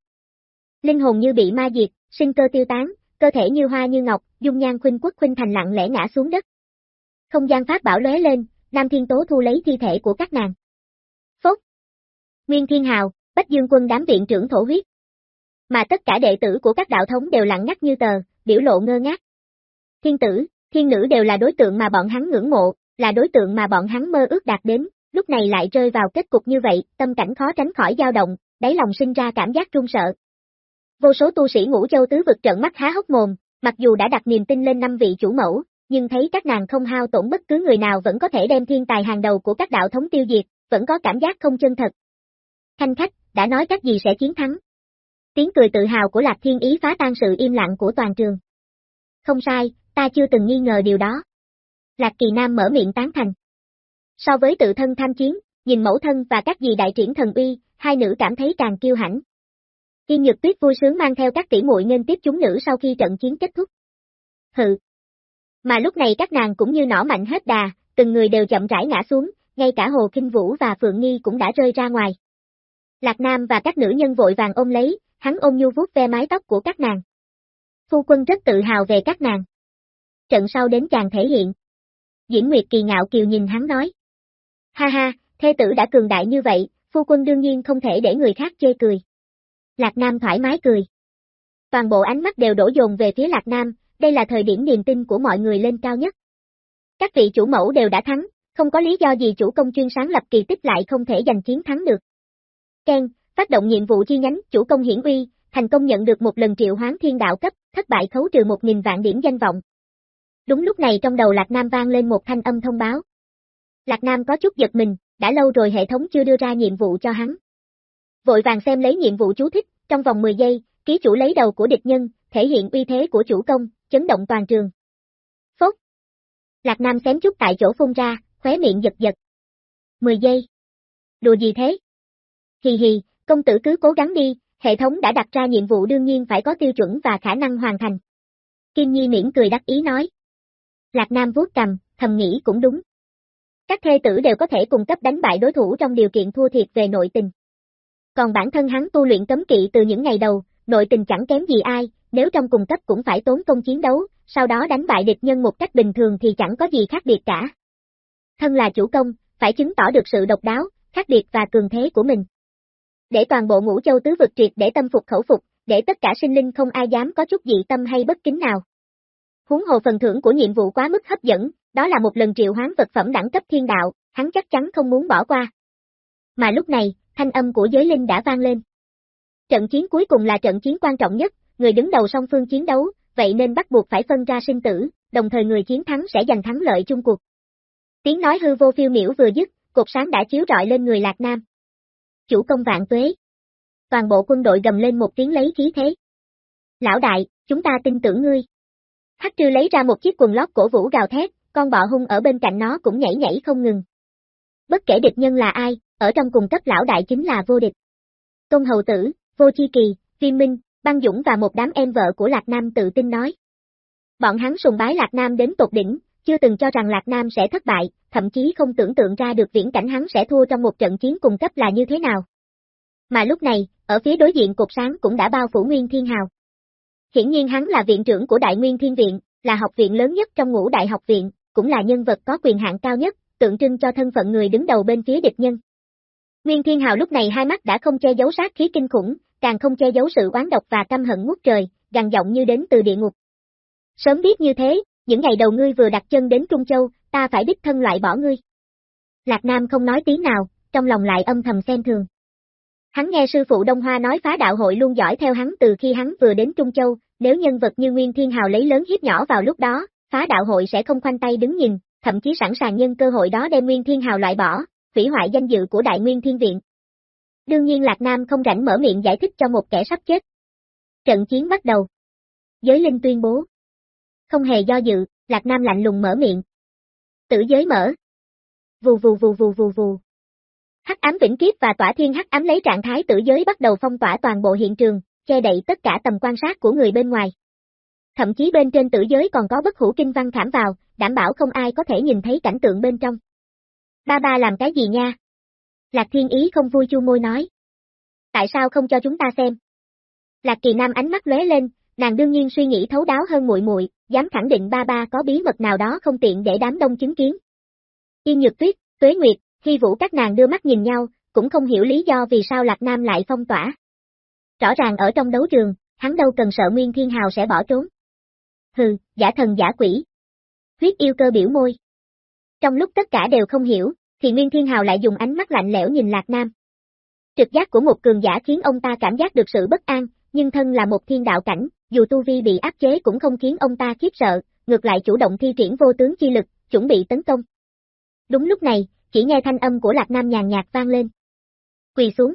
Linh hồn như bị ma diệt, sinh cơ tiêu tán, cơ thể như hoa như ngọc, dung nhan khuynh quốc khuynh thành lặng lẽ ngã xuống đất. Không gian pháp bảo lóe lên, Nam Thiên Tố thu lấy thi thể của các nàng. Nguyên Thiên Hào, Bách Dương quân đám viện trưởng thổ huyết. Mà tất cả đệ tử của các đạo thống đều lặng ngắt như tờ, biểu lộ ngơ ngác. Thiên tử, thiên nữ đều là đối tượng mà bọn hắn ngưỡng mộ, là đối tượng mà bọn hắn mơ ước đạt đến, lúc này lại rơi vào kết cục như vậy, tâm cảnh khó tránh khỏi dao động, đáy lòng sinh ra cảm giác run sợ. Vô số tu sĩ ngũ châu tứ vực trận mắt há hốc mồm, mặc dù đã đặt niềm tin lên năm vị chủ mẫu, nhưng thấy các nàng không hao tổn bất cứ người nào vẫn có thể đem thiên tài hàng đầu của các đạo thống tiêu diệt, vẫn có cảm giác không chân thật. Thanh khách, đã nói các gì sẽ chiến thắng. Tiếng cười tự hào của Lạc Thiên Ý phá tan sự im lặng của toàn trường. Không sai, ta chưa từng nghi ngờ điều đó. Lạc Kỳ Nam mở miệng tán thành. So với tự thân tham chiến, nhìn mẫu thân và các dì đại triển thần uy, hai nữ cảm thấy càng kiêu hãnh. Kim Nhược Tuyết vui sướng mang theo các tỷ muội nên tiếp chúng nữ sau khi trận chiến kết thúc. Hừ. Mà lúc này các nàng cũng như nỏ mạnh hết đà, từng người đều chậm rãi ngã xuống, ngay cả Hồ Kinh Vũ và Phượng Nghi cũng đã rơi ra ngoài. Lạc Nam và các nữ nhân vội vàng ôm lấy, hắn ôm nhu vuốt ve mái tóc của các nàng. Phu quân rất tự hào về các nàng. Trận sau đến chàng thể hiện. Diễn Nguyệt kỳ ngạo kiều nhìn hắn nói. Ha ha, thê tử đã cường đại như vậy, phu quân đương nhiên không thể để người khác chê cười. Lạc Nam thoải mái cười. Toàn bộ ánh mắt đều đổ dồn về phía Lạc Nam, đây là thời điểm niềm tin của mọi người lên cao nhất. Các vị chủ mẫu đều đã thắng, không có lý do gì chủ công chuyên sáng lập kỳ tích lại không thể giành chiến thắng được. Ken, phát động nhiệm vụ chi nhánh, chủ công hiển uy, thành công nhận được một lần triệu hoán thiên đạo cấp, thất bại khấu trừ một nghìn vạn điểm danh vọng. Đúng lúc này trong đầu Lạc Nam vang lên một thanh âm thông báo. Lạc Nam có chút giật mình, đã lâu rồi hệ thống chưa đưa ra nhiệm vụ cho hắn. Vội vàng xem lấy nhiệm vụ chú thích, trong vòng 10 giây, ký chủ lấy đầu của địch nhân, thể hiện uy thế của chủ công, chấn động toàn trường. Phốt. Lạc Nam xém chút tại chỗ phun ra, khóe miệng giật giật. 10 giây. Đùa gì thế? Hì hì, công tử cứ cố gắng đi, hệ thống đã đặt ra nhiệm vụ đương nhiên phải có tiêu chuẩn và khả năng hoàn thành. Kim Nhi miễn cười đắc ý nói. Lạc Nam vuốt cầm, thầm nghĩ cũng đúng. Các thê tử đều có thể cung cấp đánh bại đối thủ trong điều kiện thua thiệt về nội tình. Còn bản thân hắn tu luyện cấm kỵ từ những ngày đầu, nội tình chẳng kém gì ai, nếu trong cùng cấp cũng phải tốn công chiến đấu, sau đó đánh bại địch nhân một cách bình thường thì chẳng có gì khác biệt cả. Thân là chủ công, phải chứng tỏ được sự độc đáo, khác biệt và cường thế của mình. Để toàn bộ ngũ châu tứ vực triệt để tâm phục khẩu phục, để tất cả sinh linh không ai dám có chút dị tâm hay bất kính nào. Huống hồ phần thưởng của nhiệm vụ quá mức hấp dẫn, đó là một lần triệu hoán vật phẩm đẳng cấp thiên đạo, hắn chắc chắn không muốn bỏ qua. Mà lúc này, thanh âm của giới linh đã vang lên. Trận chiến cuối cùng là trận chiến quan trọng nhất, người đứng đầu song phương chiến đấu, vậy nên bắt buộc phải phân ra sinh tử, đồng thời người chiến thắng sẽ giành thắng lợi chung cuộc. Tiếng nói hư vô phiêu miểu vừa dứt, cột sáng đã chiếu rọi lên người Lạc Nam. Chủ công vạn tuế. Toàn bộ quân đội gầm lên một tiếng lấy khí thế. Lão đại, chúng ta tin tưởng ngươi. Hắc trư lấy ra một chiếc quần lót cổ vũ gào thét, con bọ hung ở bên cạnh nó cũng nhảy nhảy không ngừng. Bất kể địch nhân là ai, ở trong cùng cấp lão đại chính là vô địch. Tôn hầu tử, vô chi kỳ, viên minh, băng dũng và một đám em vợ của Lạc Nam tự tin nói. Bọn hắn sùng bái Lạc Nam đến tột đỉnh, chưa từng cho rằng Lạc Nam sẽ thất bại, thậm chí không tưởng tượng ra được viễn cảnh hắn sẽ thua trong một trận chiến cùng cấp là như thế nào. Mà lúc này, ở phía đối diện cục sáng cũng đã bao phủ Nguyên Thiên Hào. Hiển nhiên hắn là viện trưởng của Đại Nguyên Thiên Viện, là học viện lớn nhất trong ngũ đại học viện, cũng là nhân vật có quyền hạn cao nhất, tượng trưng cho thân phận người đứng đầu bên phía địch nhân. Nguyên Thiên Hào lúc này hai mắt đã không che giấu sát khí kinh khủng, càng không che giấu sự oán độc và căm hận ngút trời, gằn giọng như đến từ địa ngục. Sớm biết như thế, những ngày đầu ngươi vừa đặt chân đến Trung Châu, ta phải đích thân loại bỏ ngươi. Lạc Nam không nói tiếng nào, trong lòng lại âm thầm xem thường. Hắn nghe sư phụ Đông Hoa nói phá đạo hội luôn giỏi theo hắn từ khi hắn vừa đến Trung Châu, nếu nhân vật như Nguyên Thiên Hào lấy lớn hiếp nhỏ vào lúc đó, phá đạo hội sẽ không khoanh tay đứng nhìn, thậm chí sẵn sàng nhân cơ hội đó đem Nguyên Thiên Hào loại bỏ, hủy hoại danh dự của Đại Nguyên Thiên Viện. Đương nhiên Lạc Nam không rảnh mở miệng giải thích cho một kẻ sắp chết. Trận chiến bắt đầu. Giới linh tuyên bố. Không hề do dự, Lạc Nam lạnh lùng mở miệng. Tử giới mở. Vù vù vù vù vù vù. Hắc ám vĩnh kiếp và tỏa thiên hắc ám lấy trạng thái tử giới bắt đầu phong tỏa toàn bộ hiện trường, che đậy tất cả tầm quan sát của người bên ngoài. Thậm chí bên trên tử giới còn có bất hủ kinh văn thảm vào, đảm bảo không ai có thể nhìn thấy cảnh tượng bên trong. Ba ba làm cái gì nha? Lạc Thiên Ý không vui chu môi nói. Tại sao không cho chúng ta xem? Lạc Kỳ Nam ánh mắt lóe lên, nàng đương nhiên suy nghĩ thấu đáo hơn muội muội, dám khẳng định ba ba có bí mật nào đó không tiện để đám đông chứng kiến. Yên Nhược Tuyết, Tuế Nguyệt, Hy Vũ các nàng đưa mắt nhìn nhau, cũng không hiểu lý do vì sao Lạc Nam lại phong tỏa. Rõ ràng ở trong đấu trường, hắn đâu cần sợ Nguyên Thiên Hào sẽ bỏ trốn. Hừ, giả thần giả quỷ. Huyết yêu cơ biểu môi. Trong lúc tất cả đều không hiểu, thì Nguyên Thiên Hào lại dùng ánh mắt lạnh lẽo nhìn Lạc Nam. Trực giác của một cường giả khiến ông ta cảm giác được sự bất an, nhưng thân là một thiên đạo cảnh, dù tu vi bị áp chế cũng không khiến ông ta khiếp sợ, ngược lại chủ động thi triển vô tướng chi lực, chuẩn bị tấn công. Đúng lúc này, chỉ nghe thanh âm của Lạc Nam nhàn nhạt vang lên. Quỳ xuống.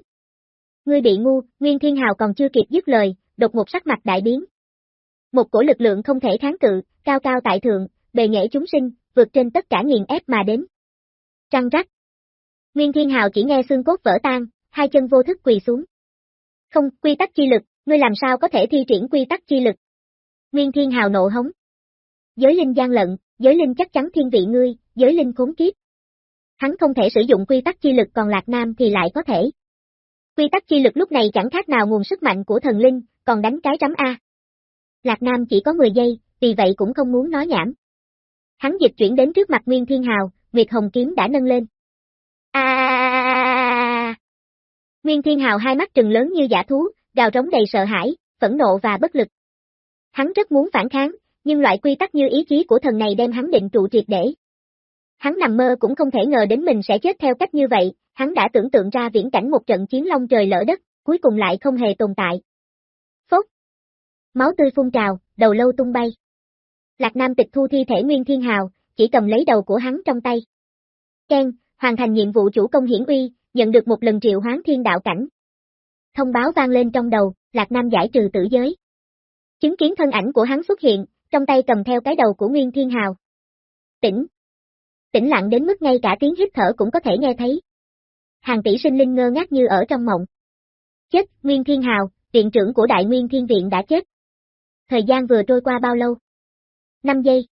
Ngươi bị ngu, Nguyên Thiên Hào còn chưa kịp dứt lời, đột một sắc mặt đại biến. Một cổ lực lượng không thể kháng cự, cao cao tại thượng, bề nghệ chúng sinh, vượt trên tất cả nghiền ép mà đến. Trăng rắc. Nguyên Thiên Hào chỉ nghe xương cốt vỡ tan, hai chân vô thức quỳ xuống. Không, quy tắc chi lực, ngươi làm sao có thể thi triển quy tắc chi lực? Nguyên Thiên Hào nộ hống. Giới linh gian lận, giới linh chắc chắn thiên vị ngươi, giới linh khốn kiếp. Hắn không thể sử dụng quy tắc chi lực còn Lạc Nam thì lại có thể. Quy tắc chi lực lúc này chẳng khác nào nguồn sức mạnh của thần linh, còn đánh cái trắm A. Lạc Nam chỉ có 10 giây, vì vậy cũng không muốn nói nhảm. Hắn dịch chuyển đến trước mặt Nguyên Thiên Hào, Nguyệt Hồng Kiếm đã nâng lên. A! Nguyên Thiên Hào hai mắt trừng lớn như giả thú, gào rống đầy sợ hãi, phẫn nộ và bất lực. Hắn rất muốn phản kháng, nhưng loại quy tắc như ý chí của thần này đem hắn định trụ triệt để. Hắn nằm mơ cũng không thể ngờ đến mình sẽ chết theo cách như vậy, hắn đã tưởng tượng ra viễn cảnh một trận chiến long trời lỡ đất, cuối cùng lại không hề tồn tại. Phốc! Máu tươi phun trào, đầu lâu tung bay. Lạc Nam tịch thu thi thể Nguyên Thiên Hào, chỉ cầm lấy đầu của hắn trong tay. Ken, hoàn thành nhiệm vụ chủ công hiển uy, nhận được một lần triệu hoán thiên đạo cảnh. Thông báo vang lên trong đầu, Lạc Nam giải trừ tử giới. Chứng kiến thân ảnh của hắn xuất hiện, trong tay cầm theo cái đầu của Nguyên Thiên Hào. Tỉnh. Tỉnh lặng đến mức ngay cả tiếng hít thở cũng có thể nghe thấy. Hàng tỷ sinh linh ngơ ngác như ở trong mộng. Chết, Nguyên Thiên Hào, viện trưởng của Đại Nguyên Thiên Viện đã chết. Thời gian vừa trôi qua bao lâu? 5 giây.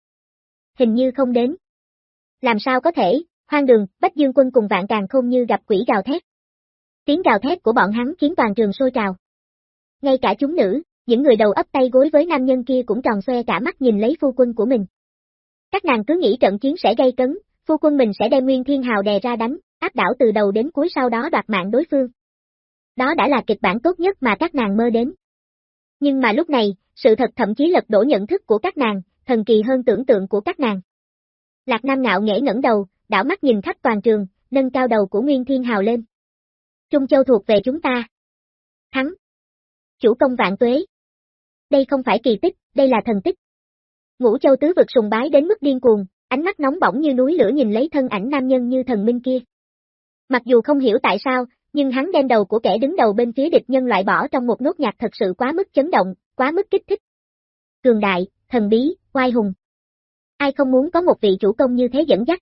Hình như không đến. Làm sao có thể, hoang đường, Bách Dương quân cùng vạn càng không như gặp quỷ gào thét. Tiếng gào thét của bọn hắn khiến toàn trường sôi trào. Ngay cả chúng nữ, những người đầu ấp tay gối với nam nhân kia cũng tròn xoe cả mắt nhìn lấy phu quân của mình. Các nàng cứ nghĩ trận chiến sẽ gây cấn, phu quân mình sẽ đem Nguyên Thiên Hào đè ra đánh, áp đảo từ đầu đến cuối sau đó đoạt mạng đối phương. Đó đã là kịch bản tốt nhất mà các nàng mơ đến. Nhưng mà lúc này, sự thật thậm chí lật đổ nhận thức của các nàng, thần kỳ hơn tưởng tượng của các nàng. Lạc Nam ngạo nghễ ngẩng đầu, đảo mắt nhìn khắp toàn trường, nâng cao đầu của Nguyên Thiên Hào lên. Trung Châu thuộc về chúng ta. Thắng. Chủ công vạn tuế. Đây không phải kỳ tích, đây là thần tích. Ngũ Châu tứ vực sùng bái đến mức điên cuồng, ánh mắt nóng bỏng như núi lửa nhìn lấy thân ảnh nam nhân như thần minh kia. Mặc dù không hiểu tại sao, nhưng hắn đem đầu của kẻ đứng đầu bên phía địch nhân loại bỏ trong một nốt nhạc thật sự quá mức chấn động, quá mức kích thích. Cường đại, thần bí, oai hùng. Ai không muốn có một vị chủ công như thế dẫn dắt?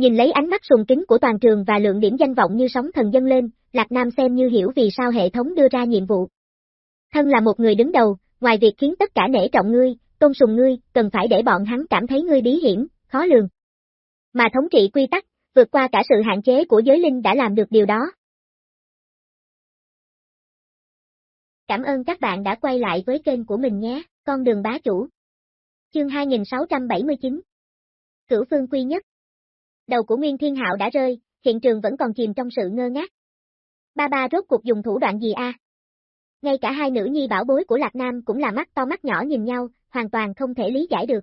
Nhìn lấy ánh mắt sùng kính của toàn trường và lượng điểm danh vọng như sóng thần dân lên, Lạc Nam xem như hiểu vì sao hệ thống đưa ra nhiệm vụ. Thân là một người đứng đầu, ngoài việc khiến tất cả nể trọng ngươi, tôn sùng ngươi, cần phải để bọn hắn cảm thấy ngươi bí hiểm, khó lường. Mà thống trị quy tắc, vượt qua cả sự hạn chế của giới linh đã làm được điều đó. Cảm ơn các bạn đã quay lại với kênh của mình nhé, con đường bá chủ. Chương 2679 Cửu phương quy nhất Đầu của Nguyên Thiên Hạo đã rơi, hiện trường vẫn còn chìm trong sự ngơ ngác. Ba ba rốt cuộc dùng thủ đoạn gì a? Ngay cả hai nữ nhi bảo bối của Lạc Nam cũng là mắt to mắt nhỏ nhìn nhau, hoàn toàn không thể lý giải được.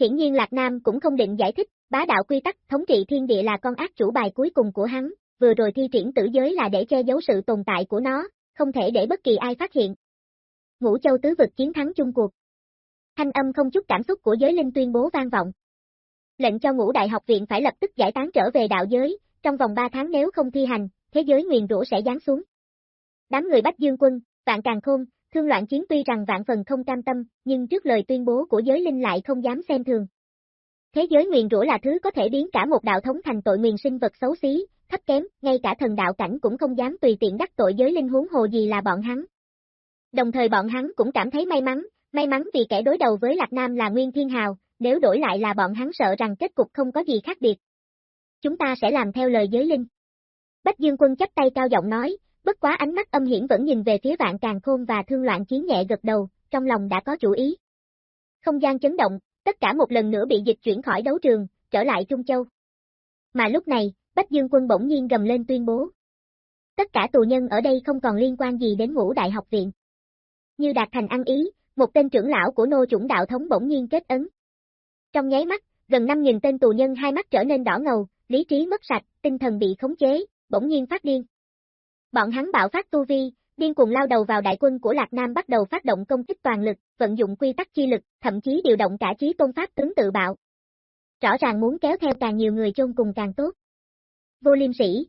Hiển nhiên Lạc Nam cũng không định giải thích, bá đạo quy tắc thống trị thiên địa là con ác chủ bài cuối cùng của hắn, vừa rồi thi triển tử giới là để che giấu sự tồn tại của nó, không thể để bất kỳ ai phát hiện. Ngũ châu tứ vực chiến thắng chung cuộc. Thanh âm không chút cảm xúc của giới linh tuyên bố vang vọng. Lệnh cho ngũ đại học viện phải lập tức giải tán trở về đạo giới, trong vòng 3 tháng nếu không thi hành, thế giới nguyền Rũ sẽ giáng xuống. Đám người Bách Dương quân, vạn càng khôn, thương loạn chiến tuy rằng vạn phần không cam tâm, nhưng trước lời tuyên bố của giới linh lại không dám xem thường. Thế giới nguyền Rũ là thứ có thể biến cả một đạo thống thành tội nguyền sinh vật xấu xí, thấp kém, ngay cả thần đạo cảnh cũng không dám tùy tiện đắc tội giới linh huống hồ gì là bọn hắn. Đồng thời bọn hắn cũng cảm thấy may mắn, may mắn vì kẻ đối đầu với Lạc Nam là Nguyên Thiên Hào, nếu đổi lại là bọn hắn sợ rằng kết cục không có gì khác biệt. Chúng ta sẽ làm theo lời giới linh. Bách Dương Quân chấp tay cao giọng nói, bất quá ánh mắt âm hiểm vẫn nhìn về phía vạn càng khôn và thương loạn chiến nhẹ gật đầu, trong lòng đã có chủ ý. Không gian chấn động, tất cả một lần nữa bị dịch chuyển khỏi đấu trường, trở lại Trung Châu. Mà lúc này, Bách Dương Quân bỗng nhiên gầm lên tuyên bố. Tất cả tù nhân ở đây không còn liên quan gì đến ngũ đại học viện. Như đạt thành ăn ý, một tên trưởng lão của nô chủng đạo thống bỗng nhiên kết ấn. Trong nháy mắt, gần 5.000 tên tù nhân hai mắt trở nên đỏ ngầu, lý trí mất sạch, tinh thần bị khống chế, bỗng nhiên phát điên. Bọn hắn bạo phát tu vi, điên cuồng lao đầu vào đại quân của Lạc Nam bắt đầu phát động công kích toàn lực, vận dụng quy tắc chi lực, thậm chí điều động cả chí tôn pháp tướng tự bạo. Rõ ràng muốn kéo theo càng nhiều người chôn cùng càng tốt. Vô liêm sĩ.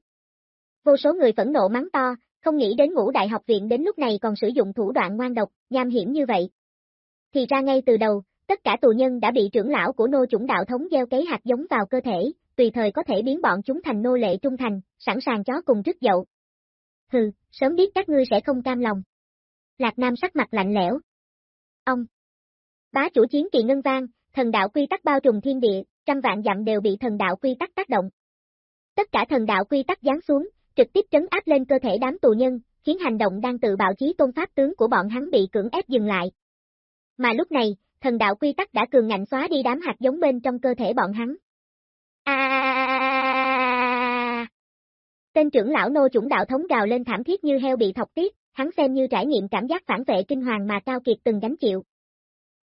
Vô số người phẫn nộ mắng to, không nghĩ đến ngũ đại học viện đến lúc này còn sử dụng thủ đoạn ngoan độc, nham hiểm như vậy. Thì ra ngay từ đầu, tất cả tù nhân đã bị trưởng lão của nô chủng đạo thống gieo cấy hạt giống vào cơ thể, tùy thời có thể biến bọn chúng thành nô lệ trung thành, sẵn sàng chó cùng rứt dậu. Hừ, sớm biết các ngươi sẽ không cam lòng. Lạc Nam sắc mặt lạnh lẽo. Ông. Bá chủ chiến kỳ ngân vang, thần đạo quy tắc bao trùm thiên địa, trăm vạn dặm đều bị thần đạo quy tắc tác động. Tất cả thần đạo quy tắc giáng xuống, trực tiếp trấn áp lên cơ thể đám tù nhân, khiến hành động đang tự bạo chí tôn pháp tướng của bọn hắn bị cưỡng ép dừng lại. Mà lúc này, thần đạo quy tắc đã cường ngạnh xóa đi đám hạt giống bên trong cơ thể bọn hắn. À! Tên trưởng lão nô chủng đạo thống gào lên thảm thiết như heo bị thọc tiết, hắn xem như trải nghiệm cảm giác phản vệ kinh hoàng mà Cao Kiệt từng gánh chịu.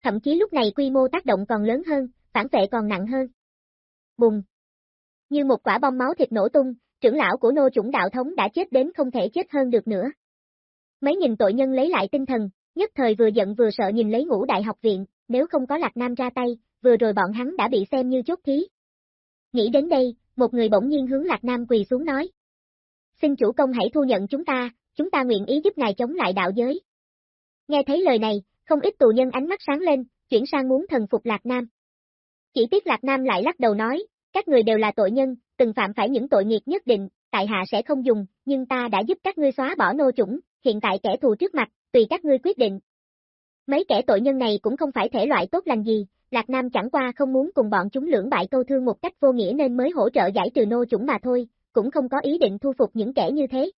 Thậm chí lúc này quy mô tác động còn lớn hơn, phản vệ còn nặng hơn. Bùng! Như một quả bom máu thịt nổ tung, trưởng lão của nô chủng đạo thống đã chết đến không thể chết hơn được nữa. Mấy nghìn tội nhân lấy lại tinh thần, nhất thời vừa giận vừa sợ nhìn lấy ngũ đại học viện, nếu không có Lạc Nam ra tay, vừa rồi bọn hắn đã bị xem như chốt thí. Nghĩ đến đây, một người bỗng nhiên hướng Lạc Nam quỳ xuống nói. Xin chủ công hãy thu nhận chúng ta, chúng ta nguyện ý giúp ngài chống lại đạo giới. Nghe thấy lời này, không ít tù nhân ánh mắt sáng lên, chuyển sang muốn thần phục Lạc Nam. Chỉ tiếc Lạc Nam lại lắc đầu nói, các người đều là tội nhân, từng phạm phải những tội nghiệp nhất định, tại hạ sẽ không dùng, nhưng ta đã giúp các ngươi xóa bỏ nô chủng, hiện tại kẻ thù trước mặt, tùy các ngươi quyết định. Mấy kẻ tội nhân này cũng không phải thể loại tốt lành gì, Lạc Nam chẳng qua không muốn cùng bọn chúng lưỡng bại câu thương một cách vô nghĩa nên mới hỗ trợ giải trừ nô chủng mà thôi, cũng không có ý định thu phục những kẻ như thế.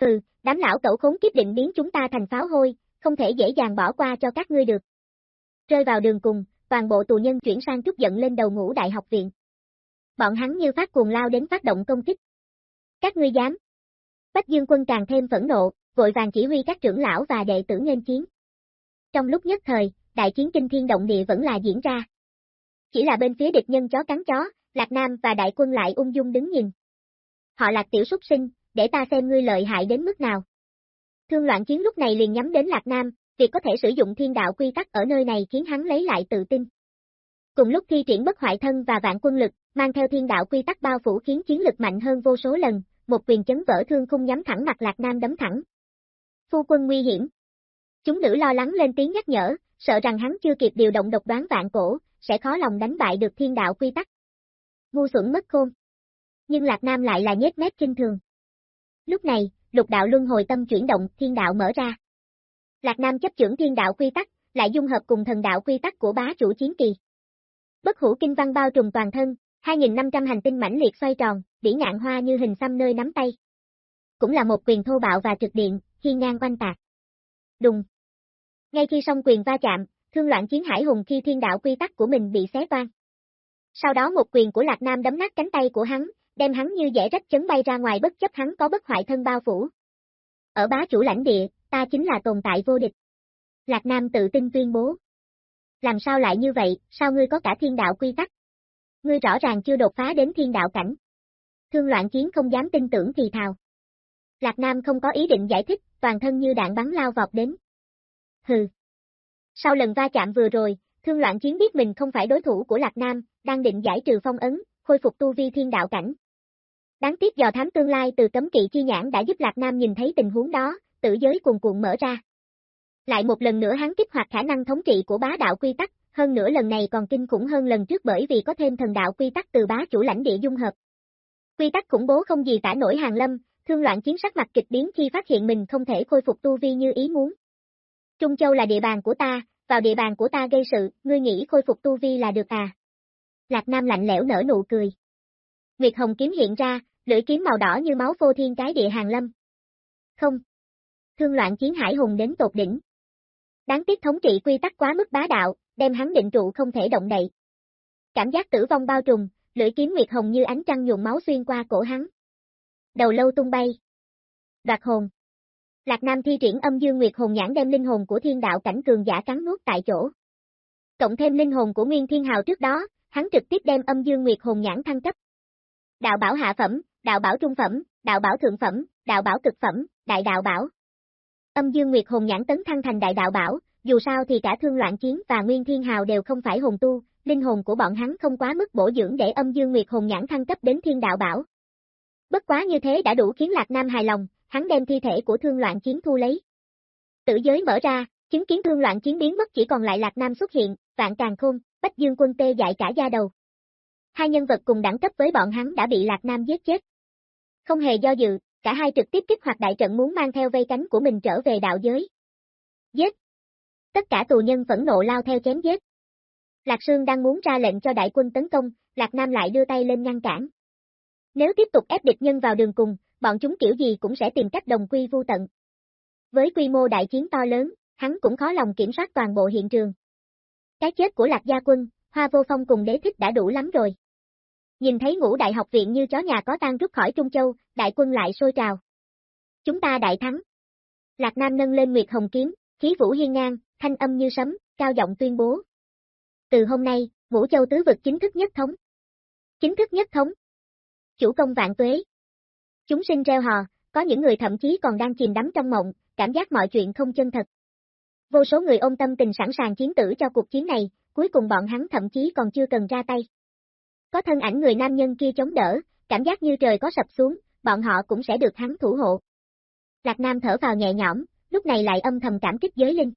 Hừ, đám lão cẩu khốn kiếp định biến chúng ta thành pháo hôi, không thể dễ dàng bỏ qua cho các ngươi được. Rơi vào đường cùng, toàn bộ tù nhân chuyển sang trúc giận lên đầu ngũ đại học viện. Bọn hắn như phát cuồng lao đến phát động công kích. Các ngươi dám. Bách Dương quân càng thêm phẫn nộ, vội vàng chỉ huy các trưởng lão và đệ tử nghênh chiến. Trong lúc nhất thời, đại chiến kinh thiên động địa vẫn là diễn ra. Chỉ là bên phía địch nhân chó cắn chó, Lạc Nam và đại quân lại ung dung đứng nhìn. Họ lạc tiểu súc sinh, để ta xem ngươi lợi hại đến mức nào. Thương loạn chiến lúc này liền nhắm đến Lạc Nam, việc có thể sử dụng thiên đạo quy tắc ở nơi này khiến hắn lấy lại tự tin. Cùng lúc thi triển bất hoại thân và vạn quân lực, mang theo thiên đạo quy tắc bao phủ khiến chiến lực mạnh hơn vô số lần, một quyền chấn vỡ thương khung nhắm thẳng mặt Lạc Nam đấm thẳng. Phu quân nguy hiểm. Chúng nữ lo lắng lên tiếng nhắc nhở, sợ rằng hắn chưa kịp điều động độc đoán vạn cổ, sẽ khó lòng đánh bại được thiên đạo quy tắc. Ngu xuẩn mất khôn. Nhưng Lạc Nam lại là nhét mép kinh thường. Lúc này, lục đạo luân hồi tâm chuyển động, thiên đạo mở ra. Lạc Nam chấp trưởng thiên đạo quy tắc, lại dung hợp cùng thần đạo quy tắc của bá chủ chiến kỳ. Bất hủ kinh văn bao trùm toàn thân, 2.500 hành tinh mãnh liệt xoay tròn, bỉ ngạn hoa như hình xăm nơi nắm tay. Cũng là một quyền thô bạo và trực điện, khi ngang quanh tạc. Đùng. Ngay khi song quyền va chạm, thương loạn chiến hải hùng khi thiên đạo quy tắc của mình bị xé toan. Sau đó một quyền của Lạc Nam đấm nát cánh tay của hắn, đem hắn như dễ rách chấn bay ra ngoài bất chấp hắn có bất hoại thân bao phủ. Ở bá chủ lãnh địa, ta chính là tồn tại vô địch. Lạc Nam tự tin tuyên bố. Làm sao lại như vậy, sao ngươi có cả thiên đạo quy tắc? Ngươi rõ ràng chưa đột phá đến thiên đạo cảnh. Thương loạn chiến không dám tin tưởng thì thào. Lạc Nam không có ý định giải thích, toàn thân như đạn bắn lao vọt đến. Hừ. Sau lần va chạm vừa rồi, thương loạn chiến biết mình không phải đối thủ của Lạc Nam, đang định giải trừ phong ấn, khôi phục tu vi thiên đạo cảnh. Đáng tiếc dò thám tương lai từ cấm kỵ chi nhãn đã giúp Lạc Nam nhìn thấy tình huống đó, tử giới cuồn cuộn mở ra. Lại một lần nữa hắn kích hoạt khả năng thống trị của bá đạo quy tắc, hơn nữa lần này còn kinh khủng hơn lần trước bởi vì có thêm thần đạo quy tắc từ bá chủ lãnh địa dung hợp. Quy tắc khủng bố không gì tả nổi hàng lâm, thương loạn chiến sắc mặt kịch biến khi phát hiện mình không thể khôi phục tu vi như ý muốn. Trung Châu là địa bàn của ta, vào địa bàn của ta gây sự, ngươi nghĩ khôi phục tu vi là được à? Lạc Nam lạnh lẽo nở nụ cười. Nguyệt Hồng kiếm hiện ra, lưỡi kiếm màu đỏ như máu phô thiên cái địa hàng lâm. Không. Thương loạn chiến hải hùng đến tột đỉnh. Đáng tiếc thống trị quy tắc quá mức bá đạo, đem hắn định trụ không thể động đậy. Cảm giác tử vong bao trùm, lưỡi kiếm Nguyệt Hồng như ánh trăng nhuộm máu xuyên qua cổ hắn. Đầu lâu tung bay. Đoạt hồn. Lạc Nam thi triển âm dương Nguyệt Hồn nhãn đem linh hồn của thiên đạo cảnh cường giả cắn nuốt tại chỗ. Cộng thêm linh hồn của Nguyên Thiên Hào trước đó, hắn trực tiếp đem âm dương Nguyệt Hồn nhãn thăng cấp. Đạo bảo hạ phẩm, đạo bảo trung phẩm, đạo bảo thượng phẩm, đạo bảo cực phẩm, đại đạo bảo. Âm dương Nguyệt Hồn nhãn tấn thăng thành đại đạo bảo, dù sao thì cả Thương Loạn Chiến và Nguyên Thiên Hào đều không phải hồn tu, linh hồn của bọn hắn không quá mức bổ dưỡng để âm dương Nguyệt Hồn nhãn thăng cấp đến thiên đạo bảo. Bất quá như thế đã đủ khiến Lạc Nam hài lòng, hắn đem thi thể của thương loạn chiến thu lấy. Tử giới mở ra, chứng kiến thương loạn chiến biến mất chỉ còn lại Lạc Nam xuất hiện, vạn càng khôn, bách dương quân tê dại cả da đầu. Hai nhân vật cùng đẳng cấp với bọn hắn đã bị Lạc Nam giết chết. Không hề do dự, cả hai trực tiếp kích hoạt đại trận muốn mang theo vây cánh của mình trở về đạo giới. Giết! Tất cả tù nhân phẫn nộ lao theo chém giết. Lạc Sương đang muốn ra lệnh cho đại quân tấn công, Lạc Nam lại đưa tay lên ngăn cản. Nếu tiếp tục ép địch nhân vào đường cùng, bọn chúng kiểu gì cũng sẽ tìm cách đồng quy vu tận. Với quy mô đại chiến to lớn, hắn cũng khó lòng kiểm soát toàn bộ hiện trường. Cái chết của Lạc Gia Quân, Hoa Vô Phong cùng đế thích đã đủ lắm rồi. Nhìn thấy ngũ đại học viện như chó nhà có tan rút khỏi Trung Châu, đại quân lại sôi trào. Chúng ta đại thắng. Lạc Nam nâng lên Nguyệt Hồng Kiếm, khí vũ hiên ngang, thanh âm như sấm, cao giọng tuyên bố. Từ hôm nay, Vũ Châu tứ vực chính thức nhất thống. Chính thức nhất thống. Chủ công vạn tuế. Chúng sinh reo hò, có những người thậm chí còn đang chìm đắm trong mộng, cảm giác mọi chuyện không chân thật. Vô số người ôm tâm tình sẵn sàng chiến tử cho cuộc chiến này, cuối cùng bọn hắn thậm chí còn chưa cần ra tay. Có thân ảnh người nam nhân kia chống đỡ, cảm giác như trời có sập xuống, bọn họ cũng sẽ được hắn thủ hộ. Lạc Nam thở vào nhẹ nhõm, lúc này lại âm thầm cảm kích giới linh.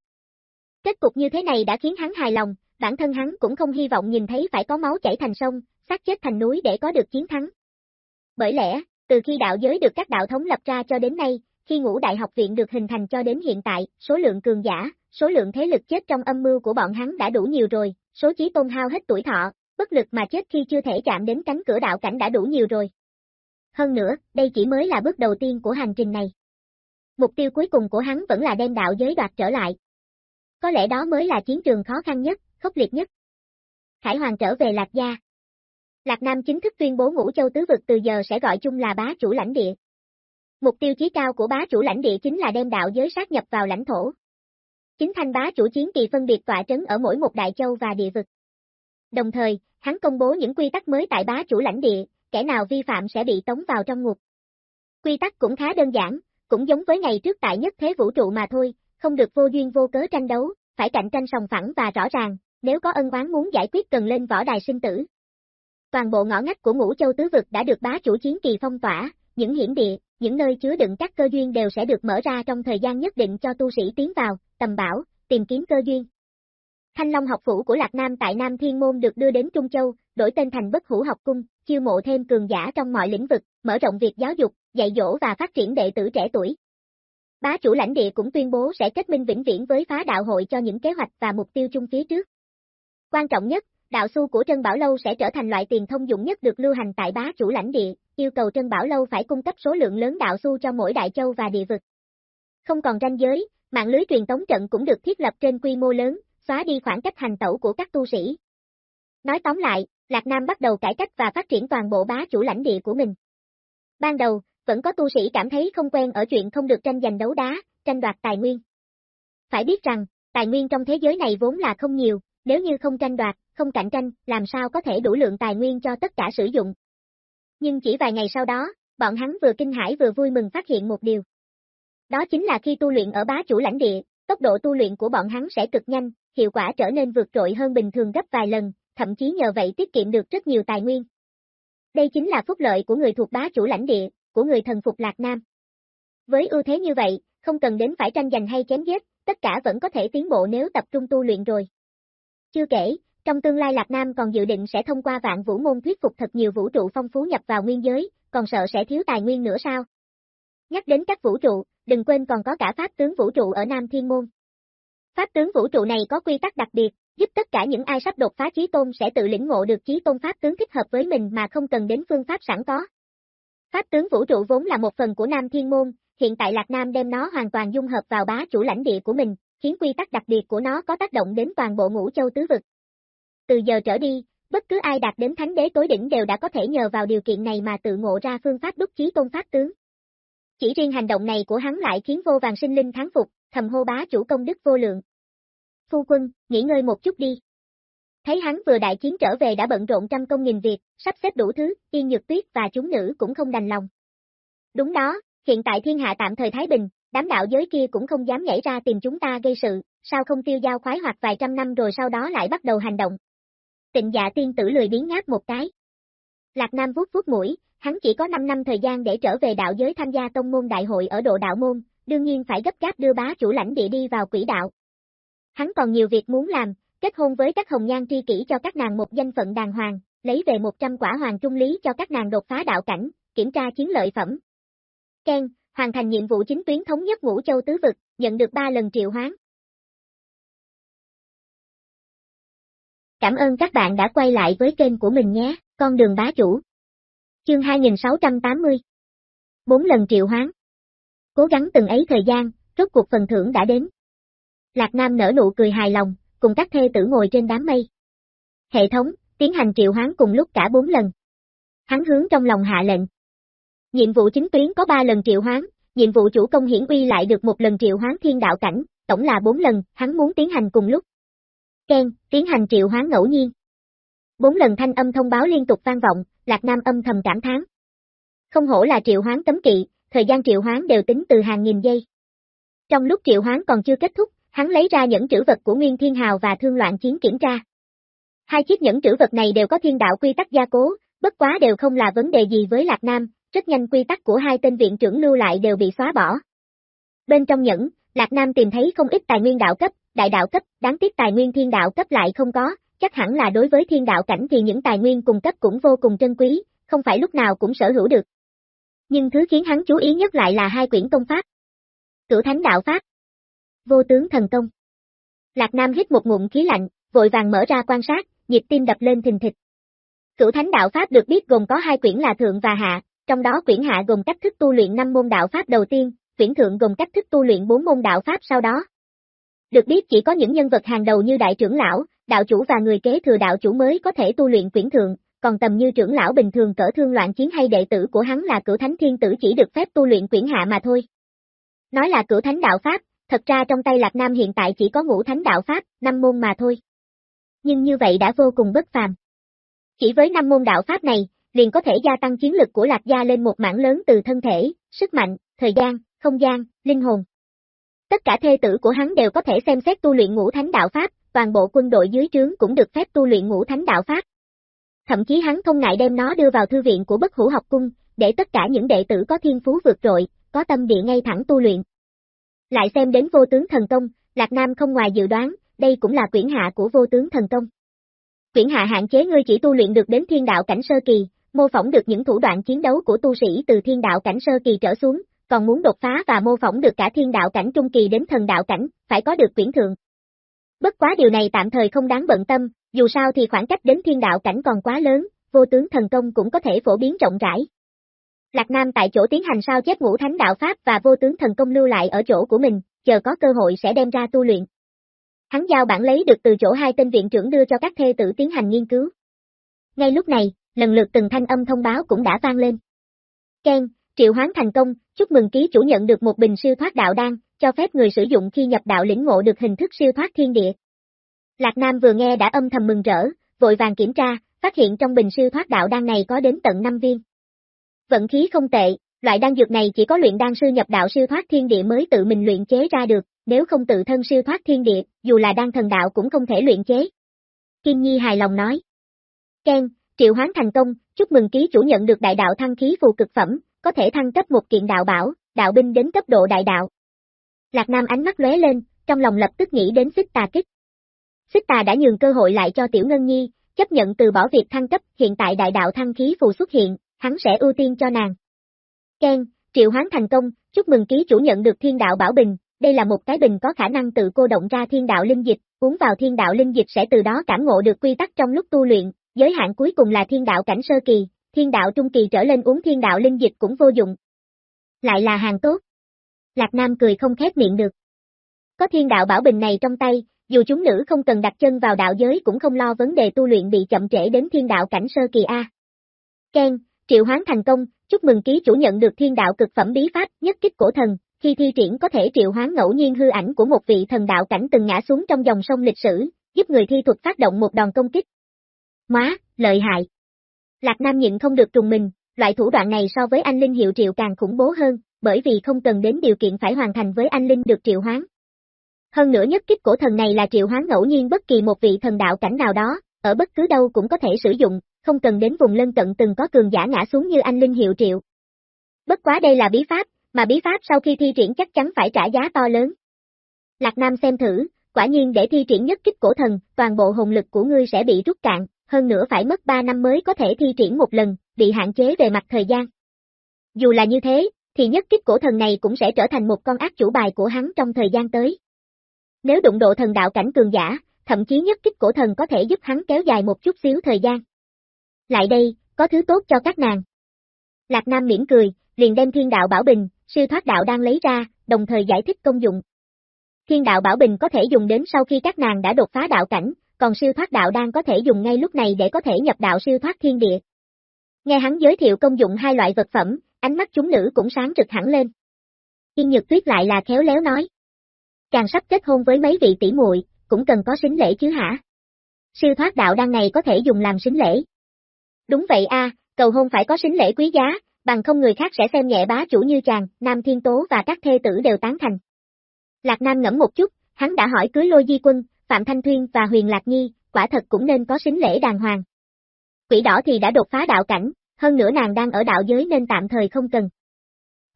Kết cục như thế này đã khiến hắn hài lòng, bản thân hắn cũng không hy vọng nhìn thấy phải có máu chảy thành sông, xác chết thành núi để có được chiến thắng. Bởi lẽ, từ khi đạo giới được các đạo thống lập ra cho đến nay, khi ngũ đại học viện được hình thành cho đến hiện tại, số lượng cường giả, số lượng thế lực chết trong âm mưu của bọn hắn đã đủ nhiều rồi, số chí tôn hao hết tuổi thọ, bất lực mà chết khi chưa thể chạm đến cánh cửa đạo cảnh đã đủ nhiều rồi. Hơn nữa, đây chỉ mới là bước đầu tiên của hành trình này. Mục tiêu cuối cùng của hắn vẫn là đem đạo giới đoạt trở lại. Có lẽ đó mới là chiến trường khó khăn nhất, khốc liệt nhất. Khải Hoàng trở về Lạc Gia, Lạc Nam chính thức tuyên bố ngũ châu tứ vực từ giờ sẽ gọi chung là bá chủ lãnh địa. Mục tiêu chí cao của bá chủ lãnh địa chính là đem đạo giới sát nhập vào lãnh thổ. Chính thanh bá chủ chiến kỳ phân biệt tọa trấn ở mỗi một đại châu và địa vực. Đồng thời, hắn công bố những quy tắc mới tại bá chủ lãnh địa, kẻ nào vi phạm sẽ bị tống vào trong ngục. Quy tắc cũng khá đơn giản, cũng giống với ngày trước tại nhất thế vũ trụ mà thôi, không được vô duyên vô cớ tranh đấu, phải cạnh tranh sòng phẳng và rõ ràng, nếu có ân oán muốn giải quyết cần lên võ đài sinh tử, Toàn bộ ngõ ngách của ngũ châu tứ vực đã được bá chủ chiến kỳ phong tỏa, những hiển địa, những nơi chứa đựng các cơ duyên đều sẽ được mở ra trong thời gian nhất định cho tu sĩ tiến vào, tầm bảo, tìm kiếm cơ duyên. Thanh Long học phủ của Lạc Nam tại Nam Thiên Môn được đưa đến Trung Châu, đổi tên thành Bất Hủ học cung, chiêu mộ thêm cường giả trong mọi lĩnh vực, mở rộng việc giáo dục, dạy dỗ và phát triển đệ tử trẻ tuổi. Bá chủ lãnh địa cũng tuyên bố sẽ kết minh vĩnh viễn với phá đạo hội cho những kế hoạch và mục tiêu chung phía trước. Quan trọng nhất, đạo xu của Trân Bảo Lâu sẽ trở thành loại tiền thông dụng nhất được lưu hành tại bá chủ lãnh địa, yêu cầu Trân Bảo Lâu phải cung cấp số lượng lớn đạo xu cho mỗi đại châu và địa vực. Không còn ranh giới, mạng lưới truyền tống trận cũng được thiết lập trên quy mô lớn, xóa đi khoảng cách hành tẩu của các tu sĩ. Nói tóm lại, Lạc Nam bắt đầu cải cách và phát triển toàn bộ bá chủ lãnh địa của mình. Ban đầu, vẫn có tu sĩ cảm thấy không quen ở chuyện không được tranh giành đấu đá, tranh đoạt tài nguyên. Phải biết rằng, tài nguyên trong thế giới này vốn là không nhiều, nếu như không tranh đoạt, không cạnh tranh, làm sao có thể đủ lượng tài nguyên cho tất cả sử dụng. Nhưng chỉ vài ngày sau đó, bọn hắn vừa kinh hãi vừa vui mừng phát hiện một điều. Đó chính là khi tu luyện ở bá chủ lãnh địa, tốc độ tu luyện của bọn hắn sẽ cực nhanh, hiệu quả trở nên vượt trội hơn bình thường gấp vài lần, thậm chí nhờ vậy tiết kiệm được rất nhiều tài nguyên. Đây chính là phúc lợi của người thuộc bá chủ lãnh địa, của người thần phục Lạc Nam. Với ưu thế như vậy, không cần đến phải tranh giành hay chém giết, tất cả vẫn có thể tiến bộ nếu tập trung tu luyện rồi. Chưa kể, trong tương lai Lạc Nam còn dự định sẽ thông qua vạn vũ môn thuyết phục thật nhiều vũ trụ phong phú nhập vào nguyên giới, còn sợ sẽ thiếu tài nguyên nữa sao? Nhắc đến các vũ trụ, đừng quên còn có cả pháp tướng vũ trụ ở Nam Thiên Môn. Pháp tướng vũ trụ này có quy tắc đặc biệt, giúp tất cả những ai sắp đột phá trí tôn sẽ tự lĩnh ngộ được trí tôn pháp tướng thích hợp với mình mà không cần đến phương pháp sẵn có. Pháp tướng vũ trụ vốn là một phần của Nam Thiên Môn, hiện tại Lạc Nam đem nó hoàn toàn dung hợp vào bá chủ lãnh địa của mình, khiến quy tắc đặc biệt của nó có tác động đến toàn bộ ngũ châu tứ vực. Từ giờ trở đi, bất cứ ai đạt đến thánh đế tối đỉnh đều đã có thể nhờ vào điều kiện này mà tự ngộ ra phương pháp đúc chí tôn pháp tướng. Chỉ riêng hành động này của hắn lại khiến vô vàng sinh linh thắng phục, thầm hô bá chủ công đức vô lượng. Phu quân, nghỉ ngơi một chút đi. Thấy hắn vừa đại chiến trở về đã bận rộn trăm công nghìn việc, sắp xếp đủ thứ, yên nhược tuyết và chúng nữ cũng không đành lòng. Đúng đó, hiện tại thiên hạ tạm thời Thái Bình, đám đạo giới kia cũng không dám nhảy ra tìm chúng ta gây sự, sao không tiêu giao khoái hoặc vài trăm năm rồi sau đó lại bắt đầu hành động. Tịnh dạ tiên tử lười biến ngáp một cái. Lạc Nam vuốt vuốt mũi, hắn chỉ có 5 năm thời gian để trở về đạo giới tham gia tông môn đại hội ở độ đạo môn, đương nhiên phải gấp gáp đưa bá chủ lãnh địa đi vào quỹ đạo. Hắn còn nhiều việc muốn làm, kết hôn với các hồng nhan tri kỷ cho các nàng một danh phận đàng hoàng, lấy về 100 quả hoàng trung lý cho các nàng đột phá đạo cảnh, kiểm tra chiến lợi phẩm. Ken, hoàn thành nhiệm vụ chính tuyến thống nhất ngũ châu tứ vực, nhận được 3 lần triệu hoán. Cảm ơn các bạn đã quay lại với kênh của mình nhé, con đường bá chủ. Chương 2680 4 lần triệu hoán Cố gắng từng ấy thời gian, rốt cuộc phần thưởng đã đến. Lạc Nam nở nụ cười hài lòng, cùng các thê tử ngồi trên đám mây. Hệ thống, tiến hành triệu hoán cùng lúc cả 4 lần. Hắn hướng trong lòng hạ lệnh. Nhiệm vụ chính tuyến có 3 lần triệu hoán, nhiệm vụ chủ công hiển uy lại được một lần triệu hoán thiên đạo cảnh, tổng là 4 lần, hắn muốn tiến hành cùng lúc. Ken, tiến hành triệu hoán ngẫu nhiên. Bốn lần thanh âm thông báo liên tục vang vọng, Lạc Nam âm thầm cảm thán. Không hổ là triệu hoán cấm kỵ, thời gian triệu hoán đều tính từ hàng nghìn giây. Trong lúc triệu hoán còn chưa kết thúc, hắn lấy ra những trữ vật của Nguyên Thiên Hào và Thương Loạn Chiến kiểm tra. Hai chiếc nhẫn trữ vật này đều có thiên đạo quy tắc gia cố, bất quá đều không là vấn đề gì với Lạc Nam, rất nhanh quy tắc của hai tên viện trưởng lưu lại đều bị xóa bỏ. Bên trong nhẫn, Lạc Nam tìm thấy không ít tài nguyên đạo cấp, đại đạo cấp, đáng tiếc tài nguyên thiên đạo cấp lại không có, chắc hẳn là đối với thiên đạo cảnh thì những tài nguyên cung cấp cũng vô cùng trân quý, không phải lúc nào cũng sở hữu được. Nhưng thứ khiến hắn chú ý nhất lại là hai quyển công pháp. Cửu Thánh Đạo Pháp Vô tướng thần công Lạc Nam hít một ngụm khí lạnh, vội vàng mở ra quan sát, nhịp tim đập lên thình thịch. Cửu Thánh Đạo Pháp được biết gồm có hai quyển là Thượng và Hạ, trong đó quyển Hạ gồm cách thức tu luyện năm môn đạo Pháp đầu tiên, quyển Thượng gồm cách thức tu luyện bốn môn đạo Pháp sau đó. Được biết chỉ có những nhân vật hàng đầu như đại trưởng lão, đạo chủ và người kế thừa đạo chủ mới có thể tu luyện quyển thượng, còn tầm như trưởng lão bình thường cỡ thương loạn chiến hay đệ tử của hắn là cửu thánh thiên tử chỉ được phép tu luyện quyển hạ mà thôi. Nói là cửu thánh đạo pháp, thật ra trong tay Lạc Nam hiện tại chỉ có ngũ thánh đạo pháp, năm môn mà thôi. Nhưng như vậy đã vô cùng bất phàm. Chỉ với năm môn đạo pháp này, liền có thể gia tăng chiến lực của Lạc Gia lên một mảng lớn từ thân thể, sức mạnh, thời gian, không gian, linh hồn. Tất cả thê tử của hắn đều có thể xem xét tu luyện ngũ thánh đạo pháp, toàn bộ quân đội dưới trướng cũng được phép tu luyện ngũ thánh đạo pháp. Thậm chí hắn không ngại đem nó đưa vào thư viện của bất hủ học cung, để tất cả những đệ tử có thiên phú vượt trội, có tâm địa ngay thẳng tu luyện. Lại xem đến vô tướng thần công, Lạc Nam không ngoài dự đoán, đây cũng là quyển hạ của vô tướng thần công. Quyển hạ hạn chế ngươi chỉ tu luyện được đến thiên đạo cảnh sơ kỳ, mô phỏng được những thủ đoạn chiến đấu của tu sĩ từ thiên đạo cảnh sơ kỳ trở xuống, còn muốn đột phá và mô phỏng được cả thiên đạo cảnh trung kỳ đến thần đạo cảnh, phải có được quyển thượng. Bất quá điều này tạm thời không đáng bận tâm, dù sao thì khoảng cách đến thiên đạo cảnh còn quá lớn, vô tướng thần công cũng có thể phổ biến rộng rãi. Lạc Nam tại chỗ tiến hành sao chép ngũ thánh đạo Pháp và vô tướng thần công lưu lại ở chỗ của mình, chờ có cơ hội sẽ đem ra tu luyện. Hắn giao bản lấy được từ chỗ hai tên viện trưởng đưa cho các thê tử tiến hành nghiên cứu. Ngay lúc này, lần lượt từng thanh âm thông báo cũng đã vang lên. Ken, triệu hoán thành công, chúc mừng ký chủ nhận được một bình siêu thoát đạo đan, cho phép người sử dụng khi nhập đạo lĩnh ngộ được hình thức siêu thoát thiên địa. Lạc Nam vừa nghe đã âm thầm mừng rỡ, vội vàng kiểm tra, phát hiện trong bình siêu thoát đạo đan này có đến tận 5 viên. Vận khí không tệ, loại đan dược này chỉ có luyện đan sư nhập đạo siêu thoát thiên địa mới tự mình luyện chế ra được, nếu không tự thân siêu thoát thiên địa, dù là đan thần đạo cũng không thể luyện chế. Kim Nhi hài lòng nói. Ken, triệu hoán thành công, chúc mừng ký chủ nhận được đại đạo thăng khí phù cực phẩm, có thể thăng cấp một kiện đạo bảo, đạo binh đến cấp độ đại đạo. Lạc Nam ánh mắt lóe lên, trong lòng lập tức nghĩ đến xích tà kích. Xích tà đã nhường cơ hội lại cho Tiểu Ngân Nhi, chấp nhận từ bỏ việc thăng cấp, hiện tại đại đạo thăng khí phù xuất hiện, hắn sẽ ưu tiên cho nàng. Ken, triệu hoán thành công, chúc mừng ký chủ nhận được thiên đạo bảo bình, đây là một cái bình có khả năng tự cô động ra thiên đạo linh dịch, uống vào thiên đạo linh dịch sẽ từ đó cảm ngộ được quy tắc trong lúc tu luyện, giới hạn cuối cùng là thiên đạo cảnh sơ kỳ, thiên đạo trung kỳ trở lên uống thiên đạo linh dịch cũng vô dụng. Lại là hàng tốt. Lạc Nam cười không khép miệng được. Có thiên đạo bảo bình này trong tay, dù chúng nữ không cần đặt chân vào đạo giới cũng không lo vấn đề tu luyện bị chậm trễ đến thiên đạo cảnh sơ kỳ A. Ken, triệu hoán thành công, chúc mừng ký chủ nhận được thiên đạo cực phẩm bí pháp, nhất kích cổ thần, khi thi triển có thể triệu hoán ngẫu nhiên hư ảnh của một vị thần đạo cảnh từng ngã xuống trong dòng sông lịch sử, giúp người thi thuật phát động một đòn công kích. Má, lợi hại. Lạc Nam nhịn không được trùng mình, loại thủ đoạn này so với anh Linh hiệu triệu càng khủng bố hơn, bởi vì không cần đến điều kiện phải hoàn thành với anh Linh được triệu hoán. Hơn nữa nhất kích cổ thần này là triệu hoán ngẫu nhiên bất kỳ một vị thần đạo cảnh nào đó, ở bất cứ đâu cũng có thể sử dụng, không cần đến vùng lân cận từng có cường giả ngã xuống như anh Linh hiệu triệu. Bất quá đây là bí pháp, mà bí pháp sau khi thi triển chắc chắn phải trả giá to lớn. Lạc Nam xem thử, quả nhiên để thi triển nhất kích cổ thần, toàn bộ hồn lực của ngươi sẽ bị rút cạn, hơn nữa phải mất 3 năm mới có thể thi triển một lần, bị hạn chế về mặt thời gian. Dù là như thế, thì nhất kích cổ thần này cũng sẽ trở thành một con ác chủ bài của hắn trong thời gian tới. Nếu đụng độ thần đạo cảnh cường giả, thậm chí nhất kích cổ thần có thể giúp hắn kéo dài một chút xíu thời gian. Lại đây, có thứ tốt cho các nàng. Lạc Nam mỉm cười, liền đem thiên đạo bảo bình, siêu thoát đạo đang lấy ra, đồng thời giải thích công dụng. Thiên đạo bảo bình có thể dùng đến sau khi các nàng đã đột phá đạo cảnh, còn siêu thoát đạo đang có thể dùng ngay lúc này để có thể nhập đạo siêu thoát thiên địa. Nghe hắn giới thiệu công dụng hai loại vật phẩm, ánh mắt chúng nữ cũng sáng rực hẳn lên. Yên Nhược Tuyết lại là khéo léo nói. Càng sắp kết hôn với mấy vị tỷ muội, cũng cần có xính lễ chứ hả? Siêu thoát đạo đang này có thể dùng làm xính lễ. Đúng vậy a, cầu hôn phải có xính lễ quý giá, bằng không người khác sẽ xem nhẹ bá chủ như chàng, Nam Thiên Tố và các thê tử đều tán thành. Lạc Nam ngẫm một chút, hắn đã hỏi cưới Lôi Di Quân, Phạm Thanh Thuyên và Huyền Lạc Nhi, quả thật cũng nên có xính lễ đàng hoàng. Quỷ đỏ thì đã đột phá đạo cảnh, hơn nữa nàng đang ở đạo giới nên tạm thời không cần.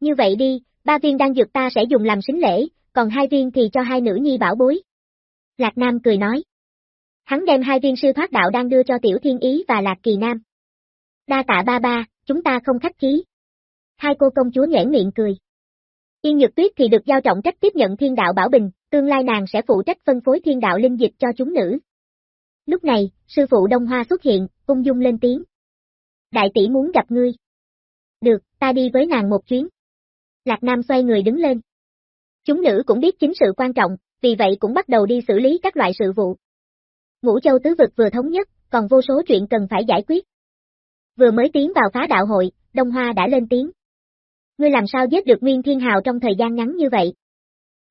Như vậy đi, ba viên đang dược ta sẽ dùng làm xính lễ, còn hai viên thì cho hai nữ nhi bảo bối. Lạc Nam cười nói. Hắn đem hai viên sư thoát đạo đang đưa cho Tiểu Thiên Ý và Lạc Kỳ Nam. Đa tạ ba ba, chúng ta không khách khí. Hai cô công chúa nhẽn miệng cười. Yên Nhược Tuyết thì được giao trọng trách tiếp nhận thiên đạo bảo bình, tương lai nàng sẽ phụ trách phân phối thiên đạo linh dịch cho chúng nữ. Lúc này, sư phụ Đông Hoa xuất hiện, ung dung lên tiếng. Đại tỷ muốn gặp ngươi. Được, ta đi với nàng một chuyến. Lạc Nam xoay người đứng lên. Chúng nữ cũng biết chính sự quan trọng, vì vậy cũng bắt đầu đi xử lý các loại sự vụ. Ngũ châu tứ vực vừa thống nhất, còn vô số chuyện cần phải giải quyết. Vừa mới tiến vào phá đạo hội, Đông Hoa đã lên tiếng. Ngươi làm sao giết được Nguyên Thiên Hào trong thời gian ngắn như vậy?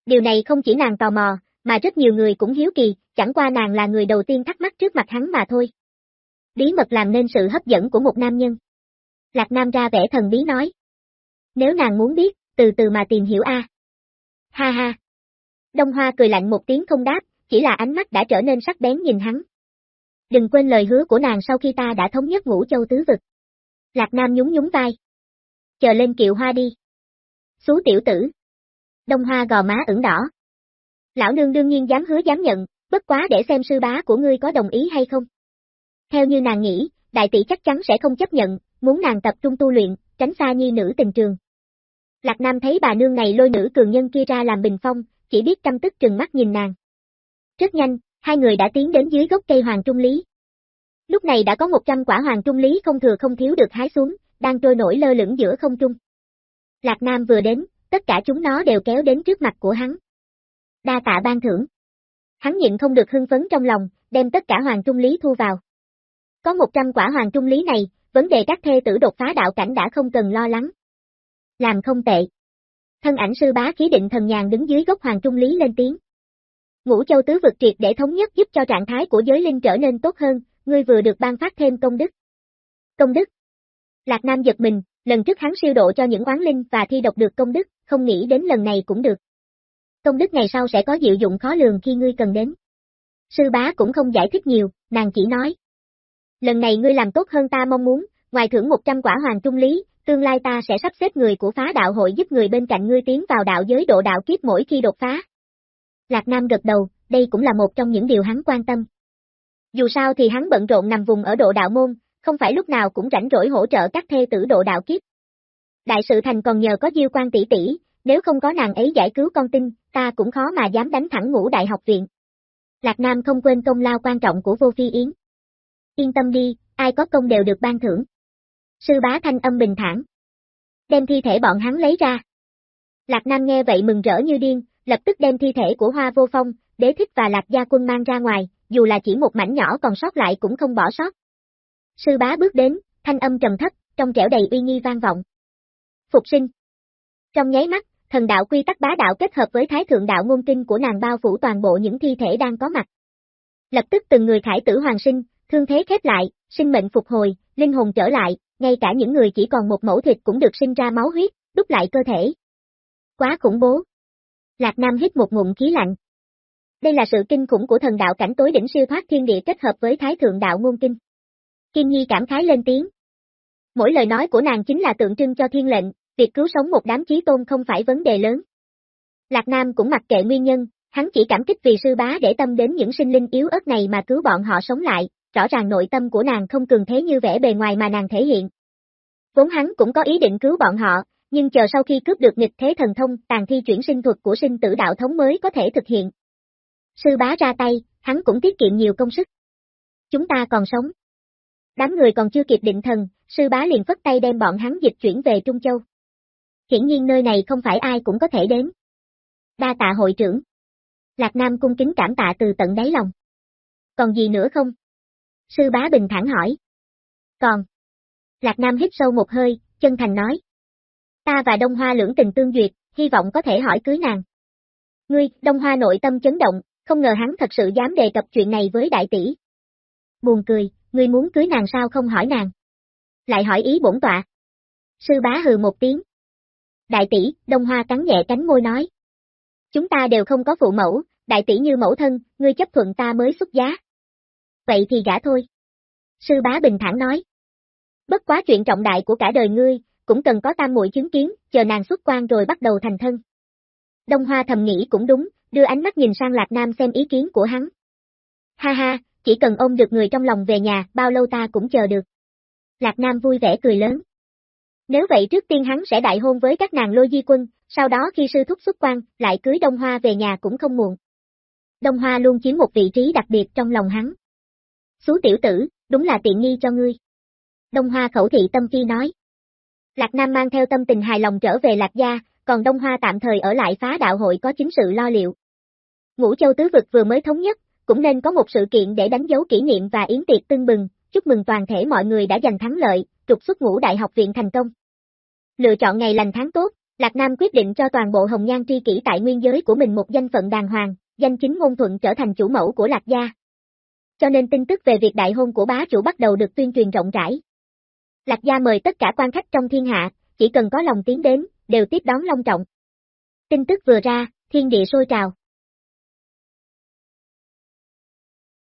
Điều này không chỉ nàng tò mò, mà rất nhiều người cũng hiếu kỳ, chẳng qua nàng là người đầu tiên thắc mắc trước mặt hắn mà thôi. Bí mật làm nên sự hấp dẫn của một nam nhân. Lạc Nam ra vẻ thần bí nói. Nếu nàng muốn biết, từ từ mà tìm hiểu a. À. Ha ha. Đông Hoa cười lạnh một tiếng không đáp, chỉ là ánh mắt đã trở nên sắc bén nhìn hắn. Đừng quên lời hứa của nàng sau khi ta đã thống nhất ngũ châu tứ vực. Lạc Nam nhún nhún vai. Chờ lên kiệu hoa đi. Xú tiểu tử. Đông Hoa gò má ửng đỏ. Lão nương đương nhiên dám hứa dám nhận, bất quá để xem sư bá của ngươi có đồng ý hay không. Theo như nàng nghĩ, đại tỷ chắc chắn sẽ không chấp nhận, muốn nàng tập trung tu luyện, tránh xa nhi nữ tình trường. Lạc Nam thấy bà nương này lôi nữ cường nhân kia ra làm bình phong, chỉ biết căm tức trừng mắt nhìn nàng. Rất nhanh, hai người đã tiến đến dưới gốc cây hoàng trung lý. Lúc này đã có 100 quả hoàng trung lý không thừa không thiếu được hái xuống, đang trôi nổi lơ lửng giữa không trung. Lạc Nam vừa đến, tất cả chúng nó đều kéo đến trước mặt của hắn. Đa tạ ban thưởng. Hắn nhịn không được hưng phấn trong lòng, đem tất cả hoàng trung lý thu vào. Có 100 quả hoàng trung lý này, vấn đề các thê tử đột phá đạo cảnh đã không cần lo lắng. Làm không tệ. Thân ảnh sư bá khí định thần nhàn đứng dưới gốc hoàng trung lý lên tiếng. Ngũ châu tứ vực triệt để thống nhất giúp cho trạng thái của giới linh trở nên tốt hơn, ngươi vừa được ban phát thêm công đức. Công đức. Lạc Nam giật mình, lần trước hắn siêu độ cho những oán linh và thi độc được công đức, không nghĩ đến lần này cũng được. Công đức ngày sau sẽ có diệu dụng khó lường khi ngươi cần đến. Sư bá cũng không giải thích nhiều, nàng chỉ nói. Lần này ngươi làm tốt hơn ta mong muốn, ngoài thưởng 100 quả hoàng trung lý, tương lai ta sẽ sắp xếp người của phá đạo hội giúp người bên cạnh ngươi tiến vào đạo giới độ đạo kiếp mỗi khi đột phá. Lạc Nam gật đầu, đây cũng là một trong những điều hắn quan tâm. Dù sao thì hắn bận rộn nằm vùng ở độ đạo môn, không phải lúc nào cũng rảnh rỗi hỗ trợ các thê tử độ đạo kiếp. Đại sự thành còn nhờ có Diêu quan tỷ tỷ, nếu không có nàng ấy giải cứu con tin, ta cũng khó mà dám đánh thẳng ngũ đại học viện. Lạc Nam không quên công lao quan trọng của Vô Phi Yến. Yên tâm đi, ai có công đều được ban thưởng. Sư bá thanh âm bình thản. Đem thi thể bọn hắn lấy ra. Lạc Nam nghe vậy mừng rỡ như điên, lập tức đem thi thể của Hoa Vô Phong, Đế Thích và Lạc Gia Quân mang ra ngoài, dù là chỉ một mảnh nhỏ còn sót lại cũng không bỏ sót. Sư bá bước đến, thanh âm trầm thấp, trong trẻo đầy uy nghi vang vọng. Phục sinh. Trong nháy mắt, thần đạo quy tắc bá đạo kết hợp với thái thượng đạo ngôn kinh của nàng bao phủ toàn bộ những thi thể đang có mặt. Lập tức từng người khải tử hoàng sinh, thương thế khép lại, sinh mệnh phục hồi, linh hồn trở lại, ngay cả những người chỉ còn một mẫu thịt cũng được sinh ra máu huyết, đúc lại cơ thể. Quá khủng bố. Lạc Nam hít một ngụm khí lạnh. Đây là sự kinh khủng của thần đạo cảnh tối đỉnh siêu thoát thiên địa kết hợp với thái thượng đạo ngôn kinh. Kim Nhi cảm khái lên tiếng. Mỗi lời nói của nàng chính là tượng trưng cho thiên lệnh, việc cứu sống một đám chí tôn không phải vấn đề lớn. Lạc Nam cũng mặc kệ nguyên nhân, hắn chỉ cảm kích vì sư bá để tâm đến những sinh linh yếu ớt này mà cứu bọn họ sống lại, rõ ràng nội tâm của nàng không cường thế như vẻ bề ngoài mà nàng thể hiện. Vốn hắn cũng có ý định cứu bọn họ, nhưng chờ sau khi cướp được nghịch thế thần thông, tàn thi chuyển sinh thuật của sinh tử đạo thống mới có thể thực hiện. Sư bá ra tay, hắn cũng tiết kiệm nhiều công sức. Chúng ta còn sống. Đám người còn chưa kịp định thần, sư bá liền phất tay đem bọn hắn dịch chuyển về Trung Châu. Hiển nhiên nơi này không phải ai cũng có thể đến. Đa tạ hội trưởng. Lạc Nam cung kính cảm tạ từ tận đáy lòng. Còn gì nữa không? Sư bá bình thản hỏi. Còn. Lạc Nam hít sâu một hơi, chân thành nói. Ta và Đông Hoa lưỡng tình tương duyệt, hy vọng có thể hỏi cưới nàng. Ngươi, Đông Hoa nội tâm chấn động, không ngờ hắn thật sự dám đề cập chuyện này với đại tỷ. Buồn cười, ngươi muốn cưới nàng sao không hỏi nàng. Lại hỏi ý bổn tọa. Sư bá hừ một tiếng. Đại tỷ, Đông Hoa cắn nhẹ cánh môi nói. Chúng ta đều không có phụ mẫu, đại tỷ như mẫu thân, ngươi chấp thuận ta mới xuất giá. Vậy thì gả thôi. Sư bá bình thản nói. Bất quá chuyện trọng đại của cả đời ngươi, cũng cần có tam muội chứng kiến, chờ nàng xuất quan rồi bắt đầu thành thân. Đông Hoa thầm nghĩ cũng đúng, đưa ánh mắt nhìn sang Lạc Nam xem ý kiến của hắn. Ha ha, chỉ cần ôm được người trong lòng về nhà, bao lâu ta cũng chờ được. Lạc Nam vui vẻ cười lớn. Nếu vậy trước tiên hắn sẽ đại hôn với các nàng lôi di quân, sau đó khi sư thúc xuất quan, lại cưới Đông Hoa về nhà cũng không muộn. Đông Hoa luôn chiếm một vị trí đặc biệt trong lòng hắn. Xú tiểu tử, đúng là tiện nghi cho ngươi. Đông Hoa khẩu thị tâm phi nói. Lạc Nam mang theo tâm tình hài lòng trở về Lạc Gia, còn Đông Hoa tạm thời ở lại phá đạo hội có chính sự lo liệu. Ngũ Châu Tứ Vực vừa mới thống nhất, cũng nên có một sự kiện để đánh dấu kỷ niệm và yến tiệc tưng bừng, chúc mừng toàn thể mọi người đã giành thắng lợi, trục xuất ngũ đại học viện thành công. Lựa chọn ngày lành tháng tốt, Lạc Nam quyết định cho toàn bộ hồng nhan tri kỷ tại nguyên giới của mình một danh phận đàng hoàng, danh chính ngôn thuận trở thành chủ mẫu của Lạc Gia. Cho nên tin tức về việc đại hôn của bá chủ bắt đầu được tuyên truyền rộng rãi. Lạc Gia mời tất cả quan khách trong thiên hạ, chỉ cần có lòng tiến đến, đều tiếp đón long trọng. Tin tức vừa ra, thiên địa sôi trào.